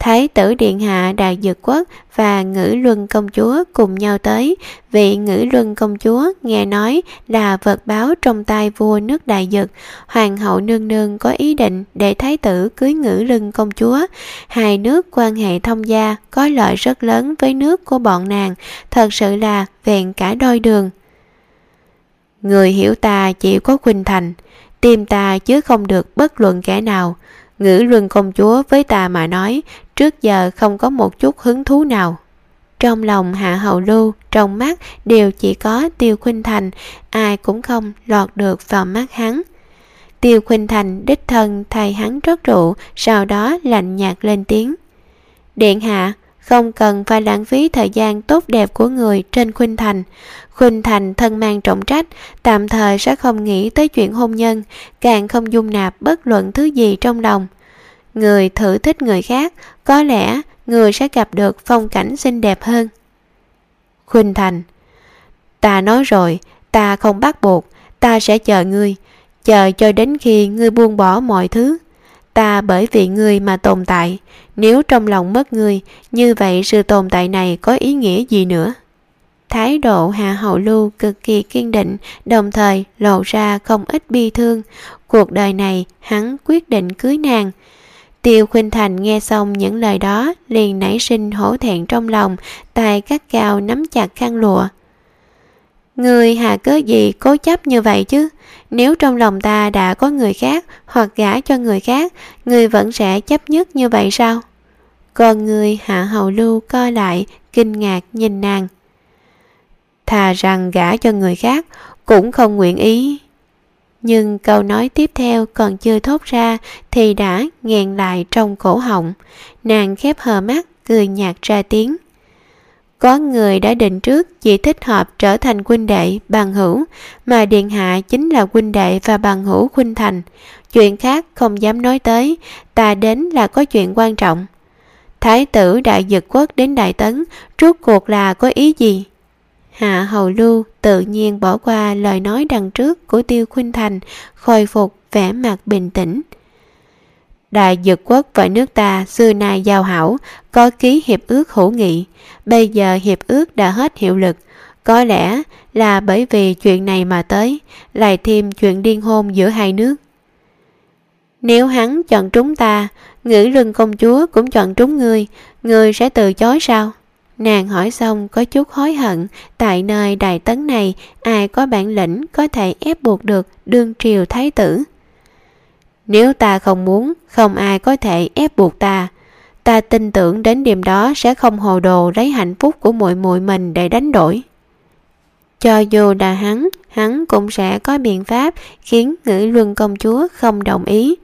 Thái tử Điện Hạ Đại Dược Quốc và Ngữ Luân Công Chúa cùng nhau tới. Vị Ngữ Luân Công Chúa nghe nói là vật báo trong tay vua nước Đại Dực. Hoàng hậu nương nương có ý định để Thái tử cưới Ngữ Luân Công Chúa. Hai nước quan hệ thông gia có lợi rất lớn với nước của bọn nàng. Thật sự là vẹn cả đôi đường. Người hiểu ta chỉ có Quỳnh Thành, tim ta chứ không được bất luận kẻ nào. Ngữ luân công chúa với ta mà nói, trước giờ không có một chút hứng thú nào. Trong lòng hạ hậu lưu, trong mắt đều chỉ có tiêu khuynh thành, ai cũng không lọt được vào mắt hắn. Tiêu khuynh thành đích thân thay hắn rót rượu, sau đó lạnh nhạt lên tiếng. Điện hạ, không cần phải lãng phí thời gian tốt đẹp của người trên khuynh thành. Khuynh thành thân mang trọng trách, tạm thời sẽ không nghĩ tới chuyện hôn nhân, càng không dung nạp bất luận thứ gì trong lòng. Người thử thích người khác, có lẽ người sẽ gặp được phong cảnh xinh đẹp hơn. Khuynh thành Ta nói rồi, ta không bắt buộc, ta sẽ chờ ngươi, chờ cho đến khi ngươi buông bỏ mọi thứ. Ta bởi vì ngươi mà tồn tại, nếu trong lòng mất ngươi, như vậy sự tồn tại này có ý nghĩa gì nữa? Thái độ Hạ Hậu Lưu cực kỳ kiên định, đồng thời lộ ra không ít bi thương. Cuộc đời này, hắn quyết định cưới nàng. Tiêu Khuynh Thành nghe xong những lời đó, liền nảy sinh hổ thẹn trong lòng, tay cắt cao nắm chặt khăn lụa. Người hà cớ gì cố chấp như vậy chứ? Nếu trong lòng ta đã có người khác hoặc gả cho người khác, người vẫn sẽ chấp nhất như vậy sao? Còn người hạ hầu lưu co lại, kinh ngạc nhìn nàng. Thà rằng gả cho người khác cũng không nguyện ý. Nhưng câu nói tiếp theo còn chưa thốt ra thì đã nghẹn lại trong cổ họng. Nàng khép hờ mắt cười nhạt ra tiếng có người đã định trước chỉ thích hợp trở thành huynh đệ bằng hữu mà điện hạ chính là huynh đệ và bằng hữu khuynh thành. Chuyện khác không dám nói tới ta đến là có chuyện quan trọng. Thái tử đại dực quốc đến đại tấn rốt cuộc là có ý gì? Hạ Hầu Lưu tự nhiên bỏ qua lời nói đằng trước của Tiêu Khuynh Thành, khôi phục vẻ mặt bình tĩnh. Đại dực quốc và nước ta xưa nay giao hảo, có ký hiệp ước hữu nghị. Bây giờ hiệp ước đã hết hiệu lực. Có lẽ là bởi vì chuyện này mà tới, lại thêm chuyện điên hôn giữa hai nước. Nếu hắn chọn trúng ta, ngữ luân công chúa cũng chọn trúng ngươi, ngươi sẽ từ chối sao? Nàng hỏi xong có chút hối hận, tại nơi đại tấn này ai có bản lĩnh có thể ép buộc được đương triều thái tử. Nếu ta không muốn, không ai có thể ép buộc ta. Ta tin tưởng đến đêm đó sẽ không hồ đồ lấy hạnh phúc của muội muội mình để đánh đổi. Cho dù là hắn, hắn cũng sẽ có biện pháp khiến ngữ luân công chúa không đồng ý.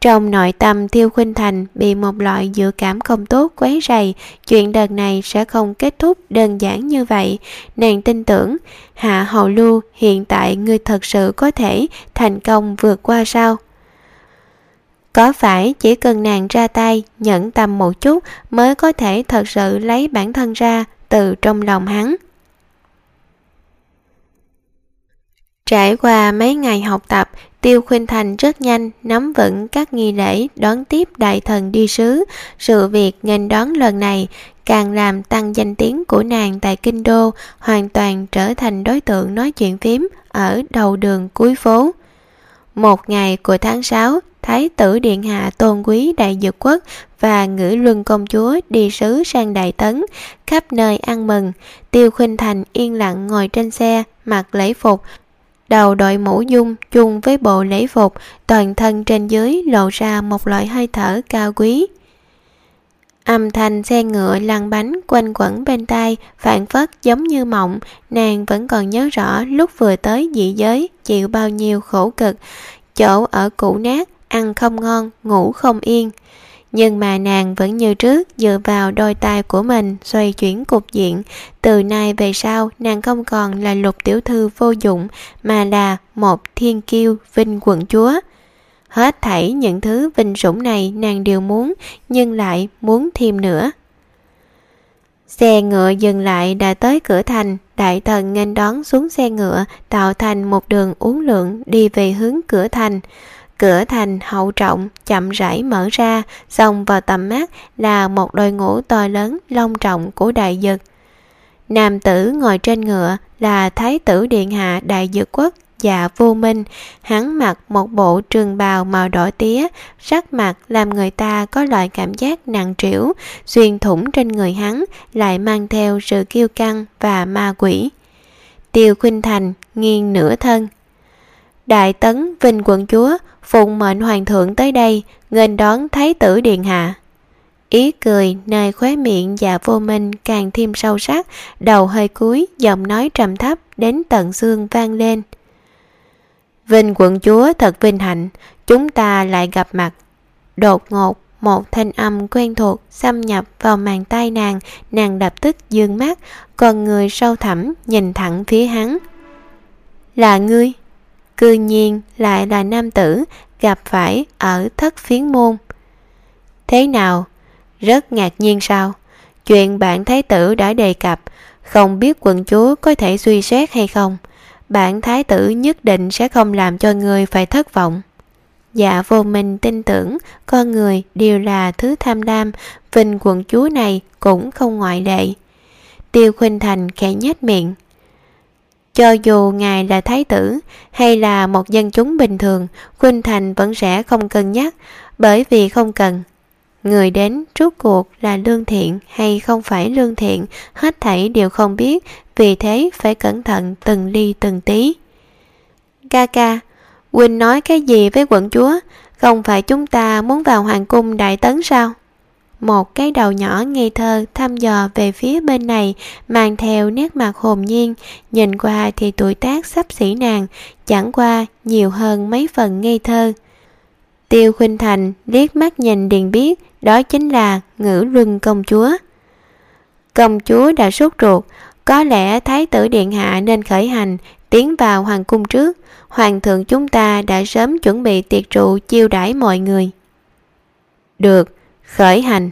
Trong nội tâm thiêu Khuynh Thành bị một loại dự cảm không tốt quấy rầy, chuyện đợt này sẽ không kết thúc đơn giản như vậy. Nàng tin tưởng, Hạ Hầu Lưu hiện tại ngươi thật sự có thể thành công vượt qua sao? Có phải chỉ cần nàng ra tay, nhẫn tâm một chút mới có thể thật sự lấy bản thân ra từ trong lòng hắn? Trải qua mấy ngày học tập, Tiêu Khuynh Thành rất nhanh nắm vững các nghi lễ đón tiếp đại thần đi sứ. Sự việc nghênh đón lần này càng làm tăng danh tiếng của nàng tại Kinh Đô, hoàn toàn trở thành đối tượng nói chuyện phím ở đầu đường cuối phố. Một ngày của tháng 6, Thái tử Điện Hạ tôn quý đại dược quốc và ngữ luân công chúa đi sứ sang Đại Tấn, khắp nơi ăn mừng. Tiêu Khuynh Thành yên lặng ngồi trên xe, mặc lễ phục, đầu đội mũ dung chung với bộ lễ phục, toàn thân trên dưới lộ ra một loại hơi thở cao quý. Âm thanh xe ngựa lăn bánh quanh quẩn bên tai, phản phất giống như mộng, nàng vẫn còn nhớ rõ lúc vừa tới dị giới, chịu bao nhiêu khổ cực, chỗ ở cũ nát, ăn không ngon, ngủ không yên. Nhưng mà nàng vẫn như trước dựa vào đôi tay của mình xoay chuyển cục diện. Từ nay về sau nàng không còn là lục tiểu thư vô dụng mà là một thiên kiêu vinh quận chúa hết thảy những thứ vinh sủng này nàng đều muốn nhưng lại muốn thêm nữa. Xe ngựa dừng lại đã tới cửa thành đại thần nghênh đón xuống xe ngựa tạo thành một đường uốn lượn đi về hướng cửa thành. Cửa thành hậu trọng chậm rãi mở ra, dòng vào tầm mắt là một đôi ngũ to lớn long trọng của đại dực. Nam tử ngồi trên ngựa là Thái tử Điện Hạ Đại Dược Quốc dạ vô minh, hắn mặc một bộ trường bào màu đỏ tía, sắc mặt làm người ta có loại cảm giác nặng trĩu, xuyên thủng trên người hắn lại mang theo sự kiêu căng và ma quỷ. Tiêu Khuynh Thành nghiêng nửa thân. Đại tấn Vinh quận chúa phụng mệnh hoàng thượng tới đây nghênh đón thái tử điện hạ ý cười nơi khóe miệng và vô minh càng thêm sâu sắc đầu hơi cúi giọng nói trầm thấp đến tận xương vang lên vinh quận chúa thật vinh hạnh chúng ta lại gặp mặt đột ngột một thanh âm quen thuộc xâm nhập vào màn tay nàng nàng lập tức dương mắt còn người sâu thẳm nhìn thẳng phía hắn là ngươi cư nhiên lại là nam tử gặp phải ở thất phiến môn. Thế nào? Rất ngạc nhiên sao? Chuyện bạn thái tử đã đề cập, không biết quận chúa có thể suy xét hay không? Bạn thái tử nhất định sẽ không làm cho người phải thất vọng. Dạ vô minh tin tưởng con người đều là thứ tham lam, vinh quận chúa này cũng không ngoại lệ. Tiêu Khuynh Thành khẽ nhếch miệng, cho dù ngài là thái tử hay là một dân chúng bình thường, Khuynh Thành vẫn sẽ không cân nhắc, bởi vì không cần. Người đến rốt cuộc là lương thiện hay không phải lương thiện, hết thảy đều không biết, vì thế phải cẩn thận từng ly từng tí. Ca ca, Quỳnh nói cái gì với quận chúa? Không phải chúng ta muốn vào hoàng cung đại tấn sao? một cái đầu nhỏ ngây thơ thăm dò về phía bên này mang theo nét mặt hồn nhiên nhìn qua thì tuổi tác sắp xỉ nàng chẳng qua nhiều hơn mấy phần ngây thơ tiêu khuynh thành liếc mắt nhìn điền biết đó chính là ngữ luân công chúa công chúa đã sốt ruột có lẽ thái tử điện hạ nên khởi hành, tiến vào hoàng cung trước. Hoàng thượng chúng ta đã sớm chuẩn bị tiệc trụ chiêu đãi mọi người. Được, khởi hành.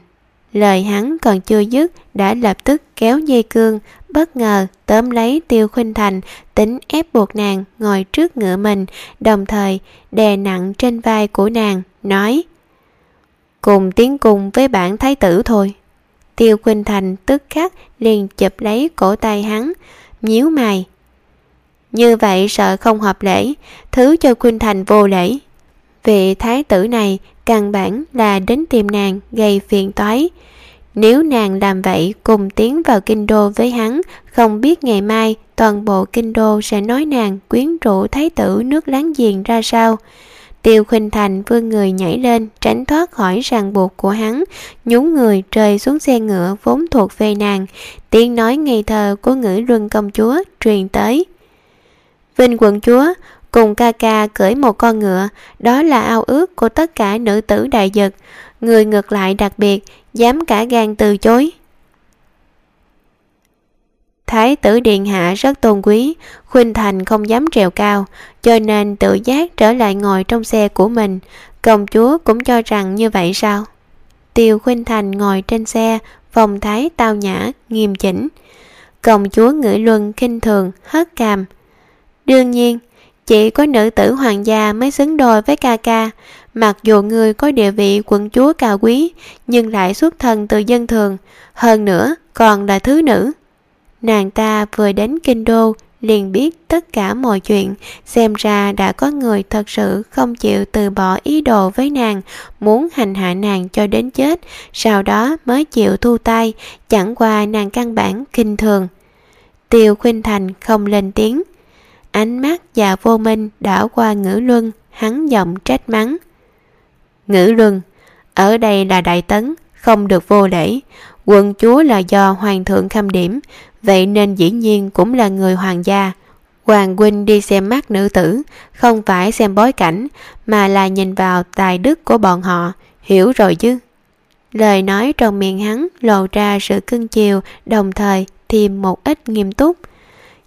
Lời hắn còn chưa dứt, đã lập tức kéo dây cương, bất ngờ tóm lấy tiêu khuynh thành, tính ép buộc nàng ngồi trước ngựa mình, đồng thời đè nặng trên vai của nàng, nói, cùng tiến cùng với bản thái tử thôi tiêu khuynh thành tức khắc liền chụp lấy cổ tay hắn nhíu mày. Như vậy sợ không hợp lễ thứ cho khuynh thành vô lễ. Vị thái tử này căn bản là đến tìm nàng gây phiền toái. Nếu nàng làm vậy cùng tiến vào kinh đô với hắn, không biết ngày mai toàn bộ kinh đô sẽ nói nàng quyến rũ thái tử nước láng giềng ra sao. Tiêu Khuynh Thành vươn người nhảy lên, tránh thoát khỏi ràng buộc của hắn, nhún người rơi xuống xe ngựa vốn thuộc về nàng. Tiếng nói ngây thơ của ngữ luân công chúa truyền tới. Vinh quận chúa, cùng ca ca cưỡi một con ngựa, đó là ao ước của tất cả nữ tử đại dật. Người ngược lại đặc biệt, dám cả gan từ chối. Thái tử Điện Hạ rất tôn quý, Khuynh Thành không dám trèo cao, cho nên tự giác trở lại ngồi trong xe của mình. Công chúa cũng cho rằng như vậy sao? Tiêu Khuynh Thành ngồi trên xe, vòng thái tao nhã, nghiêm chỉnh. Công chúa ngữ luân kinh thường, hất cằm. Đương nhiên, chỉ có nữ tử hoàng gia mới xứng đôi với ca ca. Mặc dù người có địa vị quận chúa cao quý, nhưng lại xuất thân từ dân thường. Hơn nữa, còn là thứ nữ. Nàng ta vừa đến kinh đô, liền biết tất cả mọi chuyện, xem ra đã có người thật sự không chịu từ bỏ ý đồ với nàng, muốn hành hạ nàng cho đến chết, sau đó mới chịu thu tay, chẳng qua nàng căn bản kinh thường. Tiêu Khuynh Thành không lên tiếng, ánh mắt và vô minh đảo qua ngữ luân, hắn giọng trách mắng. Ngữ luân, ở đây là đại tấn, không được vô lễ, quân chúa là do hoàng thượng khâm điểm, vậy nên dĩ nhiên cũng là người hoàng gia. Hoàng huynh đi xem mắt nữ tử, không phải xem bối cảnh, mà là nhìn vào tài đức của bọn họ, hiểu rồi chứ. Lời nói trong miệng hắn lộ ra sự cưng chiều, đồng thời thêm một ít nghiêm túc.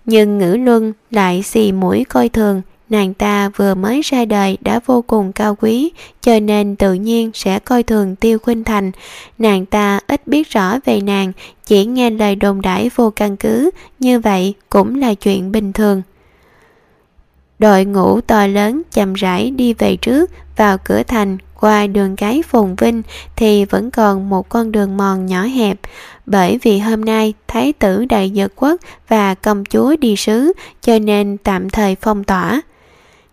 Nhưng ngữ luân lại xì mũi coi thường, nàng ta vừa mới ra đời đã vô cùng cao quý, cho nên tự nhiên sẽ coi thường tiêu khuynh thành. Nàng ta ít biết rõ về nàng, chỉ nghe lời đồn đãi vô căn cứ, như vậy cũng là chuyện bình thường. Đội ngũ to lớn chậm rãi đi về trước, vào cửa thành, qua đường cái phồn vinh, thì vẫn còn một con đường mòn nhỏ hẹp. Bởi vì hôm nay thái tử đại dật quốc và công chúa đi sứ, cho nên tạm thời phong tỏa.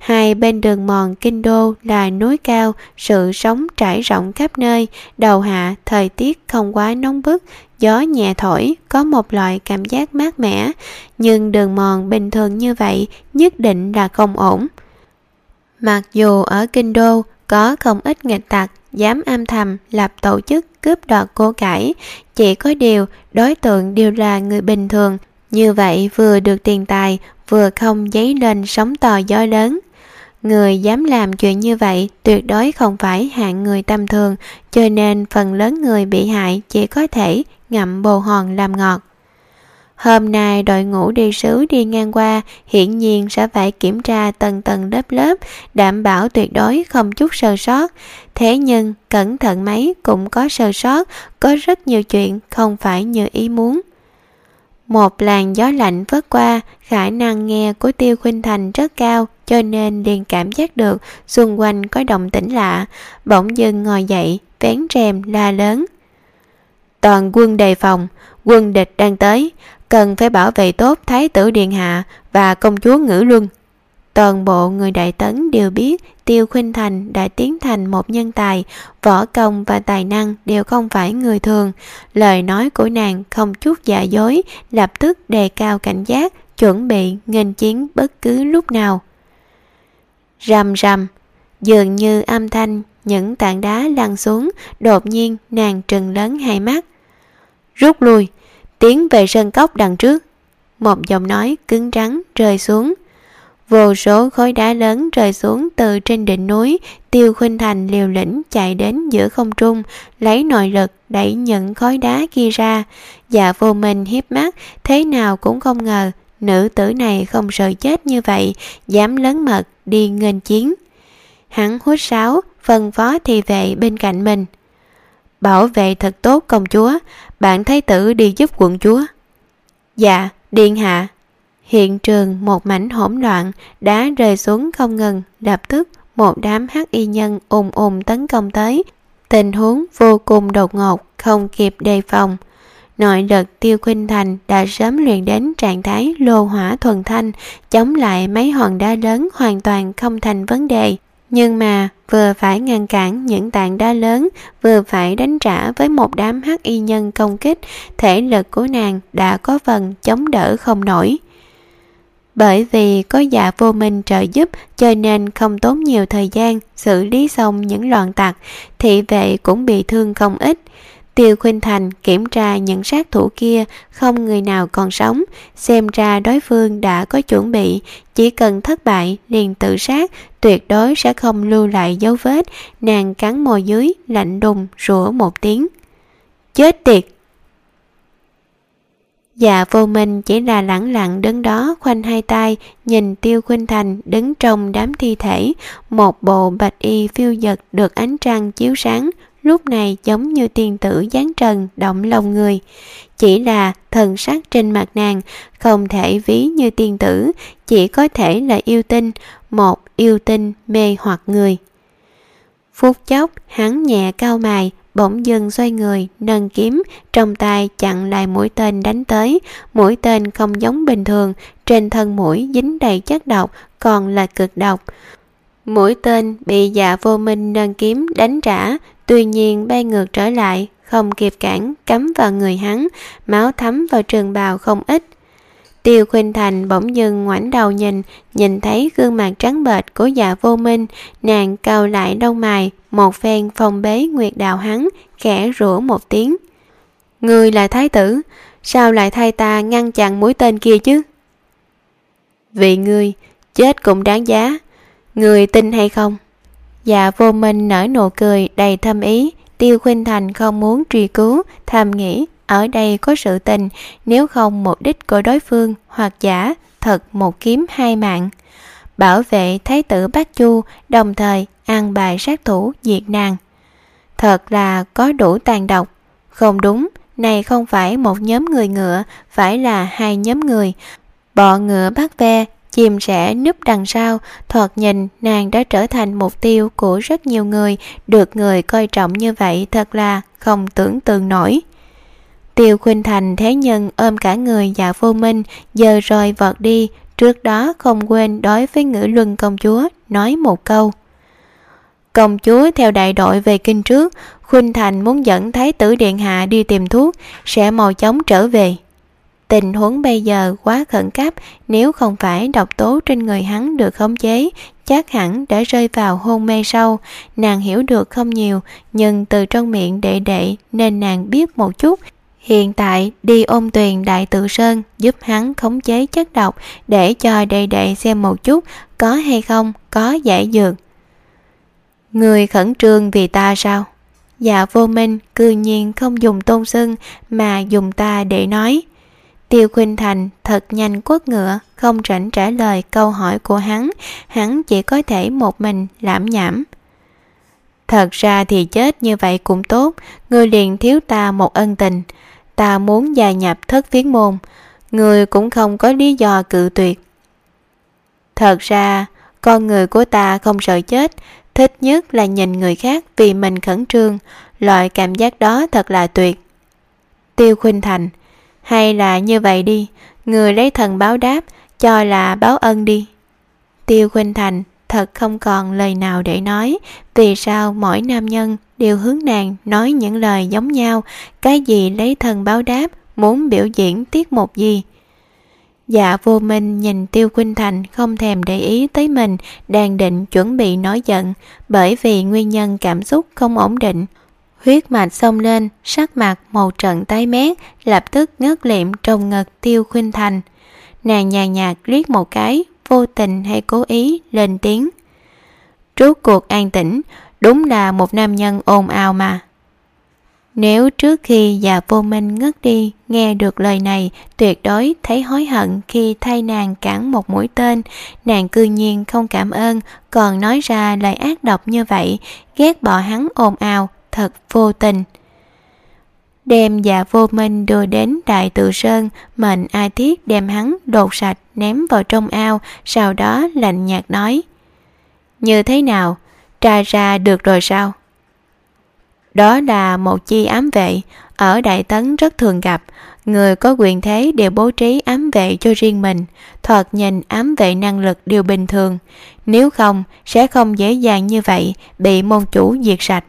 Hai bên đường mòn kinh đô là núi cao, sự sống trải rộng khắp nơi, đầu hạ thời tiết không quá nóng bức, gió nhẹ thổi có một loại cảm giác mát mẻ, nhưng đường mòn bình thường như vậy nhất định là không ổn. Mặc dù ở kinh đô có không ít nghịch tặc dám âm thầm lập tổ chức cướp đoạt cô cải, chỉ có điều đối tượng đều là người bình thường, như vậy vừa được tiền tài vừa không dấy lên sóng to gió lớn. Người dám làm chuyện như vậy tuyệt đối không phải hạng người tâm thường, cho nên phần lớn người bị hại chỉ có thể ngậm bồ hòn làm ngọt. Hôm nay đội ngũ đi sứ đi ngang qua hiển nhiên sẽ phải kiểm tra tầng tầng lớp lớp, đảm bảo tuyệt đối không chút sơ sót. Thế nhưng cẩn thận mấy cũng có sơ sót, có rất nhiều chuyện không phải như ý muốn. Một làn gió lạnh vớt qua, khả năng nghe của Tiêu Khuynh Thành rất cao, cho nên liền cảm giác được xung quanh có động tĩnh lạ, bỗng dưng ngồi dậy, vén rèm la lớn. Toàn quân đề phòng, quân địch đang tới, cần phải bảo vệ tốt Thái tử Điện Hạ và công chúa Ngữ Luân. Toàn bộ người Đại Tấn đều biết Tiêu Khuynh Thành đã tiến thành một nhân tài, võ công và tài năng đều không phải người thường. Lời nói của nàng không chút giả dối, lập tức đề cao cảnh giác, chuẩn bị nghênh chiến bất cứ lúc nào. Rầm rầm, dường như âm thanh những tảng đá lăn xuống, đột nhiên nàng trừng lớn hai mắt. Rút lui, tiến về sân cốc đằng trước. Một giọng nói cứng rắn rơi xuống Vô số khối đá lớn rơi xuống từ trên đỉnh núi, Tiêu Khuynh Thành liều lĩnh chạy đến giữa không trung, lấy nội lực đẩy những khối đá kia ra. Dạ vô minh hiếp mắt, thế nào cũng không ngờ, nữ tử này không sợ chết như vậy, dám lớn mật đi nghênh chiến. Hắn hút sáo, phân phó thị vệ bên cạnh mình. Bảo vệ thật tốt công chúa, bạn thái tử đi giúp quận chúa. Dạ, điện hạ, Hiện trường một mảnh hỗn loạn, đá rơi xuống không ngừng, lập tức một đám hắc y nhân ùn ùn tấn công tới. Tình huống vô cùng đột ngột, không kịp đề phòng. Nội lực tiêu khuynh thành đã sớm luyện đến trạng thái lô hỏa thuần thanh, chống lại mấy hòn đá lớn hoàn toàn không thành vấn đề. nhưng mà vừa phải ngăn cản những tảng đá lớn vừa phải đánh trả với một đám hắc y nhân công kích thể lực của nàng đã có phần chống đỡ không nổi bởi vì có dạ vô minh trợ giúp cho nên không tốn nhiều thời gian xử lý xong những loạn tặc thị vệ cũng bị thương không ít Tiêu Khuynh Thành kiểm tra những sát thủ kia không người nào còn sống, xem ra đối phương đã có chuẩn bị, chỉ cần thất bại liền tự sát, tuyệt đối sẽ không lưu lại dấu vết, nàng cắn môi dưới, lạnh đùng, rủa một tiếng. Chết tiệt! Dạ vô minh chỉ là lẳng lặng đứng đó khoanh hai tay nhìn Tiêu Khuynh Thành đứng trong đám thi thể, một bộ bạch y phiêu dật được ánh trăng chiếu sáng, lúc này giống như tiên tử giáng trần động lòng người. Chỉ là thần sắc trên mặt nàng không thể ví như tiên tử chỉ có thể là yêu tinh một yêu tinh mê hoặc người. Phút chốc hắn nhẹ cao mày bỗng dưng xoay người, nâng kiếm, trong tay chặn lại mũi tên đánh tới. Mũi tên không giống bình thường, trên thân mũi dính đầy chất độc, còn là cực độc. Mũi tên bị dạ vô minh nâng kiếm đánh trả, tuy nhiên bay ngược trở lại, không kịp cản, cắm vào người hắn. Máu thấm vào trường bào không ít tiêu khuynh thành bỗng dưng ngoảnh đầu nhìn nhìn thấy gương mặt trắng bệch của dạ vô minh. Nàng cau lại lông mày một phen phong bế nguyệt đào hắn khẽ rủa một tiếng. Người là thái tử sao lại thay ta ngăn chặn mũi tên kia chứ? Vì ngươi chết cũng đáng giá. Người tin hay không? Dạ vô minh nở nụ cười đầy thâm ý, Tiêu Khuynh Thành không muốn truy cứu, thầm nghĩ ở đây có sự tình, nếu không mục đích của đối phương hoặc giả thật một kiếm hai mạng. Bảo vệ Thái tử Bát Chu, đồng thời an bài sát thủ diệt nàng. Thật là có đủ tàn độc. Không đúng, này không phải một nhóm người ngựa, phải là hai nhóm người. Bọ ngựa bắt ve chìm sẽ núp đằng sau thoạt nhìn nàng đã trở thành mục tiêu của rất nhiều người được người coi trọng như vậy thật là không tưởng tượng nổi tiêu khuynh thành thế nhân ôm cả người dạ vô minh giờ rồi vọt đi trước đó không quên đối với ngữ luân công chúa nói một câu công chúa theo đại đội về kinh trước khuynh thành muốn dẫn thái tử điện hạ đi tìm thuốc sẽ mau chóng trở về Tình huống bây giờ quá khẩn cấp, nếu không phải độc tố trên người hắn được khống chế, chắc hẳn đã rơi vào hôn mê sâu. Nàng hiểu được không nhiều, nhưng từ trong miệng đệ đệ nên nàng biết một chút. Hiện tại đi ôm tuyền đại tự sơn giúp hắn khống chế chất độc để cho đệ đệ xem một chút có hay không có giải dược. Người khẩn trương vì ta sao? Dạ vô minh cư nhiên không dùng tôn xưng mà dùng ta để nói Tiêu Khuynh Thành thật nhanh quất ngựa, không rảnh trả lời câu hỏi của hắn, hắn chỉ có thể một mình lãm nhảm. Thật ra thì chết như vậy cũng tốt, ngươi liền thiếu ta một ân tình. Ta muốn gia nhập thất phiến môn, người cũng không có lý do cự tuyệt. Thật ra, con người của ta không sợ chết, thích nhất là nhìn người khác vì mình khẩn trương, loại cảm giác đó thật là tuyệt. Tiêu Khuynh Thành hay là như vậy đi, người lấy thần báo đáp, cho là báo ân đi. Tiêu Khuynh Thành thật không còn lời nào để nói, vì sao mỗi nam nhân đều hướng nàng nói những lời giống nhau, cái gì lấy thần báo đáp, muốn biểu diễn tiết mục gì. Dạ vô minh nhìn Tiêu Khuynh Thành không thèm để ý tới mình, đang định chuẩn bị nói giận, bởi vì nguyên nhân cảm xúc không ổn định, huyết mạch xông lên sắc mặt màu trận tái mét lập tức ngất liệm trong ngực tiêu khuynh thành. Nàng nhàn nhạt liếc một cái vô tình hay cố ý lên tiếng. Rốt cuộc an tĩnh đúng là một nam nhân ồn ào mà. Nếu trước khi già vô minh ngất đi, nghe được lời này, tuyệt đối thấy hối hận khi thay nàng cản một mũi tên. Nàng cư nhiên không cảm ơn, còn nói ra lời ác độc như vậy, ghét bỏ hắn ồn ào, thật vô tình. Đem dạ vô minh đưa đến đại tự sơn, mệnh ai thiết đem hắn đột sạch ném vào trong ao, sau đó lạnh nhạt nói, như thế nào tra ra được rồi sao đó là một chi ám vệ ở Đại Tấn rất thường gặp, người có quyền thế đều bố trí ám vệ cho riêng mình, thoạt nhìn ám vệ năng lực đều bình thường, nếu không sẽ không dễ dàng như vậy bị môn chủ diệt sạch.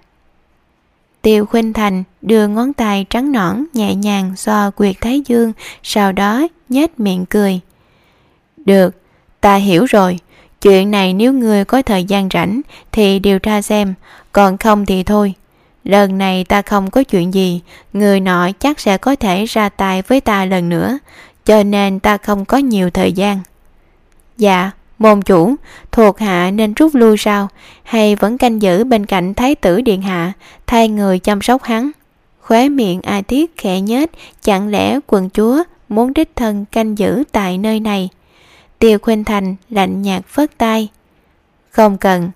Tiêu Khuynh Thành đưa ngón tay trắng nõn nhẹ nhàng xoa quyệt thái dương, sau đó nhếch miệng cười. Được, ta hiểu rồi. Chuyện này nếu ngươi có thời gian rảnh thì điều tra xem, còn không thì thôi. Lần này ta không có chuyện gì, người nọ chắc sẽ có thể ra tay với ta lần nữa, cho nên ta không có nhiều thời gian. Dạ, môn chủ, thuộc hạ nên rút lui sao, hay vẫn canh giữ bên cạnh thái tử điện hạ, thay người chăm sóc hắn? Khóe miệng A tiết khẽ nhếch, chẳng lẽ quần chúa muốn đích thân canh giữ tại nơi này? Tiêu Khuynh Thành lạnh nhạt phớt tay. Không cần,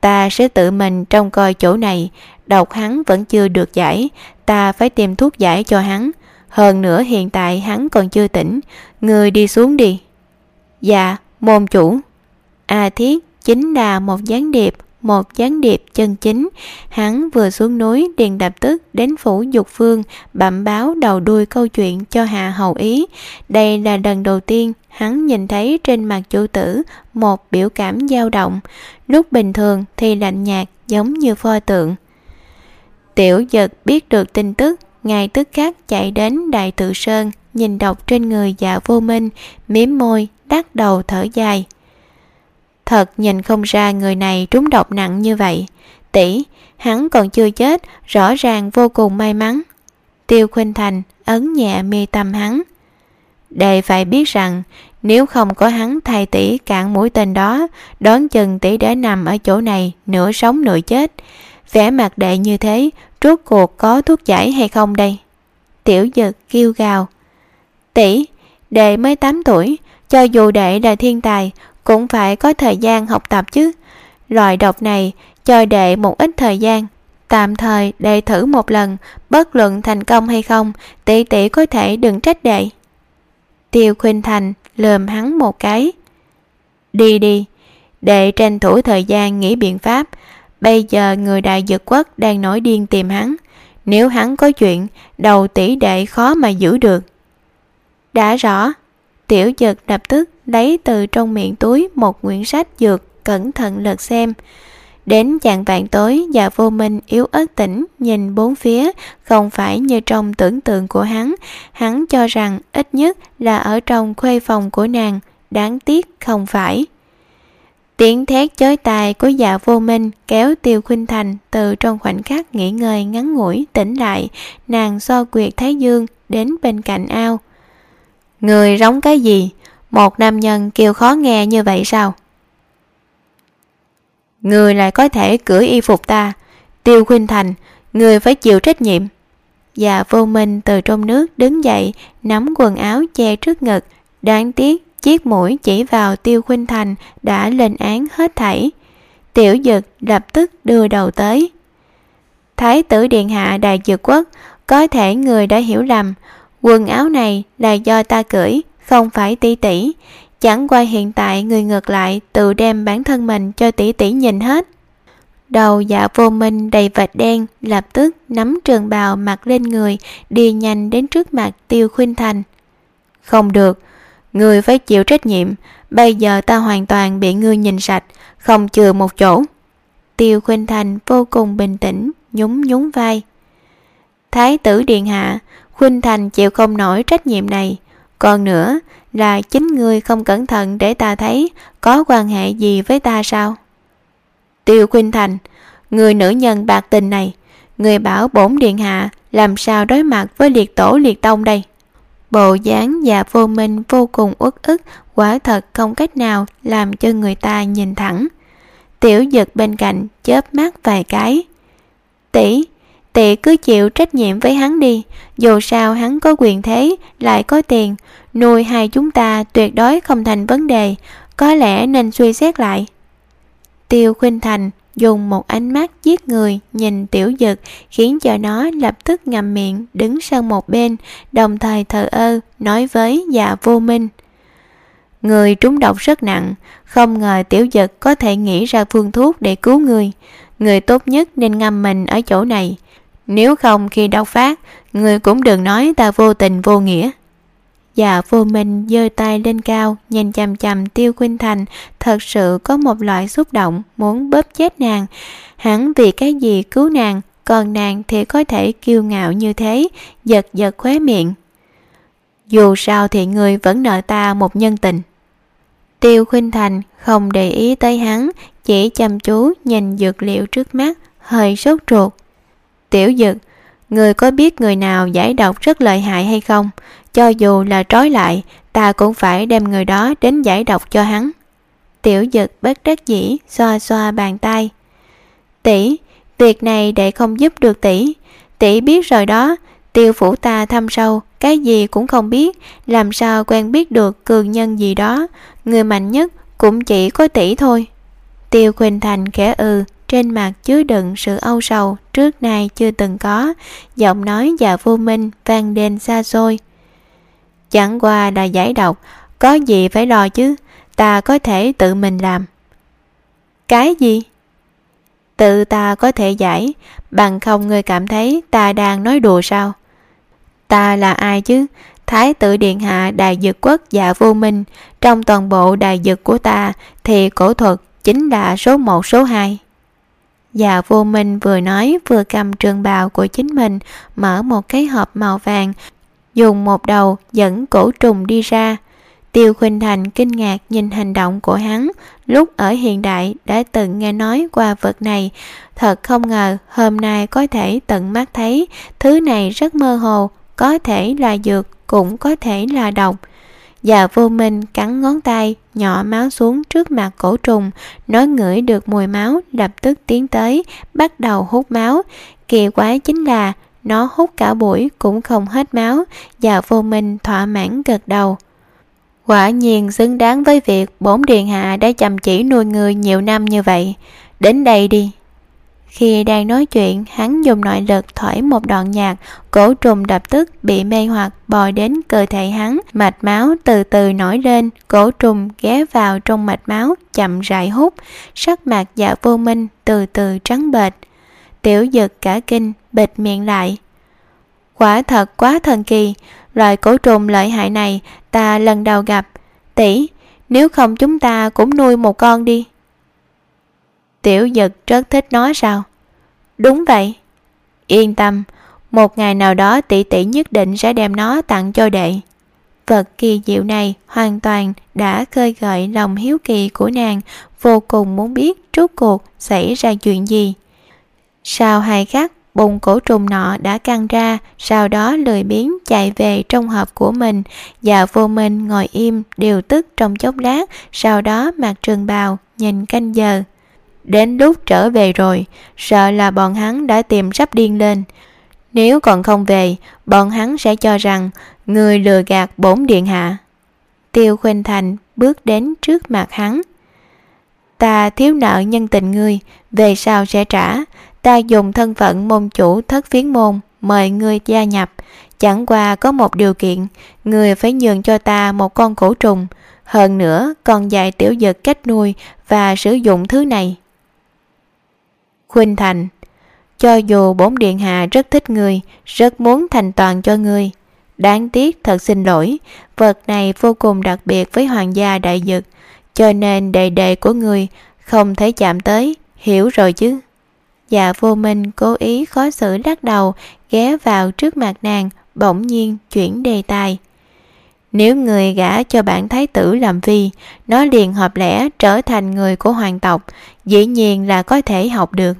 ta sẽ tự mình trông coi chỗ này, độc hắn vẫn chưa được giải, ta phải tìm thuốc giải cho hắn. Hơn nữa hiện tại hắn còn chưa tỉnh, người đi xuống đi. Dạ, môn chủ. A Thiết chính là một gián điệp một gián điệp chân chính. Hắn vừa xuống núi, liền lập tức đến phủ dục phương, bẩm báo đầu đuôi câu chuyện cho hạ hầu ý. Đây là lần đầu tiên hắn nhìn thấy trên mặt chủ tử một biểu cảm dao động. Lúc bình thường thì lạnh nhạt giống như pho tượng. Tiểu giật biết được tin tức ngài tức khắc chạy đến đại tự sơn, nhìn đọc trên người dạ vô minh, mím môi đắc đầu thở dài. Thật nhìn không ra người này trúng độc nặng như vậy. Tỷ, hắn còn chưa chết, rõ ràng vô cùng may mắn. Tiêu Khuynh Thành ấn nhẹ mi tâm hắn. Đệ phải biết rằng, nếu không có hắn thay tỷ cạn mũi tên đó, đón chừng tỷ đã nằm ở chỗ này, nửa sống nửa chết. Vẻ mặt đệ như thế, rốt cuộc có thuốc giải hay không đây? Tiểu giật kêu gào. Tỷ, đệ mới 8 tuổi, cho dù đệ là thiên tài, cũng phải có thời gian học tập chứ. Loại độc này cho đệ một ít thời gian, tạm thời đệ thử một lần, bất luận thành công hay không, tỷ tỷ có thể đừng trách đệ. Tiêu Khuynh Thành lườm hắn một cái. Đi đi, đệ tranh thủ thời gian nghĩ biện pháp. Bây giờ người đại dược quốc đang nổi điên tìm hắn. Nếu hắn có chuyện, đầu tỷ đệ khó mà giữ được. Đã rõ, tiểu dực lập tức lấy từ trong miệng túi một quyển sách dược cẩn thận lật xem. Đến chạng vạn tối và vô minh yếu ớt tỉnh, nhìn bốn phía không phải như trong tưởng tượng của hắn. Hắn cho rằng ít nhất là ở trong khuê phòng của nàng, đáng tiếc không phải. Tiếng thét chói tai của dạ vô minh kéo tiêu khuynh thành từ trong khoảnh khắc nghỉ ngơi ngắn ngủi tỉnh lại, nàng so quyệt thái dương đến bên cạnh ao. Người rống cái gì? Một nam nhân kêu khó nghe như vậy sao? Người lại có thể cưỡi y phục ta. Tiêu khuynh thành, người phải chịu trách nhiệm. Và vô minh từ trong nước đứng dậy, nắm quần áo che trước ngực. Đáng tiếc, chiếc mũi chỉ vào tiêu khuynh thành đã lên án hết thảy. Tiểu dực lập tức đưa đầu tới. Thái tử điện hạ đại dược quốc, có thể người đã hiểu lầm. Quần áo này là do ta cưỡi không phải tỷ tỷ. Chẳng qua hiện tại người ngược lại tự đem bản thân mình cho tỷ tỷ nhìn hết. Đầu dạ vô minh đầy vệt đen, lập tức nắm trường bào mặc lên người, đi nhanh đến trước mặt tiêu khuynh thành. Không được, người phải chịu trách nhiệm. Bây giờ ta hoàn toàn bị ngươi nhìn sạch, không chừa một chỗ. Tiêu khuynh thành vô cùng bình tĩnh, nhún nhún vai. Thái tử điện hạ, khuynh thành chịu không nổi trách nhiệm này còn nữa, là chính ngươi không cẩn thận để ta thấy có quan hệ gì với ta sao? Tiêu khuynh thành, người nữ nhân bạc tình này, người bảo bổn điện hạ làm sao đối mặt với liệt tổ liệt tông đây? Bộ dáng và vô minh vô cùng uất ức, quả thật không cách nào làm cho người ta nhìn thẳng. Tiểu giật bên cạnh chớp mắt vài cái. Tỷ tệ cứ chịu trách nhiệm với hắn đi, dù sao hắn có quyền thế, lại có tiền, nuôi hai chúng ta tuyệt đối không thành vấn đề, có lẽ nên suy xét lại. Tiêu khuynh thành dùng một ánh mắt giết người nhìn tiểu dực, khiến cho nó lập tức ngậm miệng, đứng sang một bên, đồng thời thờ ơ, nói với dạ vô minh. Người trúng độc rất nặng, không ngờ tiểu dực có thể nghĩ ra phương thuốc để cứu người. Người tốt nhất nên ngâm mình ở chỗ này nếu không khi đau phát, người cũng đừng nói ta vô tình vô nghĩa. Dạ vô minh, giơ tay lên cao, Nhìn chằm chằm tiêu khuynh thành, Thật sự có một loại xúc động, Muốn bóp chết nàng. Hẳn vì cái gì cứu nàng, Còn nàng thì có thể kiêu ngạo như thế, Giật giật khóe miệng. Dù sao thì người vẫn nợ ta một nhân tình. Tiêu khuynh thành không để ý tới hắn, Chỉ chăm chú nhìn dược liệu trước mắt, Hơi sốt ruột. Tiểu dực Người có biết người nào giải độc rất lợi hại hay không? Cho dù là trói lại, ta cũng phải đem người đó đến giải độc cho hắn. Tiểu dực bất đắc dĩ, xoa xoa bàn tay. Tỷ, việc này để không giúp được tỷ. Tỷ biết rồi đó, tiêu phủ ta thâm sâu, cái gì cũng không biết, làm sao quen biết được cường nhân gì đó. Người mạnh nhất cũng chỉ có tỷ thôi. Tiêu Khuynh Thành khẽ ừ, trên mặt chứa đựng sự âu sầu trước nay chưa từng có, giọng nói già vô minh vang đền xa xôi. Chẳng qua là giải độc, có gì phải lo chứ, ta có thể tự mình làm. Cái gì? Tự ta có thể giải, bằng không người cảm thấy ta đang nói đùa sao? Ta là ai chứ? Thái tử Điện Hạ Đại Dược Quốc dạ vô minh, trong toàn bộ đại dược của ta thì cổ thuật chính là số một số hai Dạ vô minh vừa nói vừa cầm trường bào của chính mình mở một cái hộp màu vàng dùng một đầu dẫn cổ trùng đi ra. Tiêu Khuynh Thành kinh ngạc nhìn hành động của hắn, lúc ở hiện đại đã từng nghe nói qua vật này, thật không ngờ hôm nay có thể tận mắt thấy, thứ này rất mơ hồ, có thể là dược, cũng có thể là độc. Và vô minh cắn ngón tay, nhỏ máu xuống trước mặt cổ trùng, nó ngửi được mùi máu, lập tức tiến tới, bắt đầu hút máu. Kỳ quái chính là nó hút cả buổi cũng không hết máu và vô minh thỏa mãn gật đầu. Quả nhiên xứng đáng với việc bốn điện hạ đã chăm chỉ nuôi người nhiều năm như vậy. Đến đây đi. Khi đang nói chuyện, hắn dùng nội lực thổi một đoạn nhạc, cổ trùng lập tức bị mê hoặc bò đến cơ thể hắn, mạch máu từ từ nổi lên, cổ trùng ghé vào trong mạch máu, chậm rãi hút, sắc mặt dạ vô minh từ từ trắng bệch. Tiểu giật cả kinh, bịt miệng lại. Quả thật quá thần kỳ, loại cổ trùng lợi hại này ta lần đầu gặp. Tỷ, nếu không chúng ta cũng nuôi một con đi. Tiểu giật rất thích nó sao? Đúng vậy. Yên tâm, một ngày nào đó tỷ tỷ nhất định sẽ đem nó tặng cho đệ. Vật kỳ diệu này hoàn toàn đã khơi gợi lòng hiếu kỳ của nàng, vô cùng muốn biết rốt cuộc xảy ra chuyện gì. Sau hai khắc, bụng cổ trùng nọ đã căng ra, sau đó lười biếng chạy về trong hộp của mình và vô minh ngồi im điều tức trong chốc lát, sau đó mặc trường bào, nhìn canh giờ. Đến lúc trở về rồi, sợ là bọn hắn đã tìm sắp điên lên. Nếu còn không về, bọn hắn sẽ cho rằng người lừa gạt bổn điện hạ. Tiêu Khuynh Thành bước đến trước mặt hắn. Ta thiếu nợ nhân tình ngươi, về sau sẽ trả. Ta dùng thân phận môn chủ thất phiến môn, mời ngươi gia nhập. Chẳng qua có một điều kiện, người phải nhường cho ta một con cổ trùng. Hơn nữa, còn dạy tiểu dực cách nuôi và sử dụng thứ này. Khuynh Thành Cho dù bốn điện hạ rất thích người, rất muốn thành toàn cho người. Đáng tiếc thật xin lỗi, vật này vô cùng đặc biệt với hoàng gia đại dực, cho nên đề đề của người không thể chạm tới, hiểu rồi chứ. Dạ vô minh cố ý khó xử lắc đầu, ghé vào trước mặt nàng, bỗng nhiên chuyển đề tài. Nếu người gả cho bản thái tử làm phi, nó liền hợp lẽ trở thành người của hoàng tộc, dĩ nhiên là có thể học được.